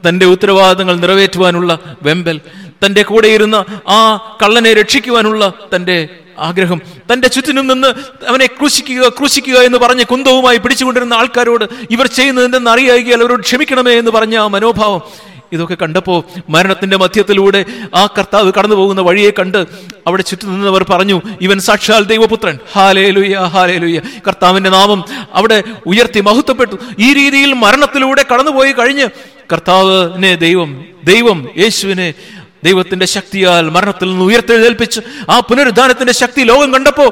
Speaker 2: തന്റെ ഉത്തരവാദിത്തങ്ങൾ നിറവേറ്റുവാനുള്ള വെമ്പൽ തന്റെ കൂടെയിരുന്ന ആ കള്ളനെ രക്ഷിക്കുവാനുള്ള തന്റെ ആഗ്രഹം. തന്റെ ചുറ്റിനും നിന്ന് അവനെ ക്രൂശിക്കുക ക്രൂശിക്കുക എന്ന് പറഞ്ഞ് കുന്തവുമായി പിടിച്ചുകൊണ്ടിരുന്ന ആൾക്കാരോട് ഇവർ ചെയ്യുന്നത് എന്തെന്ന് അറിയായികയാൽ അവരോട് ക്ഷമിക്കണമേ എന്ന് പറഞ്ഞ ആ മനോഭാവം ഇതൊക്കെ കണ്ടപ്പോൾ മരണത്തിന്റെ മധ്യത്തിലൂടെ ആ കർത്താവ് കടന്നു പോകുന്ന വഴിയെ കണ്ട് അവിടെ ചുറ്റും നിന്നവർ പറഞ്ഞു ഇവൻ സാക്ഷാൽ ദൈവപുത്രൻ. ഹാലേ ലുയ്യ ഹാലേ ലുയ്യ കർത്താവിന്റെ നാമം അവിടെ ഉയർത്തി മഹത്വപ്പെട്ടു. ഈ രീതിയിൽ മരണത്തിലൂടെ കടന്നുപോയി കഴിഞ്ഞ് കർത്താവിനെ ദൈവം ദൈവം യേശുവിനെ ദൈവത്തിന്റെ ശക്തിയാൽ മരണത്തിൽ നിന്ന് ഉയർത്തെഴുന്നേൽപ്പിച്ച് ആ പുനരുദ്ധാനത്തിന്റെ ശക്തി ലോകം കണ്ടപ്പോ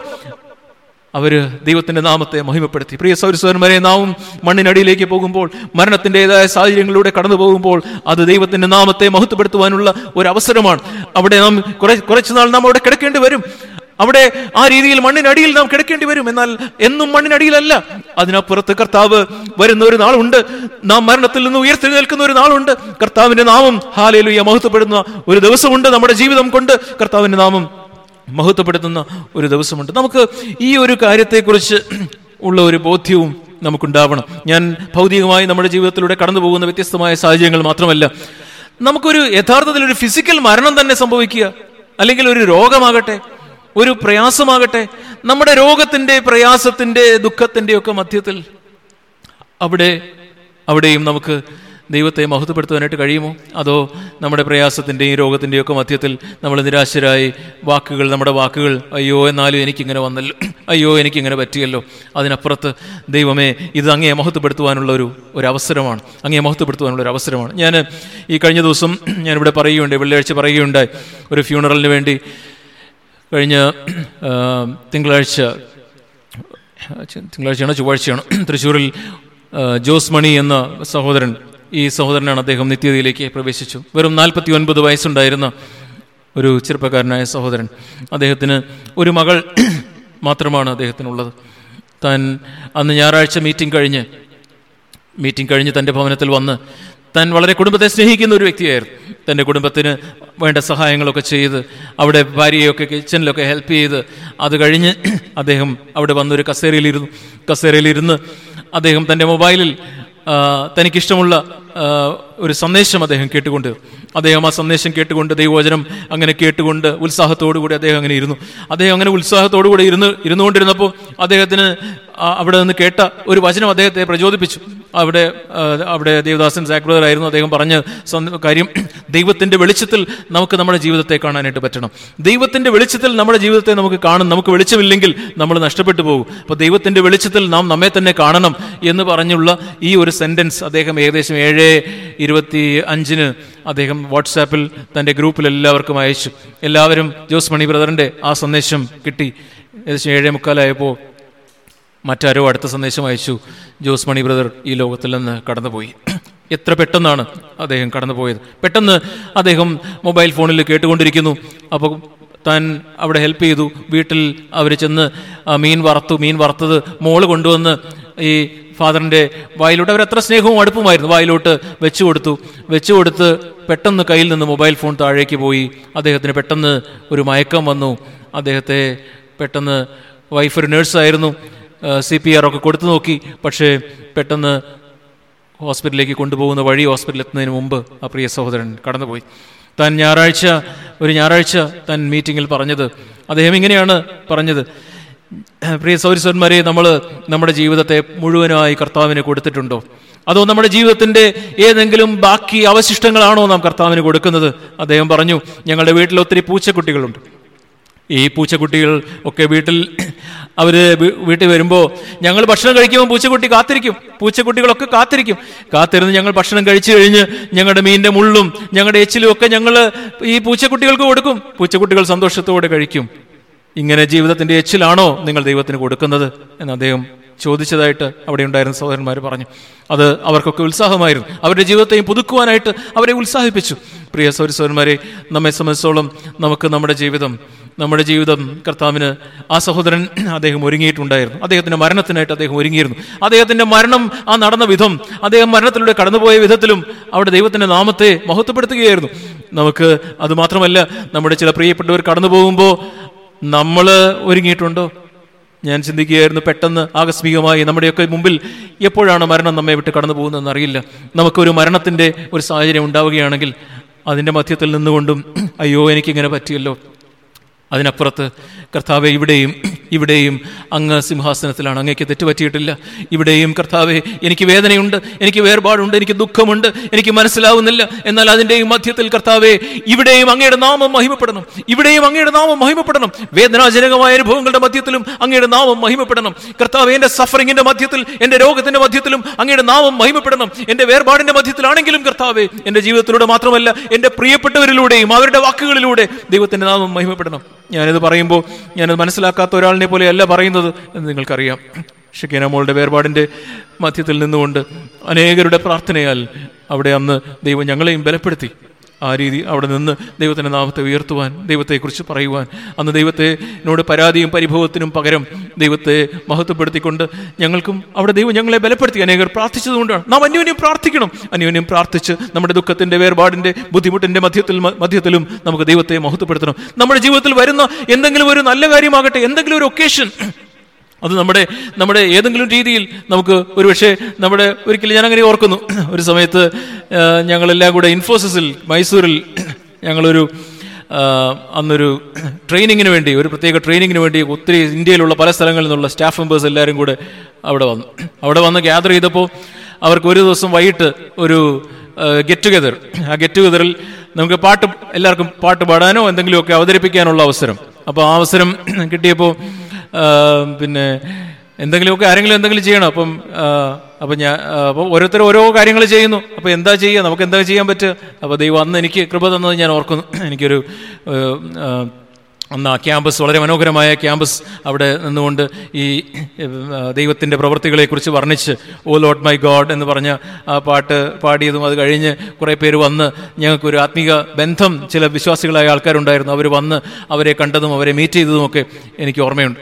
Speaker 2: അവർ ദൈവത്തിന്റെ നാമത്തെ മഹിമപ്പെടുത്തി. പ്രിയ സൗരസ്വരന്മാരെ നാവും മണ്ണിനടിയിലേക്ക് പോകുമ്പോൾ മരണത്തിന്റെതായ സാഹചര്യങ്ങളിലൂടെ കടന്നു പോകുമ്പോൾ അത് ദൈവത്തിന്റെ നാമത്തെ മഹത്വപ്പെടുത്തുവാനുള്ള ഒരു അവസരമാണ്. അവിടെ നാം കുറെ കുറച്ചുനാൾ നാം അവിടെ കിടക്കേണ്ടി വരും. അവിടെ ആ രീതിയിൽ മണ്ണിനടിയിൽ നാം കിടക്കേണ്ടി വരും. എന്നാൽ എന്നും മണ്ണിനടിയിലല്ല. അതിനപ്പുറത്ത് കർത്താവ് വരുന്ന ഒരു നാളുണ്ട്. നാം മരണത്തിൽ നിന്ന് ഉയർത്തെഴുന്നേൽക്കുന്ന ഒരു നാളുണ്ട്. കർത്താവിന്റെ നാമം ഹാലയിലുയ മഹത്വപ്പെടുന്ന ഒരു ദിവസമുണ്ട് നമ്മുടെ ജീവിതം കൊണ്ട്. കർത്താവിന്റെ നാമം മഹത്വപ്പെടുത്തുന്ന ഒരു ദിവസമുണ്ട്. നമുക്ക് ഈ ഒരു കാര്യത്തെക്കുറിച്ച് ഉള്ള ഒരു ബോധ്യവും നമുക്കുണ്ടാവണം. ഞാൻ ഭൗതികമായി നമ്മുടെ ജീവിതത്തിലൂടെ കടന്നു പോകുന്ന വ്യത്യസ്തമായ സാഹചര്യങ്ങൾ മാത്രമല്ല. നമുക്കൊരു യഥാർത്ഥത്തിൽ ഒരു ഫിസിക്കൽ മരണം തന്നെ സംഭവിക്കുക. അല്ലെങ്കിൽ ഒരു രോഗമാകട്ടെ. ഒരു പ്രയാസമാകട്ടെ. നമ്മുടെ രോഗത്തിന്റെ പ്രയാസത്തിന്റെ ദുഃഖത്തിന്റെ ഒക്കെ മധ്യത്തിൽ അവിടെ അവിടെയും നമുക്ക് ദൈവത്തെ മഹത്വപ്പെടുത്തുവാനായിട്ട് കഴിയുമോ? അതോ നമ്മുടെ പ്രയാസത്തിന്റെയും രോഗത്തിന്റെയും ഒക്കെ മധ്യത്തിൽ നമ്മൾ നിരാശരായി വാക്കുകൾ നമ്മുടെ വാക്കുകൾ അയ്യോ എന്നാലും എനിക്കിങ്ങനെ വന്നല്ലോ. അയ്യോ എനിക്കിങ്ങനെ പറ്റിയല്ലോ. അതിനപ്പുറത്ത് ദൈവമേ ഇത് അങ്ങയെ മഹത്വപ്പെടുത്തുവാനുള്ള ഒരു ഒരു അവസരമാണ്. അങ്ങയെ മഹത്വപ്പെടുത്തുവാനുള്ള ഒരു അവസരമാണ്. ഞാൻ ഈ കഴിഞ്ഞ ദിവസം ഞാനിവിടെ പറയുകയുണ്ടായി വെള്ളിയാഴ്ച പറയുകയുണ്ടായി. ഒരു ഫ്യൂണറലിന് വേണ്ടി കഴിഞ്ഞ തിങ്കളാഴ്ച തിങ്കളാഴ്ചയാണോ ചൊവ്വാഴ്ചയാണോ തൃശ്ശൂരിൽ ജോസ് മണി എന്ന സഹോദരൻ ഈ സഹോദരനാണ് അദ്ദേഹം നിത്യതയിലേക്ക് പ്രവേശിച്ചു. വെറും നാൽപ്പത്തി ഒൻപത് വയസ്സുണ്ടായിരുന്ന ഒരു ചെറുപ്പക്കാരനായ സഹോദരൻ. അദ്ദേഹത്തിന് ഒരു മകൾ മാത്രമാണ് അദ്ദേഹത്തിനുള്ളത്. താൻ അന്ന് ഞായറാഴ്ച മീറ്റിംഗ് കഴിഞ്ഞ് മീറ്റിംഗ് കഴിഞ്ഞ് തന്റെ ഭവനത്തിൽ വന്ന് താൻ വളരെ കുടുംബത്തെ സ്നേഹിക്കുന്ന ഒരു വ്യക്തിയായിരുന്നു. തന്റെ കുടുംബത്തിന് വേണ്ട സഹായങ്ങളൊക്കെ ചെയ്ത് അവിടെ ഭാര്യയൊക്കെ കിച്ചണിലൊക്കെ ഹെൽപ്പ് ചെയ്ത് അത് കഴിഞ്ഞ് അദ്ദേഹം അവിടെ വന്നൊരു കസേരയിലിരുന്നു. കസേരയിലിരുന്ന് അദ്ദേഹം തന്റെ മൊബൈലിൽ തനിക്കിഷ്ടമുള്ള ഒരു സന്ദേശം അദ്ദേഹം കേട്ടുകൊണ്ട് അദ്ദേഹം ആ സന്ദേശം കേട്ടുകൊണ്ട് ദൈവവചനം അങ്ങനെ കേട്ടുകൊണ്ട് ഉത്സാഹത്തോടു കൂടി അദ്ദേഹം അങ്ങനെ ഇരുന്നു. അദ്ദേഹം അങ്ങനെ ഉത്സാഹത്തോടു കൂടി ഇരുന്ന് ഇരുന്നുകൊണ്ടിരുന്നപ്പോൾ അദ്ദേഹത്തിന് അവിടെ നിന്ന് കേട്ട ഒരു വചനം അദ്ദേഹത്തെ പ്രചോദിപ്പിച്ചു. അവിടെ അവിടെ ദേവദാസൻ സാക്രതരായിരുന്നു അദ്ദേഹം പറഞ്ഞ കാര്യം ദൈവത്തിന്റെ വെളിച്ചത്തിൽ നമുക്ക് നമ്മുടെ ജീവിതത്തെ കാണാനായിട്ട് പറ്റണം. ദൈവത്തിന്റെ വെളിച്ചത്തിൽ നമ്മുടെ ജീവിതത്തെ നമുക്ക് കാണും. നമുക്ക് വെളിച്ചമില്ലെങ്കിൽ നമ്മൾ നഷ്ടപ്പെട്ടു പോകും. അപ്പോൾ ദൈവത്തിന്റെ വെളിച്ചത്തിൽ നാം നമ്മെ തന്നെ കാണണം എന്ന് പറഞ്ഞുള്ള ഈ ഒരു സെന്റൻസ് അദ്ദേഹം ഏകദേശം ഏഴ് ഇരുപത്തി അഞ്ചിന് അദ്ദേഹം വാട്സാപ്പിൽ തന്റെ ഗ്രൂപ്പിൽ എല്ലാവർക്കും അയച്ചു. എല്ലാവരും ജോസ് മണി ബ്രദറിന്റെ ആ സന്ദേശം കിട്ടി. ഏകദേശം ഏഴേ മുക്കാലായപ്പോൾ മറ്റാരോ അടുത്ത സന്ദേശം അയച്ചു. ജോസ് മണി ബ്രദർ ഈ ലോകത്തിൽ നിന്ന് കടന്നുപോയി. എത്ര പെട്ടെന്നാണ് അദ്ദേഹം കടന്നുപോയത്. പെട്ടെന്ന് അദ്ദേഹം മൊബൈൽ ഫോണിൽ കേട്ടുകൊണ്ടിരിക്കുന്നു. അപ്പോൾ താൻ അവിടെ ഹെൽപ്പ് ചെയ്തു. വീട്ടിൽ അവർ ചെന്ന് മീൻ വറുത്തു. മീൻ വറുത്തത് മോൾ കൊണ്ടുവന്ന് ഈ ഫാദറിന്റെ വായിലോട്ട് അവർ എത്ര സ്നേഹവും അടുപ്പുമായിരുന്നു. വായിലോട്ട് വെച്ചു കൊടുത്തു. വെച്ചു കൊടുത്ത് പെട്ടെന്ന് കയ്യിൽ നിന്ന് മൊബൈൽ ഫോൺ താഴേക്ക് പോയി. അദ്ദേഹത്തിന് പെട്ടെന്ന് ഒരു മയക്കം വന്നു. അദ്ദേഹത്തെ പെട്ടെന്ന് വൈഫ് ഒരു നേഴ്സായിരുന്നു സി പി ആർ ഒക്കെ കൊടുത്തു നോക്കി. പക്ഷേ പെട്ടെന്ന് ഹോസ്പിറ്റലിലേക്ക് കൊണ്ടുപോകുന്ന വഴി ഹോസ്പിറ്റലിൽ എത്തുന്നതിന് മുമ്പ് ആ പ്രിയ സഹോദരൻ കടന്നുപോയി. താൻ ഞായറാഴ്ച ഒരു ഞായറാഴ്ച താൻ മീറ്റിങ്ങിൽ പറഞ്ഞത്. അദ്ദേഹം ഇങ്ങനെയാണ് പറഞ്ഞത്. പ്രിയ സൗരസ്വന്മാരെ നമ്മൾ നമ്മുടെ ജീവിതത്തെ മുഴുവനായി കർത്താവിന് കൊടുത്തിട്ടുണ്ടോ? അതോ നമ്മുടെ ജീവിതത്തിന്റെ ഏതെങ്കിലും ബാക്കി അവശിഷ്ടങ്ങളാണോ നാം കർത്താവിന് കൊടുക്കുന്നത്? അദ്ദേഹം പറഞ്ഞു ഞങ്ങളുടെ വീട്ടിൽ ഒത്തിരി പൂച്ചക്കുട്ടികളുണ്ട്. ഈ പൂച്ചക്കുട്ടികൾ ഒക്കെ വീട്ടിൽ അവർ വീട്ടിൽ വരുമ്പോൾ ഞങ്ങൾ ഭക്ഷണം കഴിക്കുമ്പോൾ പൂച്ചക്കുട്ടി കാത്തിരിക്കും. പൂച്ചക്കുട്ടികളൊക്കെ കാത്തിരിക്കും. കാത്തിരുന്ന് ഞങ്ങൾ ഭക്ഷണം കഴിച്ചു കഴിഞ്ഞ് ഞങ്ങളുടെ മീനിന്റെ മുള്ളും ഞങ്ങളുടെ എച്ചിലും ഒക്കെ ഞങ്ങൾ ഈ പൂച്ചക്കുട്ടികൾക്ക് കൊടുക്കും. പൂച്ചക്കുട്ടികൾ സന്തോഷത്തോടെ കഴിക്കും. ഇങ്ങനെ ജീവിതത്തിന്റെ എച്ചിലാണോ നിങ്ങൾ ദൈവത്തിന് കൊടുക്കുന്നത്? എന്ന് അദ്ദേഹം ചോദിച്ചതായിട്ട് അവിടെ ഉണ്ടായിരുന്ന സഹോദരന്മാർ പറഞ്ഞു. അത് അവർക്കൊക്കെ ഉത്സാഹമായിരുന്നു. അവരുടെ ജീവിതത്തെയും പുതുക്കുവാനായിട്ട് അവരെ ഉത്സാഹിപ്പിച്ചു. പ്രിയ സൗര സഹോദരന്മാരെ നമ്മെ സംബന്ധിച്ചോളം നമുക്ക് നമ്മുടെ ജീവിതം നമ്മുടെ ജീവിതം കർത്താവിന് ആ സഹോദരൻ അദ്ദേഹം ഒരുങ്ങിയിട്ടുണ്ടായിരുന്നു. അദ്ദേഹത്തിന്റെ മരണത്തിനായിട്ട് അദ്ദേഹം ഒരുങ്ങിയിരുന്നു. അദ്ദേഹത്തിന്റെ മരണം ആ നടന്ന വിധം അദ്ദേഹം മരണത്തിലൂടെ കടന്നുപോയ വിധത്തിലും അവിടെ ദൈവത്തിന്റെ നാമത്തെ മഹത്വപ്പെടുത്തുകയായിരുന്നു. നമുക്ക് അതുമാത്രമല്ല നമ്മുടെ ചില പ്രിയപ്പെട്ടവർ കടന്നു പോകുമ്പോൾ നമ്മൾ ഒരുങ്ങിയിട്ടുണ്ടോ? ഞാൻ ചിന്തിക്കുകയായിരുന്നു പെട്ടെന്ന് ആകസ്മികമായി നമ്മുടെയൊക്കെ മുമ്പിൽ എപ്പോഴാണ് മരണം നമ്മെ വിട്ട് കടന്നു പോകുന്നതെന്ന് അറിയില്ല. നമുക്കൊരു മരണത്തിന്റെ ഒരു സാഹചര്യം ഉണ്ടാവുകയാണെങ്കിൽ അതിന്റെ മധ്യത്തിൽ നിന്നുകൊണ്ടും അയ്യോ എനിക്കിങ്ങനെ പറ്റിയല്ലോ. അതിനപ്പുറത്ത് കർത്താവെ ഇവിടെയും ഇവിടെയും അങ്ങ് സിംഹാസനത്തിലാണ്. അങ്ങേക്ക് തെറ്റുപറ്റിയിട്ടില്ല. ഇവിടെയും കർത്താവെ എനിക്ക് വേദനയുണ്ട് എനിക്ക് വേർപാടുണ്ട് എനിക്ക് ദുഃഖമുണ്ട് എനിക്ക് മനസ്സിലാവുന്നില്ല. എന്നാൽ അതിന്റെയും മധ്യത്തിൽ കർത്താവെ ഇവിടെയും അങ്ങയുടെ നാമം മഹിമപ്പെടണം. ഇവിടെയും അങ്ങയുടെ നാമം മഹിമപ്പെടണം. വേദനാജനകമായ അനുഭവങ്ങളുടെ മധ്യത്തിലും അങ്ങയുടെ നാമം മഹിമപ്പെടണം. കർത്താവ് എന്റെ സഫറിങ്ങിന്റെ മധ്യത്തിൽ എന്റെ രോഗത്തിന്റെ മധ്യത്തിലും അങ്ങയുടെ നാമം മഹിമപ്പെടണം. എന്റെ വേർപാടിന്റെ മധ്യത്തിലാണെങ്കിലും കർത്താവെ എന്റെ ജീവിതത്തിലൂടെ മാത്രമല്ല എന്റെ പ്രിയപ്പെട്ടവരിലൂടെയും അവരുടെ വാക്കുകളിലൂടെ ദൈവത്തിന്റെ നാമം മഹിമപ്പെടണം. ഞാനിത് പറയുമ്പോൾ ഞാനത് മനസ്സിലാക്കാത്ത ഒരാളിനെ പോലെ പോലെയല്ല പറയുന്നത് എന്ന് നിങ്ങൾക്കറിയാം. ഷക്കീന മോളുടെ വേർപാടിന്റെ മധ്യത്തിൽ നിന്നുകൊണ്ട് അനേകരുടെ പ്രാർത്ഥനയാൽ അവിടെ അന്ന് ദൈവം ഞങ്ങളെയും ബലപ്പെടുത്തി. ആ രീതി അവിടെ നിന്ന് ദൈവത്തിന്റെ നാമത്തെ ഉയർത്തുവാൻ ദൈവത്തെക്കുറിച്ച് പറയുവാൻ. അന്ന് ദൈവത്തിനോട് പരാതിയും പരിഭവത്തിനും പകരം ദൈവത്തെ മഹത്വപ്പെടുത്തിക്കൊണ്ട് ഞങ്ങൾക്കും അവിടെ ദൈവം ഞങ്ങളെ ബലപ്പെടുത്തി. അനേകർ പ്രാർത്ഥിച്ചതുകൊണ്ടാണ്. നാം അന്യോന്യം പ്രാർത്ഥിക്കണം. അന്യോന്യം പ്രാർത്ഥിച്ച് നമ്മുടെ ദുഃഖത്തിന്റെ വേർപാടിന്റെ ബുദ്ധിമുട്ടിന്റെ മധ്യത്തിൽ മധ്യത്തിലും നമുക്ക് ദൈവത്തെ മഹത്വപ്പെടുത്തണം. നമ്മുടെ ജീവിതത്തിൽ വരുന്ന എന്തെങ്കിലും ഒരു നല്ല കാര്യമാകട്ടെ എന്തെങ്കിലും ഒരു ഒക്കേഷൻ അത് നമ്മുടെ നമ്മുടെ ഏതെങ്കിലും രീതിയിൽ നമുക്ക് ഒരുപക്ഷെ നമ്മുടെ ഒരിക്കലും അങ്ങനെ ഓർക്കുന്നു. ഒരു സമയത്ത് ഞങ്ങളെല്ലാം കൂടെ ഇൻഫോസിസിൽ മൈസൂരിൽ ഞങ്ങളൊരു അന്നൊരു ട്രെയിനിങ്ങിന് വേണ്ടി ഒരു പ്രത്യേക ട്രെയിനിങ്ങിന് വേണ്ടി ഒത്തിരി ഇന്ത്യയിലുള്ള പല സ്ഥലങ്ങളിൽ നിന്നുള്ള സ്റ്റാഫ് മെമ്പേഴ്സ് എല്ലാവരും കൂടെ അവിടെ വന്നു. അവിടെ വന്ന് ഗ്യാദർ ചെയ്തപ്പോൾ അവർക്ക് ഒരു ദിവസം വൈകിട്ട് ഒരു ഗെറ്റ് ടുഗെദർ ആ ഗെറ്റ് ടുഗെദറിൽ നമുക്ക് പാട്ട് എല്ലാവർക്കും പാട്ട് പാടാനോ എന്തെങ്കിലുമൊക്കെ അവതരിപ്പിക്കാനുള്ള അവസരം. അപ്പോൾ ആ അവസരം കിട്ടിയപ്പോൾ പിന്നെ എന്തെങ്കിലുമൊക്കെ ആരെങ്കിലും എന്തെങ്കിലും ചെയ്യണം? അപ്പം അപ്പം ഞാൻ അപ്പോൾ ഓരോരുത്തർ ഓരോ കാര്യങ്ങൾ ചെയ്യുന്നു. അപ്പോൾ എന്താ ചെയ്യുക? നമുക്ക് എന്താ ചെയ്യാൻ പറ്റുക? അപ്പോൾ ദൈവം അന്ന് എനിക്ക് കൃപ തന്നത് ഞാൻ ഓർക്കുന്നു. എനിക്കൊരു അന്ന് ആ ക്യാമ്പസ് വളരെ മനോഹരമായ ക്യാമ്പസ് അവിടെ നിന്നുകൊണ്ട് ഈ ദൈവത്തിന്റെ പ്രവൃത്തികളെക്കുറിച്ച് വർണിച്ച് ഓ ലോട്ട് മൈ ഗോഡ് എന്ന് പറഞ്ഞ ആ പാട്ട് പാടിയതും അത് കഴിഞ്ഞ് കുറേ പേര് വന്ന് ഞങ്ങൾക്കൊരു ആത്മീക ബന്ധം ചില വിശ്വാസികളായ ആൾക്കാരുണ്ടായിരുന്നു. അവർ വന്ന് അവരെ കണ്ടതും അവരെ മീറ്റ് ചെയ്തതുമൊക്കെ എനിക്ക് ഓർമ്മയുണ്ട്.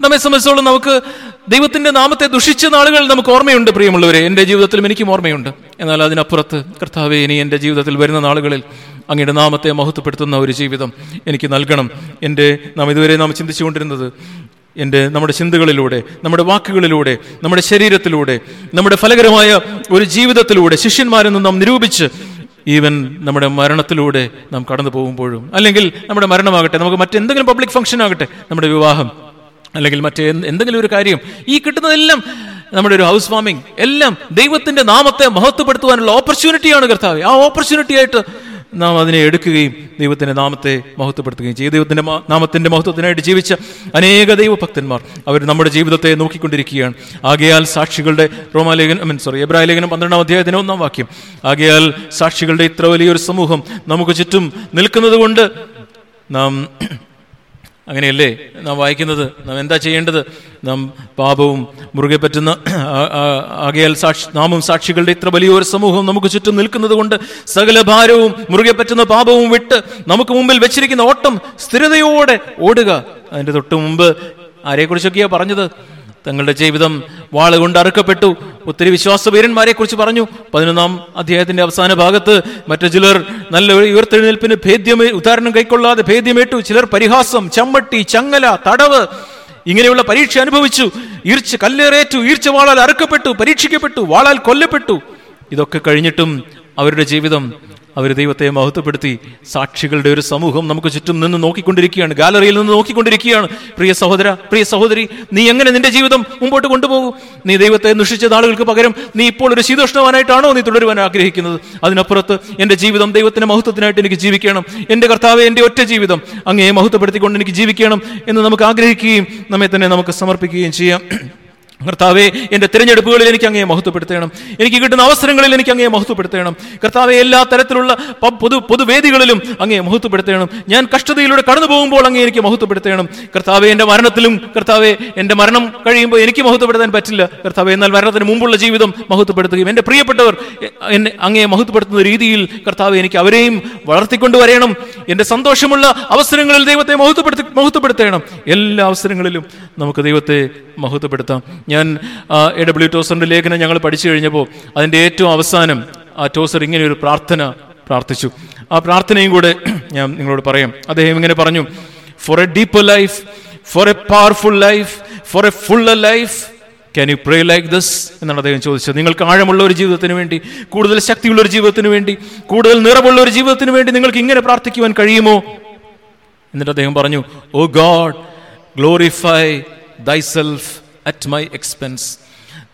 Speaker 2: നമ്മെ സംബന്ധിച്ചോളം നമുക്ക് ദൈവത്തിന്റെ നാമത്തെ ദുഷിച്ച നാളുകൾ നമുക്ക് ഓർമ്മയുണ്ട് പ്രിയമുള്ളവരെ. എന്റെ ജീവിതത്തിലും എനിക്കും ഓർമ്മയുണ്ട്. എന്നാൽ അതിനപ്പുറത്ത് കർത്താവെ ഇനി എന്റെ ജീവിതത്തിൽ വരുന്ന നാളുകളിൽ അങ്ങയുടെ നാമത്തെ മഹത്വപ്പെടുത്തുന്ന ഒരു ജീവിതം എനിക്ക് നൽകണം. എന്റെ നാം ഇതുവരെ നാം ചിന്തിച്ചുകൊണ്ടിരുന്നത് എന്റെ നമ്മുടെ ചിന്തകളിലൂടെ നമ്മുടെ വാക്കുകളിലൂടെ നമ്മുടെ ശരീരത്തിലൂടെ നമ്മുടെ ഫലകരമായ ഒരു ജീവിതത്തിലൂടെ ശിഷ്യന്മാരെന്ന് നാം നിരൂപിച്ച് ഈവൻ നമ്മുടെ മരണത്തിലൂടെ നാം കടന്നു പോകുമ്പോഴും അല്ലെങ്കിൽ നമ്മുടെ മരണമാകട്ടെ നമുക്ക് മറ്റെന്തെങ്കിലും പബ്ലിക് ഫംഗ്ഷൻ ആകട്ടെ നമ്മുടെ വിവാഹം അല്ലെങ്കിൽ മറ്റേ എന്തെങ്കിലും ഒരു കാര്യം ഈ കിട്ടുന്നതെല്ലാം നമ്മുടെ ഒരു ഹൗസ് വാമിംഗ് എല്ലാം ദൈവത്തിന്റെ നാമത്തെ മഹത്വപ്പെടുത്തുവാനുള്ള ഓപ്പർച്യൂണിറ്റിയാണ് കർത്താവ്. ആ ഓപ്പർച്യൂണിറ്റി ആയിട്ട് നാം അതിനെ എടുക്കുകയും ദൈവത്തിന്റെ നാമത്തെ മഹത്വപ്പെടുത്തുകയും ചെയ്യും. ദൈവത്തിന്റെ നാമത്തിന്റെ മഹത്വത്തിനായിട്ട് ജീവിച്ച അനേക ദൈവഭക്തന്മാർ അവർ നമ്മുടെ ജീവിതത്തെ നോക്കിക്കൊണ്ടിരിക്കുകയാണ്. ആകയാൽ സാക്ഷികളുടെ റോമാലേഖനം മീൻ സോറി എബ്രായ ലേഖനം പന്ത്രണ്ടാം അധ്യായത്തിന് ഒന്നാം വാക്യം. ആകയാൽ സാക്ഷികളുടെ ഇത്ര വലിയൊരു സമൂഹം നമുക്ക് ചുറ്റും നിൽക്കുന്നത് കൊണ്ട് നാം അങ്ങനെയല്ലേ നാം വായിക്കുന്നത്? നാം എന്താ ചെയ്യേണ്ടത്? നാം പാപവും മുറുകെ പറ്റുന്ന ആകയാൽ സാക്ഷി നാമും സാക്ഷികളുടെ ഇത്ര വലിയൊരു സമൂഹം നമുക്ക് ചുറ്റും നിൽക്കുന്നത് കൊണ്ട് സകല ഭാരവും മുറുകെ പറ്റുന്ന പാപവും വിട്ട് നമുക്ക് മുമ്പിൽ വെച്ചിരിക്കുന്ന ഓട്ടം സ്ഥിരതയോടെ ഓടുക. അതിന്റെ തൊട്ട് മുമ്പ് ആരെക്കുറിച്ചൊക്കെയാ പറഞ്ഞത്? തങ്ങളുടെ ജീവിതം വാളുകൊണ്ട് അറുക്കപ്പെട്ടു. ഒത്തിരി വിശ്വാസവീരന്മാരെ കുറിച്ച് പറഞ്ഞു. പതിനൊന്നാം അധ്യായത്തിന്റെ അവസാന ഭാഗത്ത് മറ്റു ചിലർ നല്ല ഉയർത്തെഴുന്നേൽപ്പിന് ഭേദ്യമേ ഉദാഹരണം കൈക്കൊള്ളാതെ ഭേദ്യമേറ്റു. ചിലർ പരിഹാസം ചമ്മട്ടി ചങ്ങല തടവ് ഇങ്ങനെയുള്ള പരീക്ഷ അനുഭവിച്ചു. ഈർച്ച കല്ലേറേറ്റു ഈർച്ച വാളാൽ അറുക്കപ്പെട്ടു പരീക്ഷിക്കപ്പെട്ടു വാളാൽ കൊല്ലപ്പെട്ടു. ഇതൊക്കെ കഴിഞ്ഞിട്ടും അവരുടെ ജീവിതം അവർ ദൈവത്തെ മഹത്വപ്പെടുത്തി. സാക്ഷികളുടെ ഒരു സമൂഹം നമുക്ക് ചുറ്റും നിന്ന് നോക്കിക്കൊണ്ടിരിക്കുകയാണ്. ഗാലറിയിൽ നിന്ന് നോക്കിക്കൊണ്ടിരിക്കുകയാണ്. പ്രിയ സഹോദര പ്രിയ സഹോദരി നീ എങ്ങനെ നിന്റെ ജീവിതം മുമ്പോട്ട് കൊണ്ടുപോകും? നീ ദൈവത്തെ ദുഷിച്ച നാളുകൾക്ക് പകരം നീ ഇപ്പോൾ ഒരു ശീതോഷ്ണവാനായിട്ടാണോ നീ തുടരുവാൻ ആഗ്രഹിക്കുന്നത്? അതിനപ്പുറത്ത് എന്റെ ജീവിതം ദൈവത്തിന്റെ മഹത്വത്തിനായിട്ട് എനിക്ക് ജീവിക്കണം. എന്റെ കർത്താവ് എന്റെ ഒറ്റ ജീവിതം അങ്ങേ മഹത്വപ്പെടുത്തിക്കൊണ്ട് എനിക്ക് ജീവിക്കണം എന്ന് നമുക്ക് ആഗ്രഹിക്കുകയും നമ്മെ തന്നെ നമുക്ക് സമർപ്പിക്കുകയും ചെയ്യാം. കർത്താവെ എന്റെ തിരഞ്ഞെടുപ്പുകളിൽ എനിക്ക് അങ്ങേ മഹത്വപ്പെടുത്തണം. എനിക്ക് കിട്ടുന്ന അവസരങ്ങളിൽ എനിക്ക് അങ്ങേ മഹത്വപ്പെടുത്തണം. കർത്താവെ എല്ലാ തരത്തിലുള്ള പൊതു പൊതുവേദികളിലും അങ്ങേ മഹത്വപ്പെടുത്തണം. ഞാൻ കഷ്ടതയിലൂടെ കടന്നു പോകുമ്പോൾ അങ്ങേ എനിക്ക് മഹത്വപ്പെടുത്തണം. കർത്താവെ എന്റെ മരണത്തിലും കർത്താവെ എന്റെ മരണം കഴിയുമ്പോൾ എനിക്ക് മഹത്വപ്പെടുത്താൻ പറ്റില്ല. കർത്താവെ എന്നാൽ മരണത്തിന് മുമ്പുള്ള ജീവിതം മഹത്വപ്പെടുത്തുകയും എന്റെ പ്രിയപ്പെട്ടവർ എന്നെ അങ്ങേ മഹത്വപ്പെടുത്തുന്ന രീതിയിൽ കർത്താവെ എനിക്ക് അവരെയും വളർത്തിക്കൊണ്ടുവരണം. എന്റെ സന്തോഷമുള്ള അവസരങ്ങളിൽ ദൈവത്തെ മഹത്വപ്പെടുത്തി മഹത്വപ്പെടുത്തണം. എല്ലാ അവസരങ്ങളിലും നമുക്ക് ദൈവത്തെ മഹത്വപ്പെടുത്താം. ഞാൻ എ ഡബ്ല്യു ടോസറിന്റെ ലേഖനം ഞങ്ങൾ പഠിച്ചു കഴിഞ്ഞപ്പോൾ അതിന്റെ ഏറ്റവും അവസാനം ആ ടോസർ ഇങ്ങനെ ഒരു പ്രാർത്ഥന പ്രാർത്ഥിച്ചു. ആ പ്രാർത്ഥനയും കൂടെ ഞാൻ നിങ്ങളോട് പറയാം. അദ്ദേഹം ഇങ്ങനെ പറഞ്ഞു for a deeper life for a powerful life for a full life can you pray like this എന്നാണ് അദ്ദേഹം ചോദിച്ചത്. നിങ്ങൾക്ക് ആഴമുള്ള ഒരു ജീവിതത്തിന് വേണ്ടി കൂടുതൽ ശക്തിയുള്ള ഒരു ജീവിതത്തിന് വേണ്ടി കൂടുതൽ നിറമുള്ള ഒരു ജീവിതത്തിന് വേണ്ടി നിങ്ങൾക്ക് ഇങ്ങനെ പ്രാർത്ഥിക്കുവാൻ കഴിയുമോ? എന്നിട്ട് അദ്ദേഹം പറഞ്ഞു ഓ God glorify thyself at my expense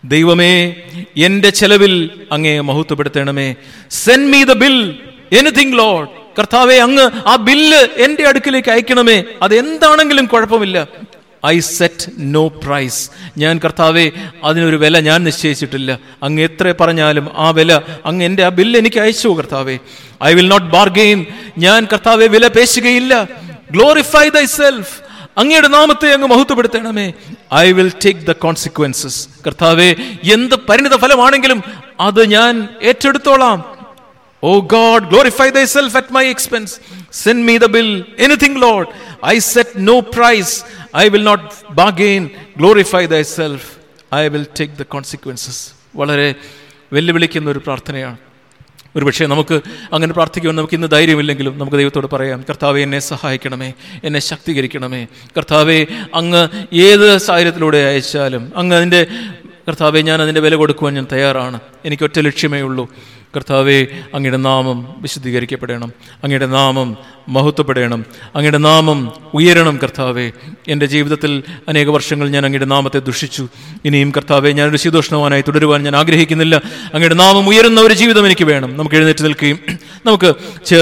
Speaker 2: ദൈവമേ എന്റെ ചെലവിൽ അങ്ങേ മഹത്വപ്പെടുത്തണമേ. Send me the bill anything Lord കർത്താവെ അങ്ങ് ആ ബില്ല് എന്റെ അടുക്കിലേക്ക് അയക്കണമേ. അത് എന്താണെങ്കിലും കുഴപ്പമില്ല. ഐ സെറ്റ് നോ പ്രൈസ് ഞാൻ കർത്താവെ അതിനൊരു വില ഞാൻ നിശ്ചയിച്ചിട്ടില്ല. അങ്ങ് എത്ര പറഞ്ഞാലും ആ വില അങ്ങ് എന്റെ ആ ബില്ല് എനിക്ക് അയച്ചു കർത്താവെ. ഐ വിൽ നോട്ട് ബാർഗെയിൻ ഞാൻ കർത്താവെ വില പേശുകയില്ല. ഗ്ലോറിഫൈ ദൈ സെൽഫ് അങ്ങയുടെ നാമത്തെ അങ്ങ് മഹത്വപ്പെടുത്തണമേ. I will take the consequences കർത്താവെ എന്ത് പരിണിത ഫലമാണെങ്കിലും അത് ഞാൻ ഏറ്റെടുത്തോളാം. ഓ God glorify thyself at my expense send me the bill anything Lord I set no price I will not bargain glorify thyself I will take the consequences വളരെ വെല്ലുവിളിക്കുന്ന ഒരു പ്രാർത്ഥനയാണ്. ഒരുപക്ഷെ നമുക്ക് അങ്ങനെ പ്രാർത്ഥിക്കുവാൻ നമുക്ക് ഇന്ന് ധൈര്യമില്ലെങ്കിലും നമുക്ക് ദൈവത്തോട് പറയാം കർത്താവെ എന്നെ സഹായിക്കണമേ എന്നെ ശക്തീകരിക്കണമേ. കർത്താവെ അങ്ങ് ഏത് സാഹചര്യത്തിലൂടെ അയച്ചാലും അങ്ങ് അതിന്റെ കർത്താവെ ഞാൻ അതിന്റെ വില കൊടുക്കുവാൻ ഞാൻ തയ്യാറാണ്. എനിക്ക് ഒറ്റ ലക്ഷ്യമേ ഉള്ളൂ. കർത്താവെ അങ്ങയുടെ നാമം വിശുദ്ധീകരിക്കപ്പെടണം. അങ്ങയുടെ നാമം മഹത്വപ്പെടണം. അങ്ങയുടെ നാമം ഉയരണം കർത്താവെ. എന്റെ ജീവിതത്തിൽ അനേക വർഷങ്ങൾ ഞാൻ അങ്ങയുടെ നാമത്തെ ദുഷിച്ചു. ഇനിയും കർത്താവെ ഞാനൊരു ശീതോഷ്ണവാനായി തുടരുവാൻ ഞാൻ ആഗ്രഹിക്കുന്നില്ല. അങ്ങയുടെ നാമം ഉയരുന്ന ഒരു ജീവിതം എനിക്ക് വേണം. നമുക്ക് എഴുന്നേറ്റ് നിൽക്കുകയും നമുക്ക് ചേർന്ന്